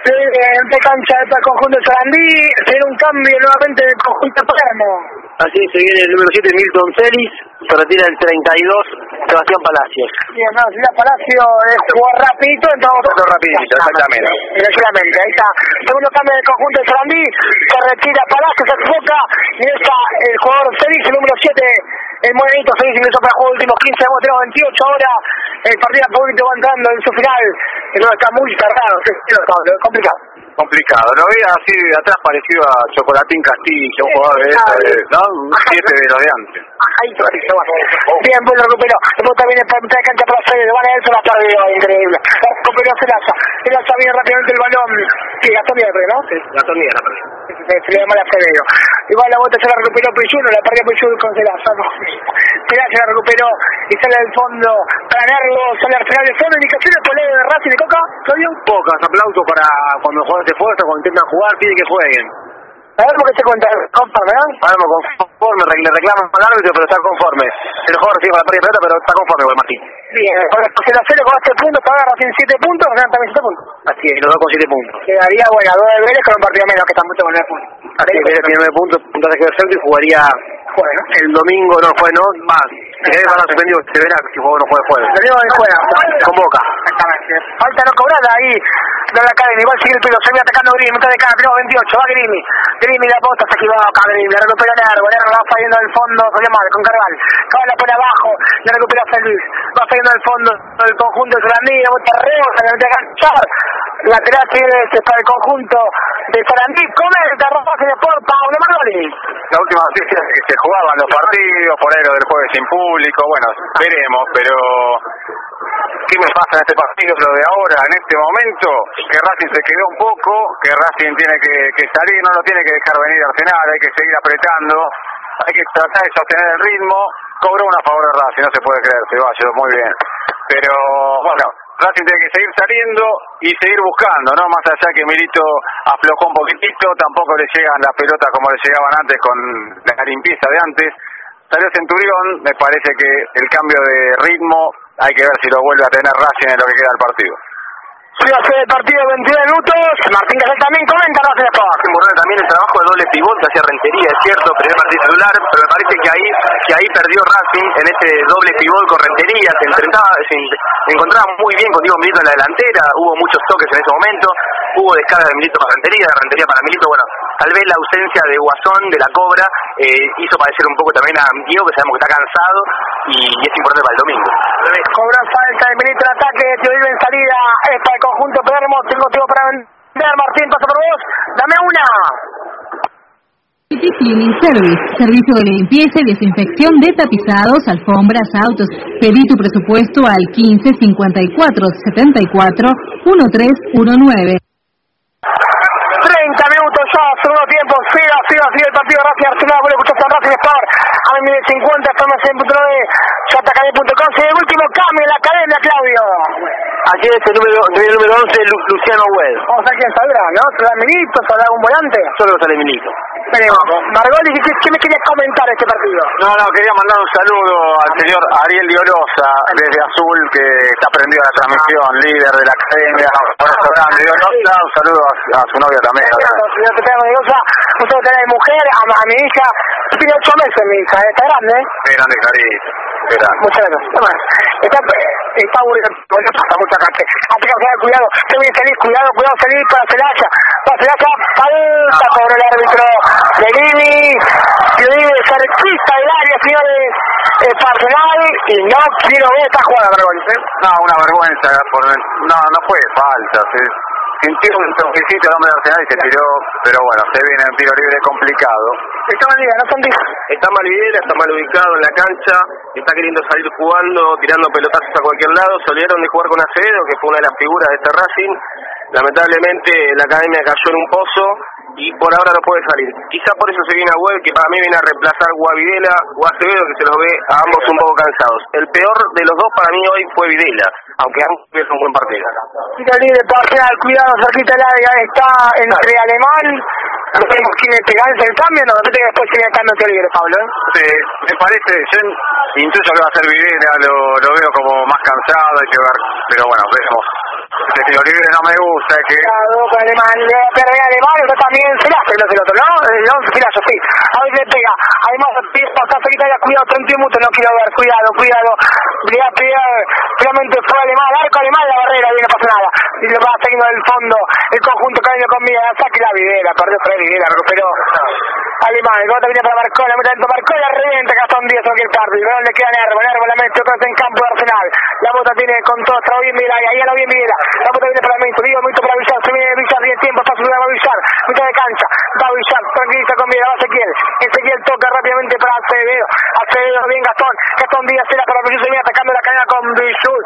Sí, de cancha para el conjunto de Sarandí, viene un cambio nuevamente del conjunto de Palermo. Así se viene el número 7, Milton Celis, se retira el 32, Sebastián Palacios. Bien, no, si la Palacio es jugar rapidito, entonces... Todo rapidito, exactamente. Exactamente, ahí está. Segundo cambio del conjunto de Sarandí, se retira Palacio, se enfoca, y está el jugador Celis, el número 7, el morenito, Celis ingresó para jugar últimos 15, hemos tenido 28 horas, el partido a poquito va entrando en su final, no, está muy cargado, sí, es complicado. Complicado, lo veía así de atrás parecido a Chocolatín Castillo, un jugador de eso, de- ¿no? Un 7 de los de antes. Ahí está, bueno. Bien, lo recuperó. Después también el mitad de cancha para Fede. Van a eso la perdió, increíble. Recuperó Celaya. Celaya viene rápidamente el balón. Sí, Gastón Mierre, ¿no? Sí. Gastón Díaz la perdió. Se le mal a Federo. Igual la vuelta se la recuperó Pichuno, la perdió Pichuno con Celaya. No. Celaya la recuperó y sale del fondo para ganarlo. Sale al final del fondo. Indicaciones por de Racing de Coca. Claudio. Pocas, aplausos para cuando jugadores se esfuerzan, cuando intentan jugar, pide que jueguen. A ver por qué se cuenta. Conforme, ¿no? Vamos conforme, le reclaman al árbitro, pero está conforme. El jugador sigue con la pérdida de pelota, pero está conforme con Martín. Bien. Con el 0 con este punto, está ahora Racing 7 puntos. Ganan también 7 puntos. Así es, los dos con 7 puntos. Quedaría, bueno, dos de Vélez con un partido menos que están mucho con 9 puntos. Así es, Vélez tiene 9 puntos, puntaje que el y jugaría Bueno. el domingo, no, fue no, más. Si van a suspendido, se verá si juega o no juega el jueves. El domingo de juega. Con Boca. Exactamente. Falta no cobrada ahí de la academia. Igual sigue el pelo. Se viene atacando Grimi. Mitad de cara. Tenemos 28. Va Grimi. Grimi la bota. Se equivoca Grimi. La recupera Nervo. Nervo va fallando del fondo. Salió mal con Carval. Carval la pone abajo. La recupera San Luis. Va fallando del fondo del conjunto de Sarandí. La bota Reo. Se la mete a canchar. Lateral este para el conjunto de Sarandí. Comenta Racing Sport. Pablo Margoli. La última noticia es que se jugaban los partidos, por ahí lo del jueves sin público, bueno, veremos, pero ¿qué me pasa en este partido? Lo de ahora, en este momento, que Racing se quedó un poco, que Racing tiene que, salir, no lo tiene que dejar venir Arsenal, hay que seguir apretando, hay que tratar de sostener el ritmo, cobró una favor de Racing, no se puede creer, Ceballos, muy bien, pero bueno, Racing tiene que seguir saliendo y seguir buscando, ¿no? Más allá que Milito aflojó un poquitito, tampoco le llegan las pelotas como le llegaban antes con la limpieza de antes. Salió Centurión, me parece que el cambio de ritmo hay que ver si lo vuelve a tener Racing en lo que queda del partido. A hacer el partido 22 minutos. Martín Casal también comenta Sport. Importante también el trabajo de doble pivot que hacía Rentería, es cierto, primer partido titular, pero me parece que ahí que ahí perdió Racing en ese doble pivot con Rentería, se enfrentaba, se, se encontraba muy bien con Diego Milito en la delantera, hubo muchos toques en ese momento, hubo descarga de Milito para Rentería, de Rentería para Milito, bueno, tal vez la ausencia de Guasón, de la Cobra, eh, hizo parecer un poco también a Diego, que sabemos que está cansado y, es importante para el domingo. Cobra falta de Milito en ataque. Te vive en salida. Es para el conjunto Palermo. Tengo tiempo para vender. Martín, paso por vos. Dame una. Cleaning Service, servicio de limpieza y desinfección de tapizados, alfombras, autos. Pedí tu presupuesto al 15 54 74 1319. 30 minutos ya, segundo tiempo, siga, siga, siga el partido Racing Arsenal, vuelve a en Racing Sport, a mí 50, estamos en punto de jacademia.com, sigue el último cambio en la academia, Claudio. Ayer es el número, el número 11, Lu- Luciano Huel. Vamos a ver quién saldrá, ¿no? ¿Saldrá Milito? ¿Saldrá algún volante? Solo sale Milito. Veremos. Margoli, ¿qué, ¿qué me querías comentar de este partido? No, no, quería mandar un saludo al señor Ariel Diolosa desde Azul, que está prendido a la transmisión, líder de la academia, abrazo grande. Diolosa, un saludo a, a su novia también. Yo te tengo cosa, usted tiene mujer, a, a mi hija, tiene ocho meses mi hija, está grande, ¿eh? Qué grande grande. Muchas gracias. Está, está aburrido, pasa mucha gente. Hay que cuidado, a salir, cuidado, cuidado, salir para Celaya. Para Celaya, falta sobre el árbitro de Lini. Que vive cerquita del área, señores. Eh, Parcenal, Y no quiero ver esta jugada, vergüenza. ¿eh? No, una vergüenza. Por, no, no fue falta. Se sintió un toquecito el hombre de Arsenal y se tiró. Pero bueno, se viene un tiro libre complicado. Está mal no son Está mal Videla, está mal ubicado en la cancha, está queriendo salir jugando, tirando pelotazos a cualquier lado. Se olvidaron de jugar con Acevedo, que fue una de las figuras de este Racing. Lamentablemente la academia cayó en un pozo y por ahora no puede salir. Quizá por eso se viene a Web, que para mí viene a reemplazar Guavidela o Acevedo, que se los ve a ambos un poco cansados. El peor de los dos para mí hoy fue Videla, aunque ambos tuvieron un buen partido. Cuidado, cerquita el área, está entre Alemán. No sabemos quién es el cambio, no, no después tiene el cambio de libre, Pablo. ¿eh? Sí, me parece, yo incluso que va a ser Videla, lo, lo veo como más cansado, hay que ver, pero bueno, veremos. Este tiro libre no me gusta, es que... Con Alemán, le perder Alemán, pero también se la hace el otro, ¿no? El 11 se la hace, sí. A ver, le pega. Además, está cerquita ya, cuidado, 31 minutos, no quiero ver, cuidado, cuidado. Le va a pegar, realmente fue Alemán, arco Alemán, la barrera, viene no pasa nada. Y lo va saliendo del fondo, el conjunto cariño con vida, saque la videra, perdió Fred Videla, recuperó. Alemán, el viene para Marcó, la meta dentro Marcó, la revienta Gastón Díaz en el tarde. ¿Dónde le queda Nervo? Nervo la mete otra vez en campo de Arsenal. La bota tiene con todo, está bien Videla, ahí a la bien Videla. La bota viene para Mito, digo Mito para Villar, se viene Villar, tiene tiempo, está subiendo a Villar, de cancha, va Villar, tranquiliza con Videla, va Ezequiel. Ezequiel toca rápidamente para Acevedo, Acevedo, bien Gastón, Gastón Díaz era para Villar, se viene atacando la cadena con Villar,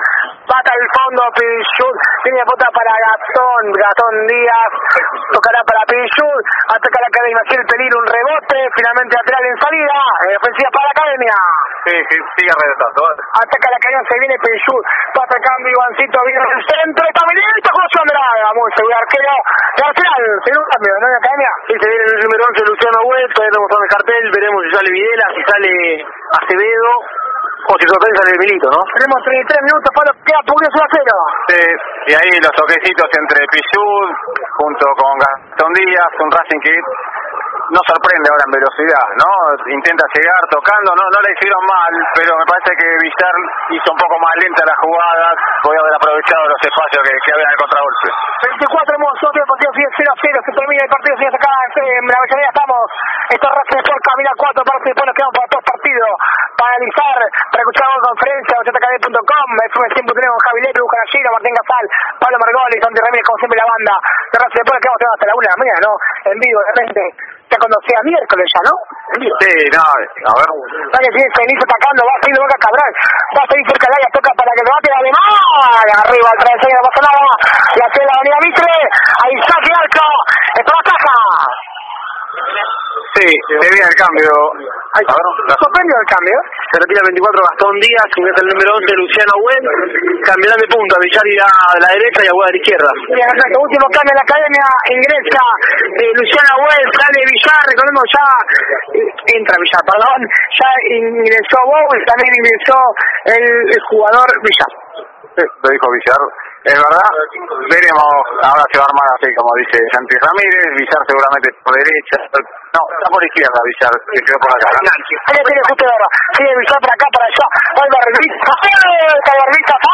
pata al fondo Villar, tiene bota para Gastón, Gastón Díaz, tocará para Villar, ataca la academia, el peligro, un rebote, finalmente lateral en salida, eh, ofensiva para la academia. Sí, sí, sigue regresando. Ataca la academia, se viene Peyud, pasa el cambio, Ivancito, viene el centro, está Milito, José Andrada, muy seguro, arquero, Arsenal, tiene un cambio, ¿no? En la academia. Sí, se viene el número 11, Luciano Huel, todavía no mostrando el cartel, veremos si sale Videla, si sale Acevedo, o si sorprende sale Milito, ¿no? Tenemos 33 minutos, Pablo, queda 1 a 0. Sí, y ahí los toquecitos entre Pichud junto con Gastón Díaz, un Racing que no sorprende ahora en velocidad, ¿no? Intenta llegar tocando, no no le hicieron mal, pero me parece que Villar hizo un poco más lenta las jugadas, podía haber aprovechado los espacios que, que había en el contragolpe. 24 emoción, el partido sigue 0 a 0, se termina el partido, sigue acá en la Avellaneda, estamos, esto es Racing Sport, camina 4 partes, después nos quedamos para todos partidos, para analizar, para escuchar la conferencia, ochentacd.com, FM siempre tenemos Javi Lepe, Lucas Gallino, Martín Gasal, Pablo Margoli, Santi Ramírez, como siempre la banda de Racing Sport, que vamos hasta la 1 de la mañana, ¿no? En vivo, de repente, ya cuando sea miércoles ya, ¿no? Sí, no, a ver. Vale, Feliz atacando, va a seguir Boca Cabral, va a seguir cerca del área, toca para que debate Alemán, arriba al travesaño, no pasa nada, la hace la avenida Mitre, ahí saque arco, es para la caja. Sí, se viene el cambio. Ay, A ver, el cambio. Se retira el 24 Gastón Díaz, ingresa el número 11 Luciano Huel, cambiarán de punto, a Villar irá a la derecha y a Huel a la izquierda. Bien, exacto. Último cambio en la academia, ingresa eh, Luciana Huel, sale Villar, recordemos ya, eh, entra Villar, perdón, ya ingresó Bow y también ingresó el, el jugador Villar. Sí, lo dijo Villar. Es verdad, veremos, ahora se va a armar así como dice Santi Ramírez, Villar seguramente por derecha, no, está por izquierda Villar, que quedó por acá. Ahí la tiene justo de ahora, sigue Villar para acá, para allá, va el Barrita, está Barrita, está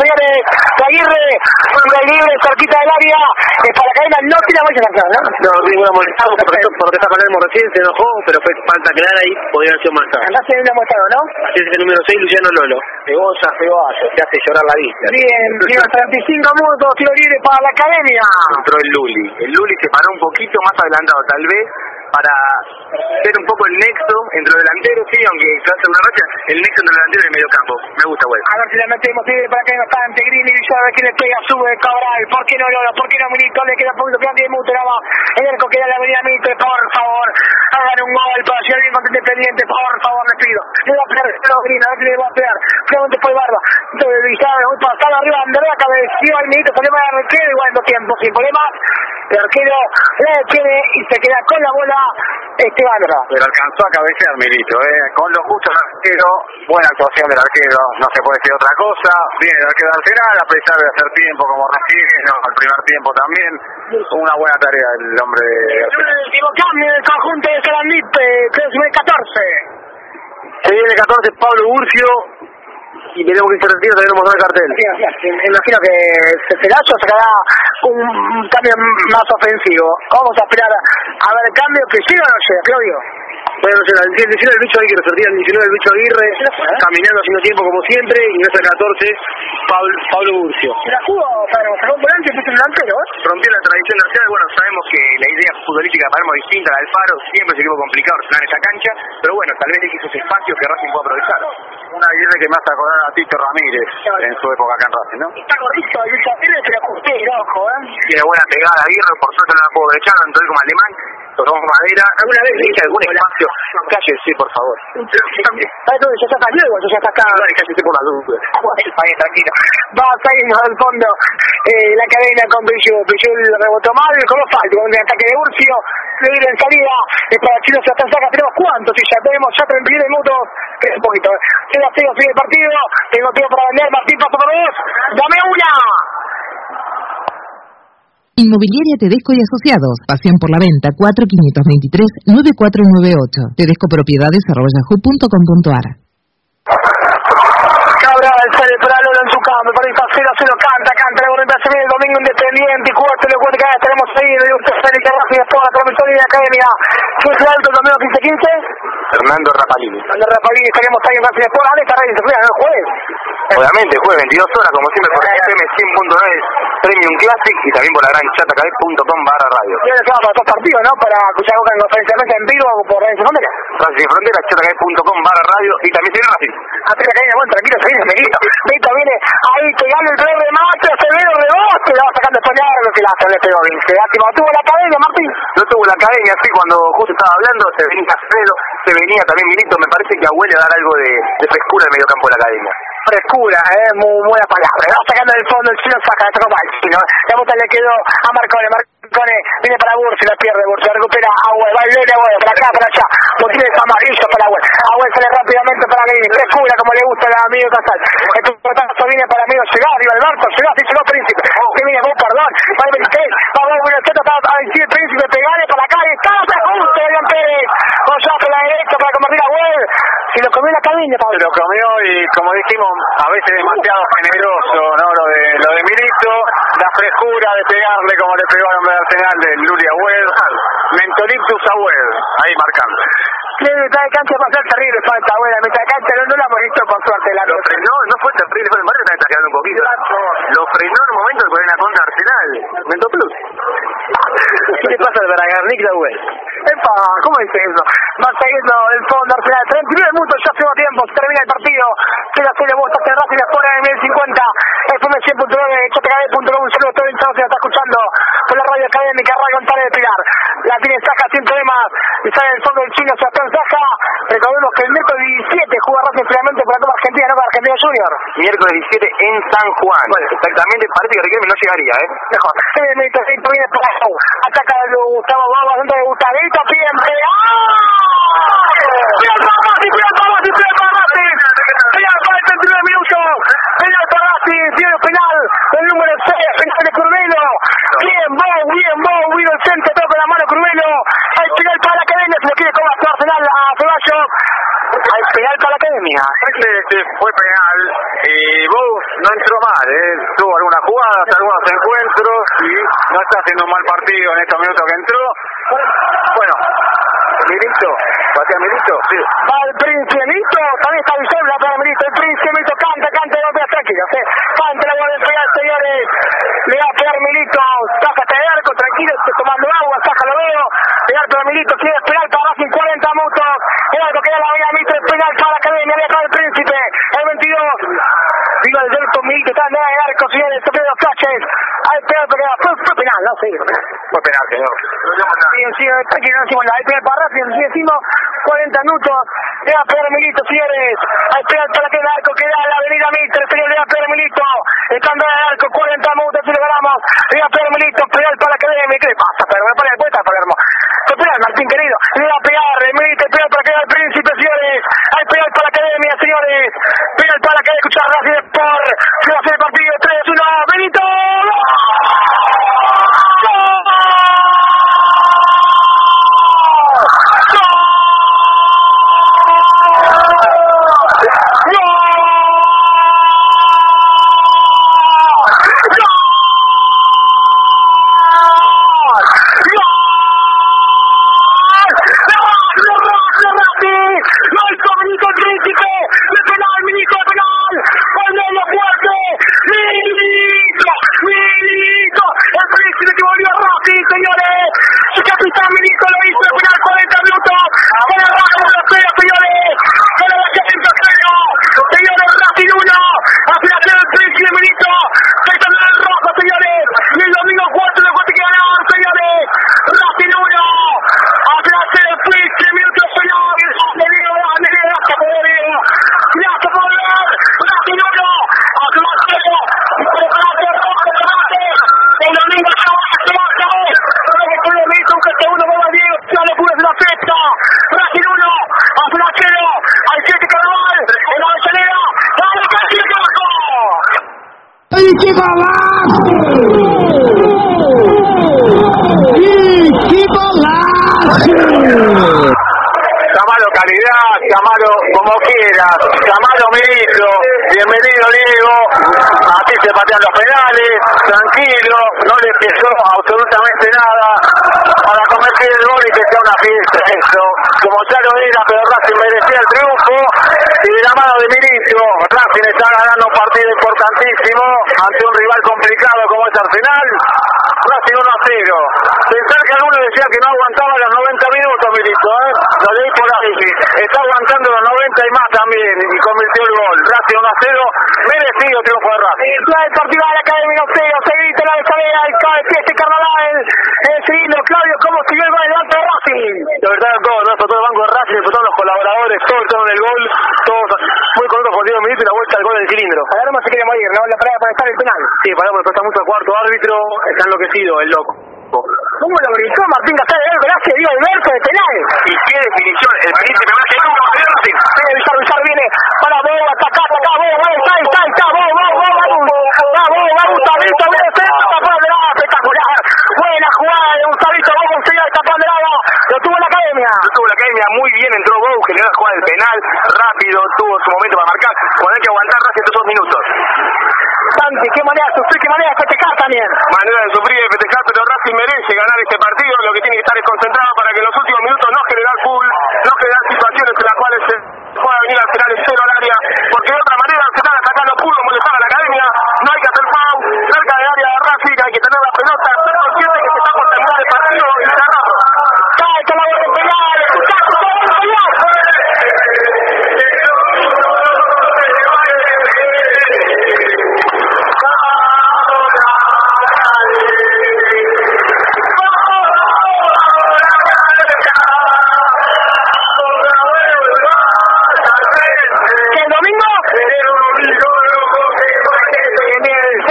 señores de Aguirre, hombre libre, cerquita del área, es para la cadena, no tiene mucha acción, ¿no? No, ninguna molestada, por eso, por lo que está Palermo recién, se enojó, pero fue falta clara y podría haber sido más tarde. Andá se viene mostrado, ¿no? Así es el número 6, Luciano Lolo. Cebolla, cebolla, te hace llorar la vista. Bien, bien, 35 minutos, libre para la academia. Entró el Luli. El Luli se paró un poquito más adelantado, tal vez, para ser un poco el nexo entre los delanteros, sí, aunque hace una racha, el nexo entre los delanteros y el medio campo. Me gusta, güey. A ver si la metemos libre para que no está ante Grini, Villar, quién le pega, sube Cabral, ¿por qué no Lolo? ¿Por qué no Milito? Le queda 10 minutos nada más. El arco queda la avenida Mitre, por favor, hagan un gol para llegar bien contra Independiente, por favor, les pido. Le va a pegar el Grini, a ver si le va a pegar. Finalmente fue Barba. Entonces Villar, muy pasado arriba, Andrea, cabeció al Milito, se le va a dar el arquero, igual en dos tiempos, sin problemas. El arquero la detiene y se queda con la bola Roa. Pero alcanzó a cabecear Milito, ¿eh? con lo justo el arquero, buena actuación del arquero, no se puede decir otra cosa. Viene el arquero Arsenal, a pesar de hacer tiempo como recién, no, al primer tiempo también. Una buena tarea el hombre de Arsenal. El último cambio del conjunto de Salandipe, creo que es 14. Se viene el 14, Pablo Urcio. Y veremos que se retira, mostró el cartel. Me imagino que Celacho sacará un, un cambio más ofensivo. Vamos a esperar a ver el cambio que llega o no llega, Claudio. Bueno, no sé, el 19 del bicho Aguirre, sortía el 19 del bicho Aguirre, caminando haciendo tiempo como siempre, ingresa el 14, Pablo, Pablo Burcio. ¿Se la jugó, Palermo? ¿Sacó un volante y un delantero? ¿eh? Rompió la tradición de Arsenal, bueno, sabemos que la idea futbolística de Palermo es distinta a la del Faro, siempre es un equipo complicado en esa cancha, pero bueno, tal vez le quiso ese espacio que Racing puede aprovechar. Una Aguirre que me hace acordar a Tito Ramírez en su época acá en Racing, ¿no? Está gordito el bicho Aguirre, pero justero, ojo, ¿eh? Tiene buena pegada Aguirre, por suerte no la puedo aprovechar, entró como alemán, tocamos madera. ¿Alguna vez viste algún espacio? Calle, sí, por favor. ¿Sabes dónde ya está luego? Ya está acá. Dale, cállate por la duda. Bueno, tranquilo. Va a salirnos al fondo eh, la cadena con Bellú. Bellú rebotó mal, como falta, un ataque de Urcio. Libre en salida, eh, para Chino Sebastián Saca, tenemos cuántos y ya tenemos ya 31 minutos, es un poquito. Queda 0 fin del partido, tengo tiempo para vender, Martín, paso por vos, dame una. Inmobiliaria Tedesco y Asociados. Pasión por la venta 4523-9498. Tedesco Propiedades. Cabral sale para Lola en su campo, para el 0 a 0, canta, bonita se viene el domingo independiente, y cuenta que tenemos ahí, de usted Félix García, toda la prometoria de la academia, ¿qué es el alto el domingo 15-15? Fernando Rapalini. Fernando Rapalini, estaríamos ahí en Racing Sport, ¿dónde Racing Sport? ¿El jueves? Obviamente, jueves 22 horas, como siempre, por FM 100.9 Premium Classic y también por la gran chatacabez.com barra radio. Y ahora se para dos partidos, ¿no? Para escuchar en conferencia de en vivo por Racing Frontera. Racing Frontera, chatacabez.com barra radio y también tiene Racing. Hasta la cadena, bueno, tranquilo, se viene Melito. Melito viene ahí pegando el primer remate, Acevedo rebote, la va sacando lo que la hace, le pegó bien. Se lástima, tuvo la cadena, Martín. No tuvo la academia, así cuando justo estaba hablando, se venía Alfredo, se venía también Milito, me parece que a Huele a dar algo de, de frescura en el medio campo de la academia. Frescura, eh, muy buena palabra. Va sacando del fondo el chino, saca, saca mal, chino. La bota le quedó a Marcone, Marcone viene para Bursi, la pierde Bursi, recupera Agüe, va el Lele, Agüe, para acá, para allá. Botines amarillos para Agüe. Agüe sale rápidamente para Green, frescura como le gusta al amigo Casal. El pelotazo viene para amigo llegar, arriba el barco, llegar, dice no, príncipe. Que viene vos, perdón, va el 23, va el 27, está a decir el príncipe, pegale para acá, y está, se justo, Adrián Pérez. Gonzalo por la derecha para convertir a Agüe. La cadena, Pablo. Se lo comió y como dijimos, a veces demasiado generoso, ¿no? Lo de, lo de Milito, la frescura de pegarle como le pegó al hombre de Arsenal de Lulia Wed, Mentoliptus a Wed, ahí marcando. Le mitad de cancha pasar terrible falta, buena, mitad de cancha no, no la hemos visto con suerte la Lo frenó, no fue terrible, fue el también está quedando un poquito. Lo frenó en un momento de poner una contra Arsenal. Mento Plus. ¿Qué le pasa al Bragarnik la web? Epa, ¿cómo dice eso? Va siguiendo el fondo Arsenal, 39 minutos, ya hace tiempo, se termina el partido, se la serie vos, te Racing y fuera de 1050, FM 100.9, chotecab.com, un saludo a todo el que está escuchando por la radio académica, Radio Antares de Pilar. La tiene Saja sin problemas, y sale el fondo el chino Sebastián Saja, recordemos que el miércoles 17 juega Racing finalmente por la Copa Argentina, no para Argentina Junior. Miércoles 17 en San Juan. Exactamente, parece que Riquelme no llegaría, ¿eh? Mejor. Se tercer viene para Show. El Gustavo Baba, dentro de Gustavito, siempre. ¡Ah! ¡Penal para Racing, penal para el 39 minutos. Tiene. El número 6, penal de Curvelo. Bien, Bow, bien, Bow, el centro, toca la mano Curvelo. Hay penal para la academia, se lo quiere comer a Arsenal a Ceballos. Hay penal para la academia. Este, este fue penal y Bow no entró mal, ¿eh? tuvo algunas jugadas, algunos encuentros y no está haciendo un mal partido en estos minutos que entró. Bueno, Milito, patea Milito, sí. Va el príncipe Milito, también está Vicente, para Milito, el príncipe Milito canta, canta, no te tranquilo, ¿sí? canta la guardia imperial, señores, le va a pegar Milito, saca este arco, tranquilo, estoy tomando agua, saca lo veo, le va a pegar Milito, quiere esperar para Racing 40 minutos, el arco que da la avenida Milito, es penal para la academia, le para el príncipe, el 22, viva el Delto Milito, está en el arco, flashes, hay penal, pero fue, fue penal, no, sí, Fue penal, señor. Sí, sí, no nada, hay penal para Racing, sí decimos 40 minutos, le va a pegar Milito, señores, hay penal para que el arco que da la avenida Mitre, señor, le va a pegar Milito, estando en el arco, 40 minutos, si lo ganamos, le va a pegar Milito, penal para la academia, ¿qué le pasa? Pero me pone de vuelta, Palermo. ¿Qué penal, Martín, querido? Le va a pegar, Milito, penal para que da el príncipe, señores, hay penal para la academia, señores, penal para la academia, escuchar Racing Sport, se va a hacer el partido, 3, Porque está mucho cuarto árbitro, está enloquecido el loco. ¿Cómo lo gritó Martín Gastal de Gracias, Diego Alberto de penal? ¿Y qué definición? El príncipe más que nunca va a Racing. Villar, Villar viene para Bobo, ataca, ataca, Bobo, Bobo, está, está, está, Bobo, Bobo, Bobo, va, Bobo, va, Gustavito, viene centro, tapón de lado, espectacular. Buena jugada de Gustavito, Bobo, sigue el tapón de lado, lo tuvo en la academia. Lo tuvo en la academia, muy bien entró Bow, generó la jugada del penal, rápido, tuvo su momento para marcar, cuando hay que aguantar Racing estos dos minutos. Santi, qué manera de sufrir, qué manera de festejar también. Manera de sufrir y de festejar, pero Racing merece ganar este partido, lo que tiene que estar es concentrado para que en los últimos minutos no generar full, no generar situaciones en las cuales se pueda venir al final el cero al área, porque de otra manera Arsenal atacar no pudo molestar a la academia, no hay que hacer foul, cerca del área de Racing hay que tener la pelota, ser consciente que se está por terminar el partido y cerrarlo. Cae con la bola de penal, escuchaste todo el penal. Que el domingo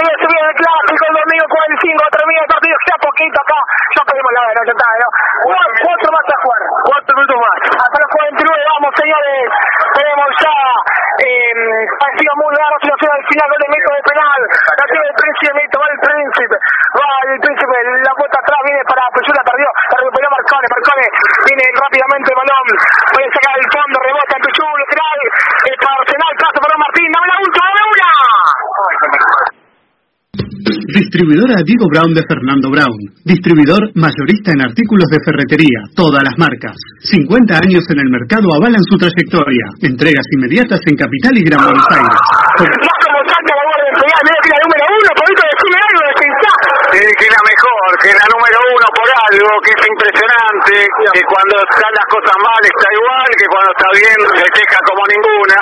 sigue subiendo el clásico el domingo 45 termina el partido ya poquito acá ya pedimos la hora ya está ¿no? Cuatro, cuatro más a jugar Cuatro minutos más. hasta los 49 vamos señores tenemos ya eh, ha sido muy raro situación al final gol de Mito de penal la tiene el príncipe Mito va el príncipe va el príncipe la vuelta atrás viene para Pesura perdió la recuperó Marcone Marcone viene rápidamente el balón puede sacar el fondo rebota en Pichu lateral el para Arsenal paso para Martín dame la última dame una Distribuidora Diego Brown de Fernando Brown. Distribuidor mayorista en artículos de ferretería, todas las marcas. 50 años en el mercado avalan su trayectoria. Entregas inmediatas en Capital y Gran Buenos Aires. más como salta la de que la número uno poquito decime algo de pensar Sí, que es la mejor, que es la número uno por algo, que es impresionante, que cuando están las cosas mal está igual, que cuando está bien festeja como ninguna,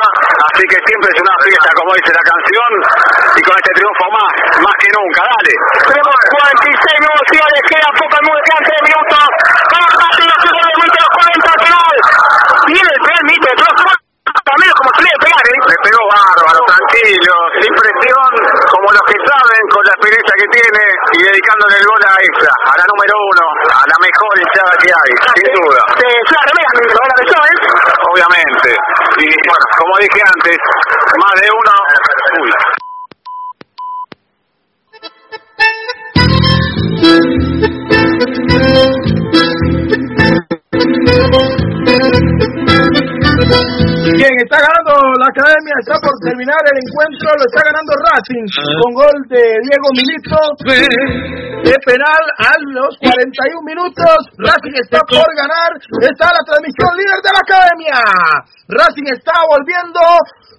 así que siempre es una fiesta, como dice la canción, y con este triunfo más, más que nunca, dale. tenemos 46 emociones queda poco al mundo quedan 3 minutos vamos a partir los de Mito los 40 al final viene el penal Mito de todas formas amigos como se le debe pegar ¿eh? Le pegó bárbaro, tranquilo, sin presión, como los que saben, con la y dedicándole el gol a esa, a la número uno, a la mejor hinchada que hay, sin duda. se la remera la besó ¿eh? Obviamente. Y bueno, como dije antes, más de uno. Academia, está por terminar el encuentro, lo está ganando Racing con gol de Diego Milito de penal a los 41 minutos. Racing está por ganar, está la transmisión líder de la academia. Racing está volviendo,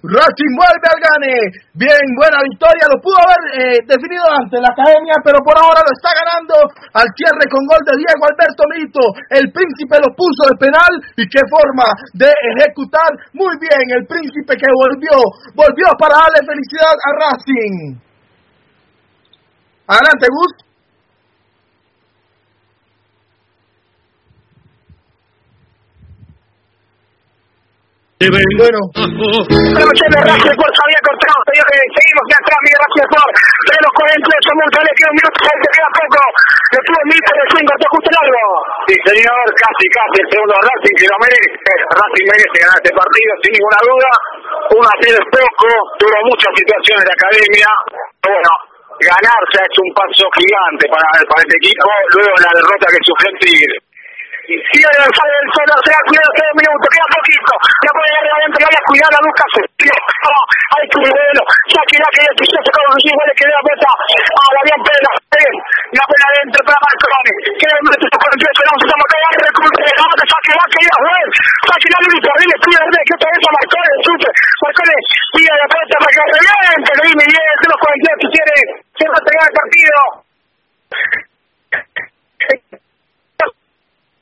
Racing vuelve al gane. Bien, buena victoria, lo pudo haber eh, definido ante la academia, pero por ahora lo está ganando al cierre con gol de Diego Alberto Milito. El príncipe lo puso de penal y qué forma de ejecutar muy bien el príncipe que volvió, volvió para darle felicidad a Racing. Adelante, Gus. Bueno, Promoción de Racing Sport se había cortado, te digo que seguimos que atrás, Miguel Racing Sport. Tenemos 48 multas, le queda un minuto, se queda poco. Le tuvo mil por el 5, cortó justo largo. Sí, señor, casi, casi el segundo Racing que lo merece. Racing merece ganar este partido, sin ninguna duda. Un a cero es poco, tuvo muchas situaciones de academia. Bueno, ganar se ha hecho un paso gigante para, para este equipo, luego de la derrota que sufrió el Tigre. Sí, Alonso, Alonso, no se la cuida tres minutos, queda poquito. La puede llegar adentro, ya la cuidar a Lucas. Ay, qué bueno. Ya que la que yo se con los iguales que le da vuelta a la bien pena. La pena adentro para Marconi. Que le mete su cuarenta y vamos a marcar el recurso. Vamos a saque la que ya juez. Saque la Luis Rodríguez, pide que otra vez a Marconi, el chute. Marconi, pide la puerta para que reviente. Luis Miguel, de los 48 quiere, se va a pegar el partido.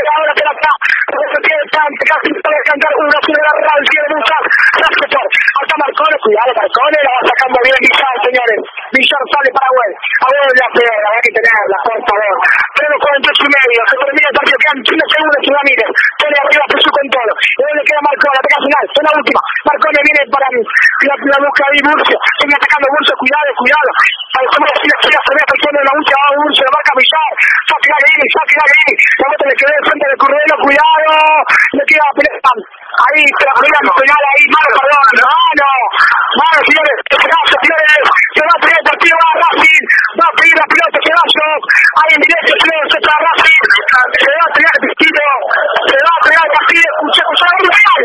Marco. casi para cantar una ciudad real, tiene muchas. Hasta Marcone, cuidado, Marcone, la va sacando bien Villar, señores. Villar sale para Agüel. Agüel la pega, hay que tenerla, por favor. Pero 48 y medio, se termina el partido, quedan 15 segundos, Ramírez. Pone arriba, Jesús con todo. Y le queda Marcone, la pega final, es la última. Marcone viene para la, la busca de Murcio. Sigue atacando Murcio, cuidado, cuidado. Al como la fila, se ve en la última, va Murcio, la marca Villar. Saque la Guini, saque la Guini. La mota le quedó de cuidado. Le queda pelota. Ahí, pero mira, penal ahí, mano, perdón, mano. Mano, señores, señores. Se va a pedir el partido, va Racing. Va a pedir la pelota. Ahí en señores, se Racing. Se va a pegar el vestido. Se va a pegar el partido. Escucha, escucha, real.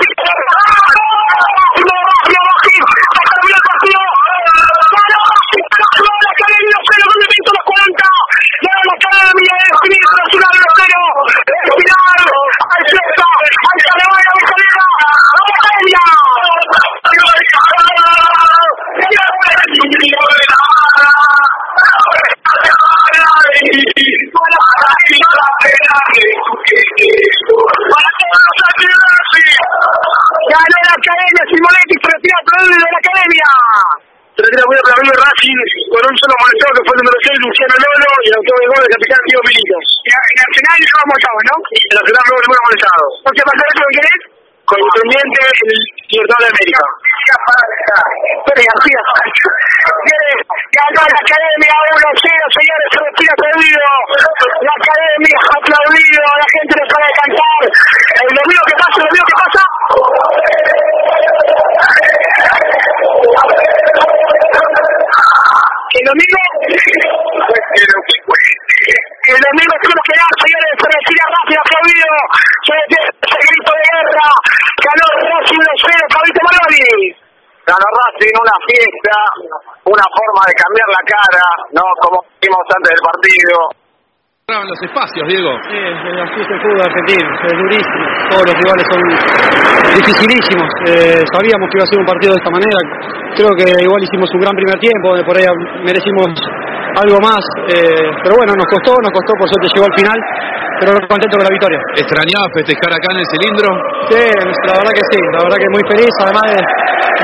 Ganó la academia, Simonetti, se retira aplaude de la academia. Se retira muy aplaudido Racing con un solo molestado que fue el número 6, Luciano Lolo, y el gol del capitán Diego Milito. En Nacional no lo molestado, ¿no? En Nacional no lo hemos molestado. ¿Por qué pasó eso con quién es? Con Independiente en Libertad de América. Pérez García. Ganó la academia 1-0, señores, se retira aplaudido. La academia aplaudido, la gente le para de cantar. El domingo que pasa, el domingo que pasa. El domingo. Domingo tenemos que dar, grito de guerra. Ganó Racing 1-0, Fabito Maroni. Ganó Racing una fiesta, una forma de cambiar la cara, ¿no? Como vimos antes del partido. En los espacios, Diego. Sí, así es el fútbol argentino, es durísimo. Todos los rivales son dificilísimos. Eh, sabíamos que iba a ser un partido de esta manera. Creo que igual hicimos un gran primer tiempo, donde por ahí merecimos algo más. Eh, pero bueno, nos costó, nos costó, por suerte llegó al final. Pero contento con la victoria. ¿Extrañaba festejar acá en el cilindro? Sí, la verdad que sí, la verdad que muy feliz, además de,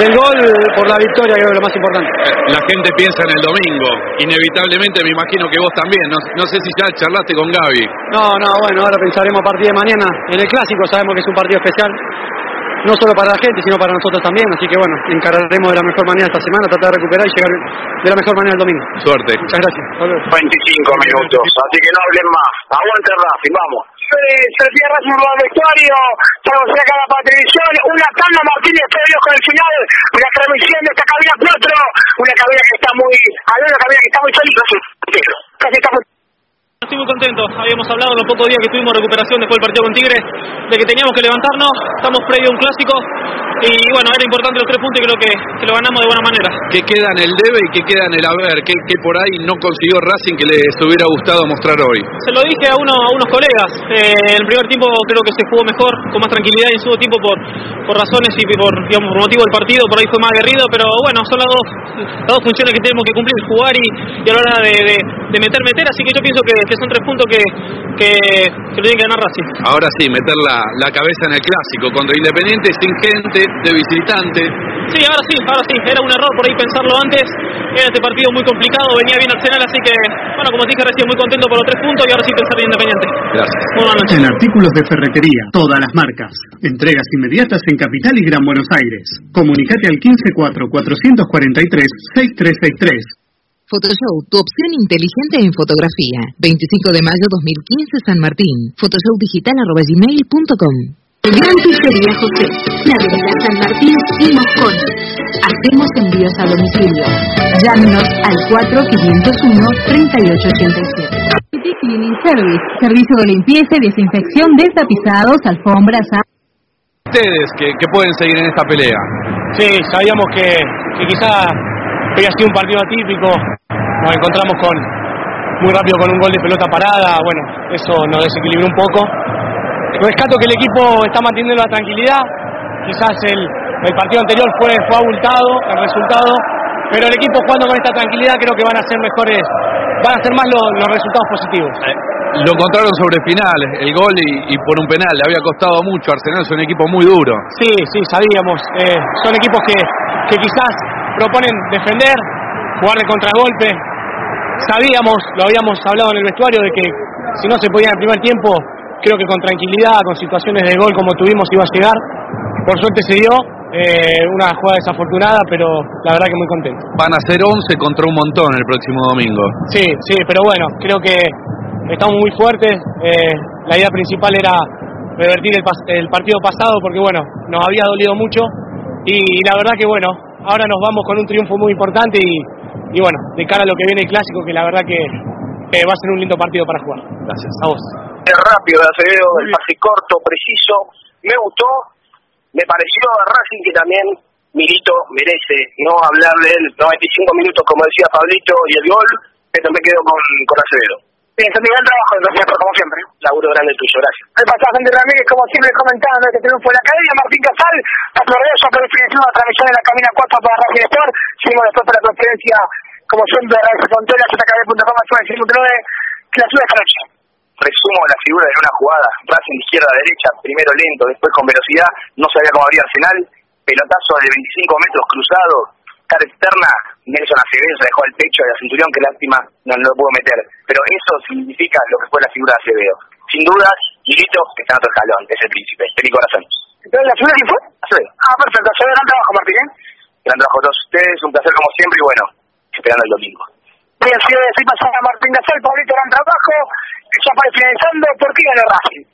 del gol por la victoria, creo que es lo más importante. La gente piensa en el domingo. Inevitablemente me imagino que vos también. No, no sé si ya charlaste con Gaby. No, no, bueno, ahora pensaremos a partir de mañana en el clásico, sabemos que es un partido especial, no solo para la gente, sino para nosotros también, así que bueno, encararemos de la mejor manera esta semana, tratar de recuperar y llegar de la mejor manera el domingo. Suerte. Muchas gracias. Hasta luego. 25 minutos, así que no hablen más. Aguante Racing, vamos. Se retira Racing por el vestuario. Estamos acá en la televisión. Una tanda Martínez previó con el final. Una transmisión de esta cabina 4. Una cabina que está muy. Había una cabina que está muy solita. Casi está muy. Estoy muy contento, habíamos hablado los pocos días que tuvimos recuperación después del partido con Tigre, de que teníamos que levantarnos, estamos previo a un clásico y bueno, era importante los tres puntos y creo que, que lo ganamos de buena manera. ¿Qué queda en el debe y qué queda en el haber? ¿Qué, qué por ahí no consiguió Racing que les hubiera gustado mostrar hoy? Se lo dije a, uno, a unos colegas, eh, en el primer tiempo creo que se jugó mejor, con más tranquilidad y en segundo tiempo por, por razones y por, digamos, por motivo del partido, por ahí fue más aguerrido, pero bueno, son las dos, las dos funciones que tenemos que cumplir, jugar y, y a la hora de, de, de meter, meter, así que yo pienso que, que son tres puntos que, que, que lo tienen que ganar Racing. Ahora sí, meter la, la cabeza en el clásico contra Independiente, sin gente, de visitante. Sí, ahora sí, ahora sí, era un error por ahí pensarlo antes, era este partido muy complicado, venía bien Arsenal, así que, bueno, como te dije recién, muy contento por los tres puntos y ahora sí pensar en Independiente. Gracias. Buenas noches. En artículos de ferretería, todas las marcas. Entregas inmediatas en Capital y Gran Buenos Aires. Comunicate al 154-443-6363. Photoshow, tu opción inteligente en fotografía. 25 de mayo 2015, San Martín. Photoshowdigital.gmail.com Gran Pizzería José, la avenida San Martín y Moscón. Hacemos envíos a domicilio. Llámenos al 4501-3887. Cleaning Service, servicio de limpieza y desinfección de tapizados, alfombras, ustedes que, que, pueden seguir en esta pelea? Sí, sabíamos que, que quizá había sido un partido atípico, nos encontramos con muy rápido con un gol de pelota parada, bueno, eso nos desequilibró un poco. Rescato que el equipo está manteniendo la tranquilidad, quizás el, el partido anterior fue, fue abultado el resultado, pero el equipo jugando con esta tranquilidad creo que van a ser mejores, van a ser más los, los resultados positivos. Eh, lo encontraron sobre final, el gol y, y, por un penal, le había costado mucho, Arsenal es un equipo muy duro. Sí, sí, sabíamos, eh, son equipos que, que quizás proponen defender, jugar de contragolpe, sabíamos, lo habíamos hablado en el vestuario, de que si no se podía en el primer tiempo, creo que con tranquilidad, con situaciones de gol como tuvimos, iba a llegar. Por suerte se dio, eh, una jugada desafortunada, pero la verdad que muy contento. Van a ser 11 contra un montón el próximo domingo. Sí, sí, pero bueno, creo que estamos muy fuertes. Eh, la idea principal era revertir el, el, partido pasado porque bueno, nos había dolido mucho y, y la verdad que bueno, ahora nos vamos con un triunfo muy importante y, y bueno, de cara a lo que viene el clásico, que la verdad que eh, va a ser un lindo partido para jugar. Gracias. A vos. Rápido de Acevedo, el pase corto, preciso, me gustó, me pareció a Racing que también Milito merece no hablar de él 95 minutos, como decía Pablito, y el gol, pero me quedo con, con Acevedo. Bien, mi gran trabajo, entonces, como siempre. Laburo grande tuyo, gracias. El pasado Sandy Ramírez, como siempre, comentando este triunfo de la academia. Martín Casal, la gloriosa por definitiva transmisión de la Camina 4 para Racing Sport. Seguimos después para la conferencia, como siempre, de Radio Frontera, ZKB.com, 959, que la sube esta noche. Resumo la figura de una jugada. Racing izquierda a derecha, primero lento, después con velocidad. No sabía cómo abría Arsenal. Pelotazo de 25 metros cruzado, cara externa, Nelson Acevedo se dejó el pecho de la Centurión, que lástima no, no lo pudo meter. Pero eso significa lo que fue la figura de Acevedo. Sin dudas, Milito está en otro escalón, es el príncipe, mi corazón. ¿Entonces la figura quién fue? Acevedo. Ah, perfecto. Acevedo, gran trabajo, Martín. ¿eh? Gran trabajo a todos ustedes, un placer como siempre y bueno, esperando el domingo. Bien, si así pasaba Martín Gasol, Pablito, gran trabajo. Ya para finalizando, ¿por qué ganó Racing?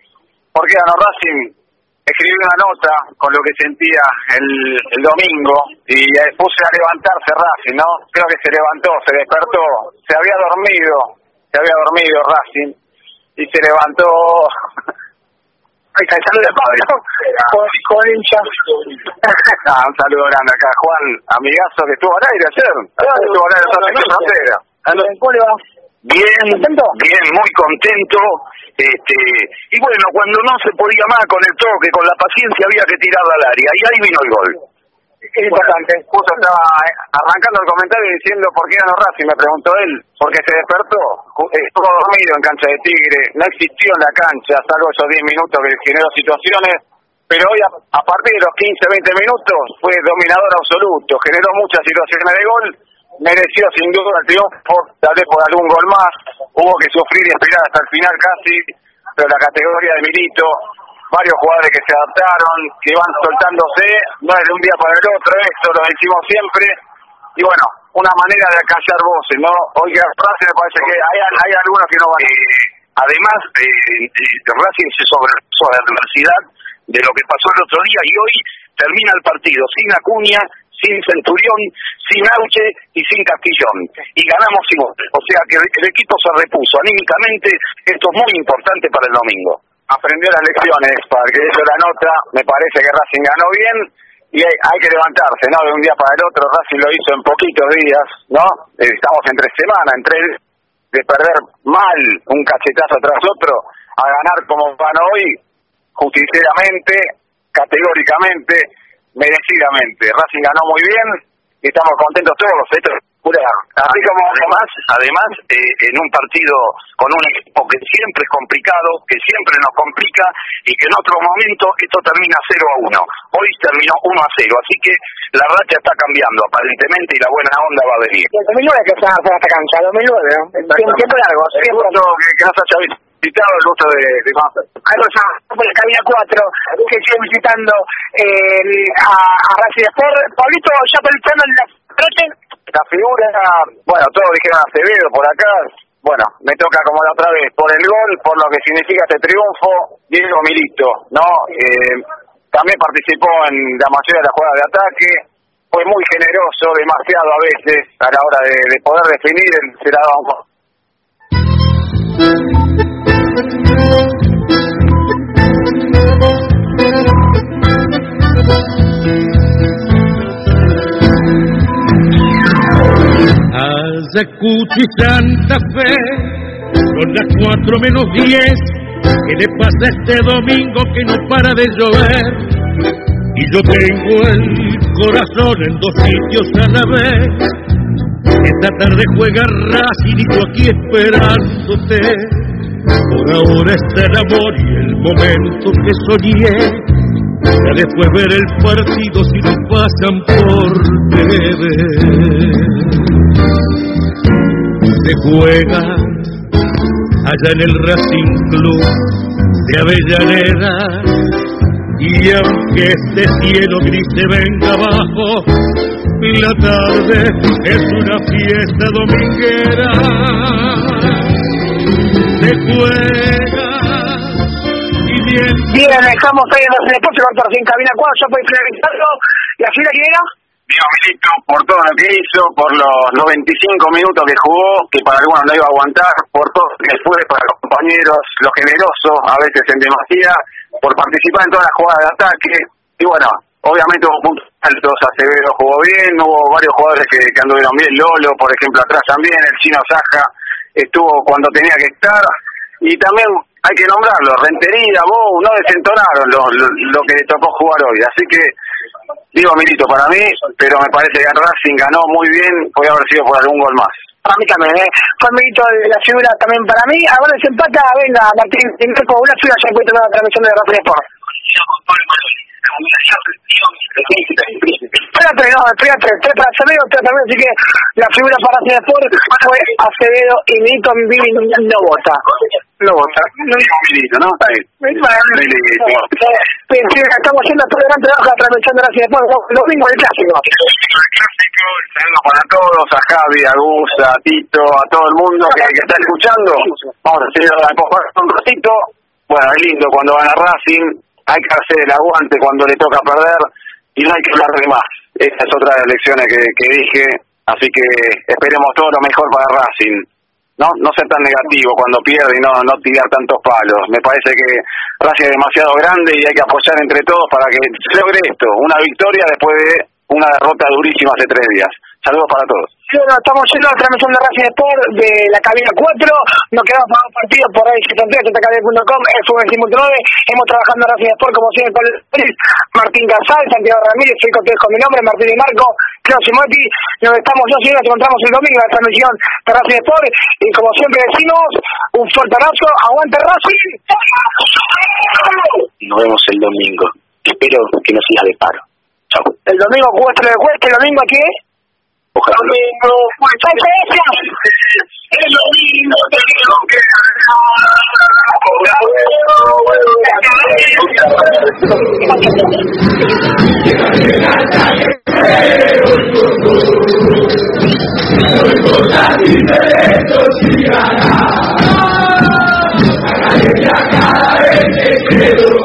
¿Por qué ganó Racing? Escribí una nota con lo que sentía el, el domingo y puse a levantarse Racing, ¿no? Creo que se levantó, se despertó, se había dormido, se había dormido Racing y se levantó. El saludo Pablo, con, con hincha. ah, un saludo grande acá, Juan, amigazo que estuvo al aire ayer. Estuvo al aire ayer, ¿Cómo le va? Bien, bien, muy contento. Este, y bueno, cuando no se podía más con el toque, con la paciencia, había que tirar al área. Y ahí vino el gol. Es importante. Justo estaba arrancando el comentario diciendo por qué ganó Racing, me preguntó él, porque se despertó, estuvo dormido en cancha de Tigre, no existió en la cancha, salvo esos 10 minutos que generó situaciones, pero hoy a, a partir de los 15, 20 minutos fue dominador absoluto, generó muchas situaciones de gol, mereció sin duda el triunfo, tal vez por algún gol más, hubo que sufrir y esperar hasta el final casi, pero la categoría de Milito, varios jugadores que se adaptaron, que van soltándose, no es de un día para el otro, esto lo decimos siempre, y bueno, una manera de acallar voces, ¿no? Hoy Racing me parece que hay, hay algunos que no van. Eh, además, eh, Racing se sobrepuso a la adversidad de lo que pasó el otro día y hoy termina el partido sin Acuña, sin Centurión, sin Auche y sin Castillón. Y ganamos sin O sea que el equipo se repuso anímicamente. Esto es muy importante para el domingo. Aprendió las lecciones, para que eso la nota. Me parece que Racing ganó bien y hay, que levantarse, ¿no? De un día para el otro. Racing lo hizo en poquitos días, ¿no? Estamos entre semana, entre de perder mal un cachetazo tras otro a ganar como van hoy, justicieramente, categóricamente merecidamente. Racing ganó muy bien y estamos contentos todos. Esto es pura. Así como además, además eh, en un partido con un equipo que siempre es complicado, que siempre nos complica y que en otro momento esto termina 0 a 1. Hoy terminó 1 a 0, así que la racha está cambiando aparentemente y la buena onda va a venir. Y el 2009 que se va a esta cancha, 2009, ¿no? Tiempo largo. Sí, que, que nos haya visitado el gusto de, de. Algo ya por la cabina 4 que sigue visitando eh, a, a Racing Sport. Pablito, ya pensando en la noche. La figura, bueno, todos dijeron Acevedo por acá. Bueno, me toca como la otra vez, por el gol, por lo que significa este triunfo, Diego Milito, ¿no? Eh, también participó en la mayoría de las jugadas de ataque, fue muy generoso, demasiado a veces, a la hora de, de poder definir, se la daba un Ayacucho y Santa Fe, son las cuatro menos diez. ¿Qué le pasa este domingo que no para de llover? Y yo tengo el corazón en dos sitios a la vez. Esta tarde juega Racing y yo aquí esperándote. Por ahora está el amor y el momento que soñé. Ya después ver el partido si no pasan por TV. Se juega allá en el Racing Club de Avellaneda. Y aunque este cielo gris se venga abajo, la tarde es una fiesta dominguera. Se juega y bien. Bien, estamos ahí en el deporte, cortar sin cabina 4, ya puede finalizarlo. ¿La fila quién era? Diego Milito, por todo lo que hizo, por los 95 minutos que jugó, que para algunos no iba a aguantar, por todo lo que para los compañeros, lo generoso, a veces en demasía, por participar en todas las jugadas de ataque. Y bueno, obviamente hubo puntos altos, Acevedo jugó bien, hubo varios jugadores que, que anduvieron bien, Lolo, por ejemplo, atrás también, el chino Saja estuvo cuando tenía que estar. Y también hay que nombrarlo, Rentería, Bou, no desentonaron lo, lo que le tocó jugar hoy. Así que, digo, Milito, para mí, pero me parece que Racing ganó muy bien, puede haber sido por algún gol más. Para mí también, ¿eh? Fue mérito de la figura también para mí. Ahora se empata, venga, Martín, con una figura ya encuentra la transmisión de Racing Sport. Espérate, no, espérate, tres para Acevedo, tres para así que la figura para Sport fue Acevedo y Milito Vivi no vota. No vota. No Milito, ¿no? Milito. Bien, estamos haciendo todo delante de la transmisión de Racing Sport, domingo el clásico. Saludos para todos, a Javi, a Gus, a Tito, a todo el mundo que, que está escuchando. Vamos a seguir un ratito. Bueno, es lindo cuando gana Racing, hay que hacer el aguante cuando le toca perder y no hay que hablar de más. Esta es otra de las lecciones que, que dije, así que esperemos todo lo mejor para Racing. No, no ser tan negativo cuando pierde y no, no tirar tantos palos. Me parece que Racing es demasiado grande y hay que apoyar entre todos para que se logre esto, una victoria después de una derrota durísima hace tres días. Saludos para todos. Bueno, estamos yendo a la transmisión de Racing Sport de la cabina 4. Nos quedamos para un partido por ahí, 73, tkd.com, FM 59. Hemos trabajado en Racing Sport como siempre con Martín Casal, Santiago Ramírez, soy con con mi nombre, Martín y Marco, Claudio Simotti. Nos estamos, yo nos encontramos el domingo en la transmisión de Racing Sport. Y como siempre decimos, un fuerte abrazo, aguante Racing. Nos vemos el domingo. Espero que no sigas de paro. Chao. El domingo cuesta de cuesta, el domingo aquí. Ojalá. Domingo, muchas gracias. El domingo tengo que Thank you.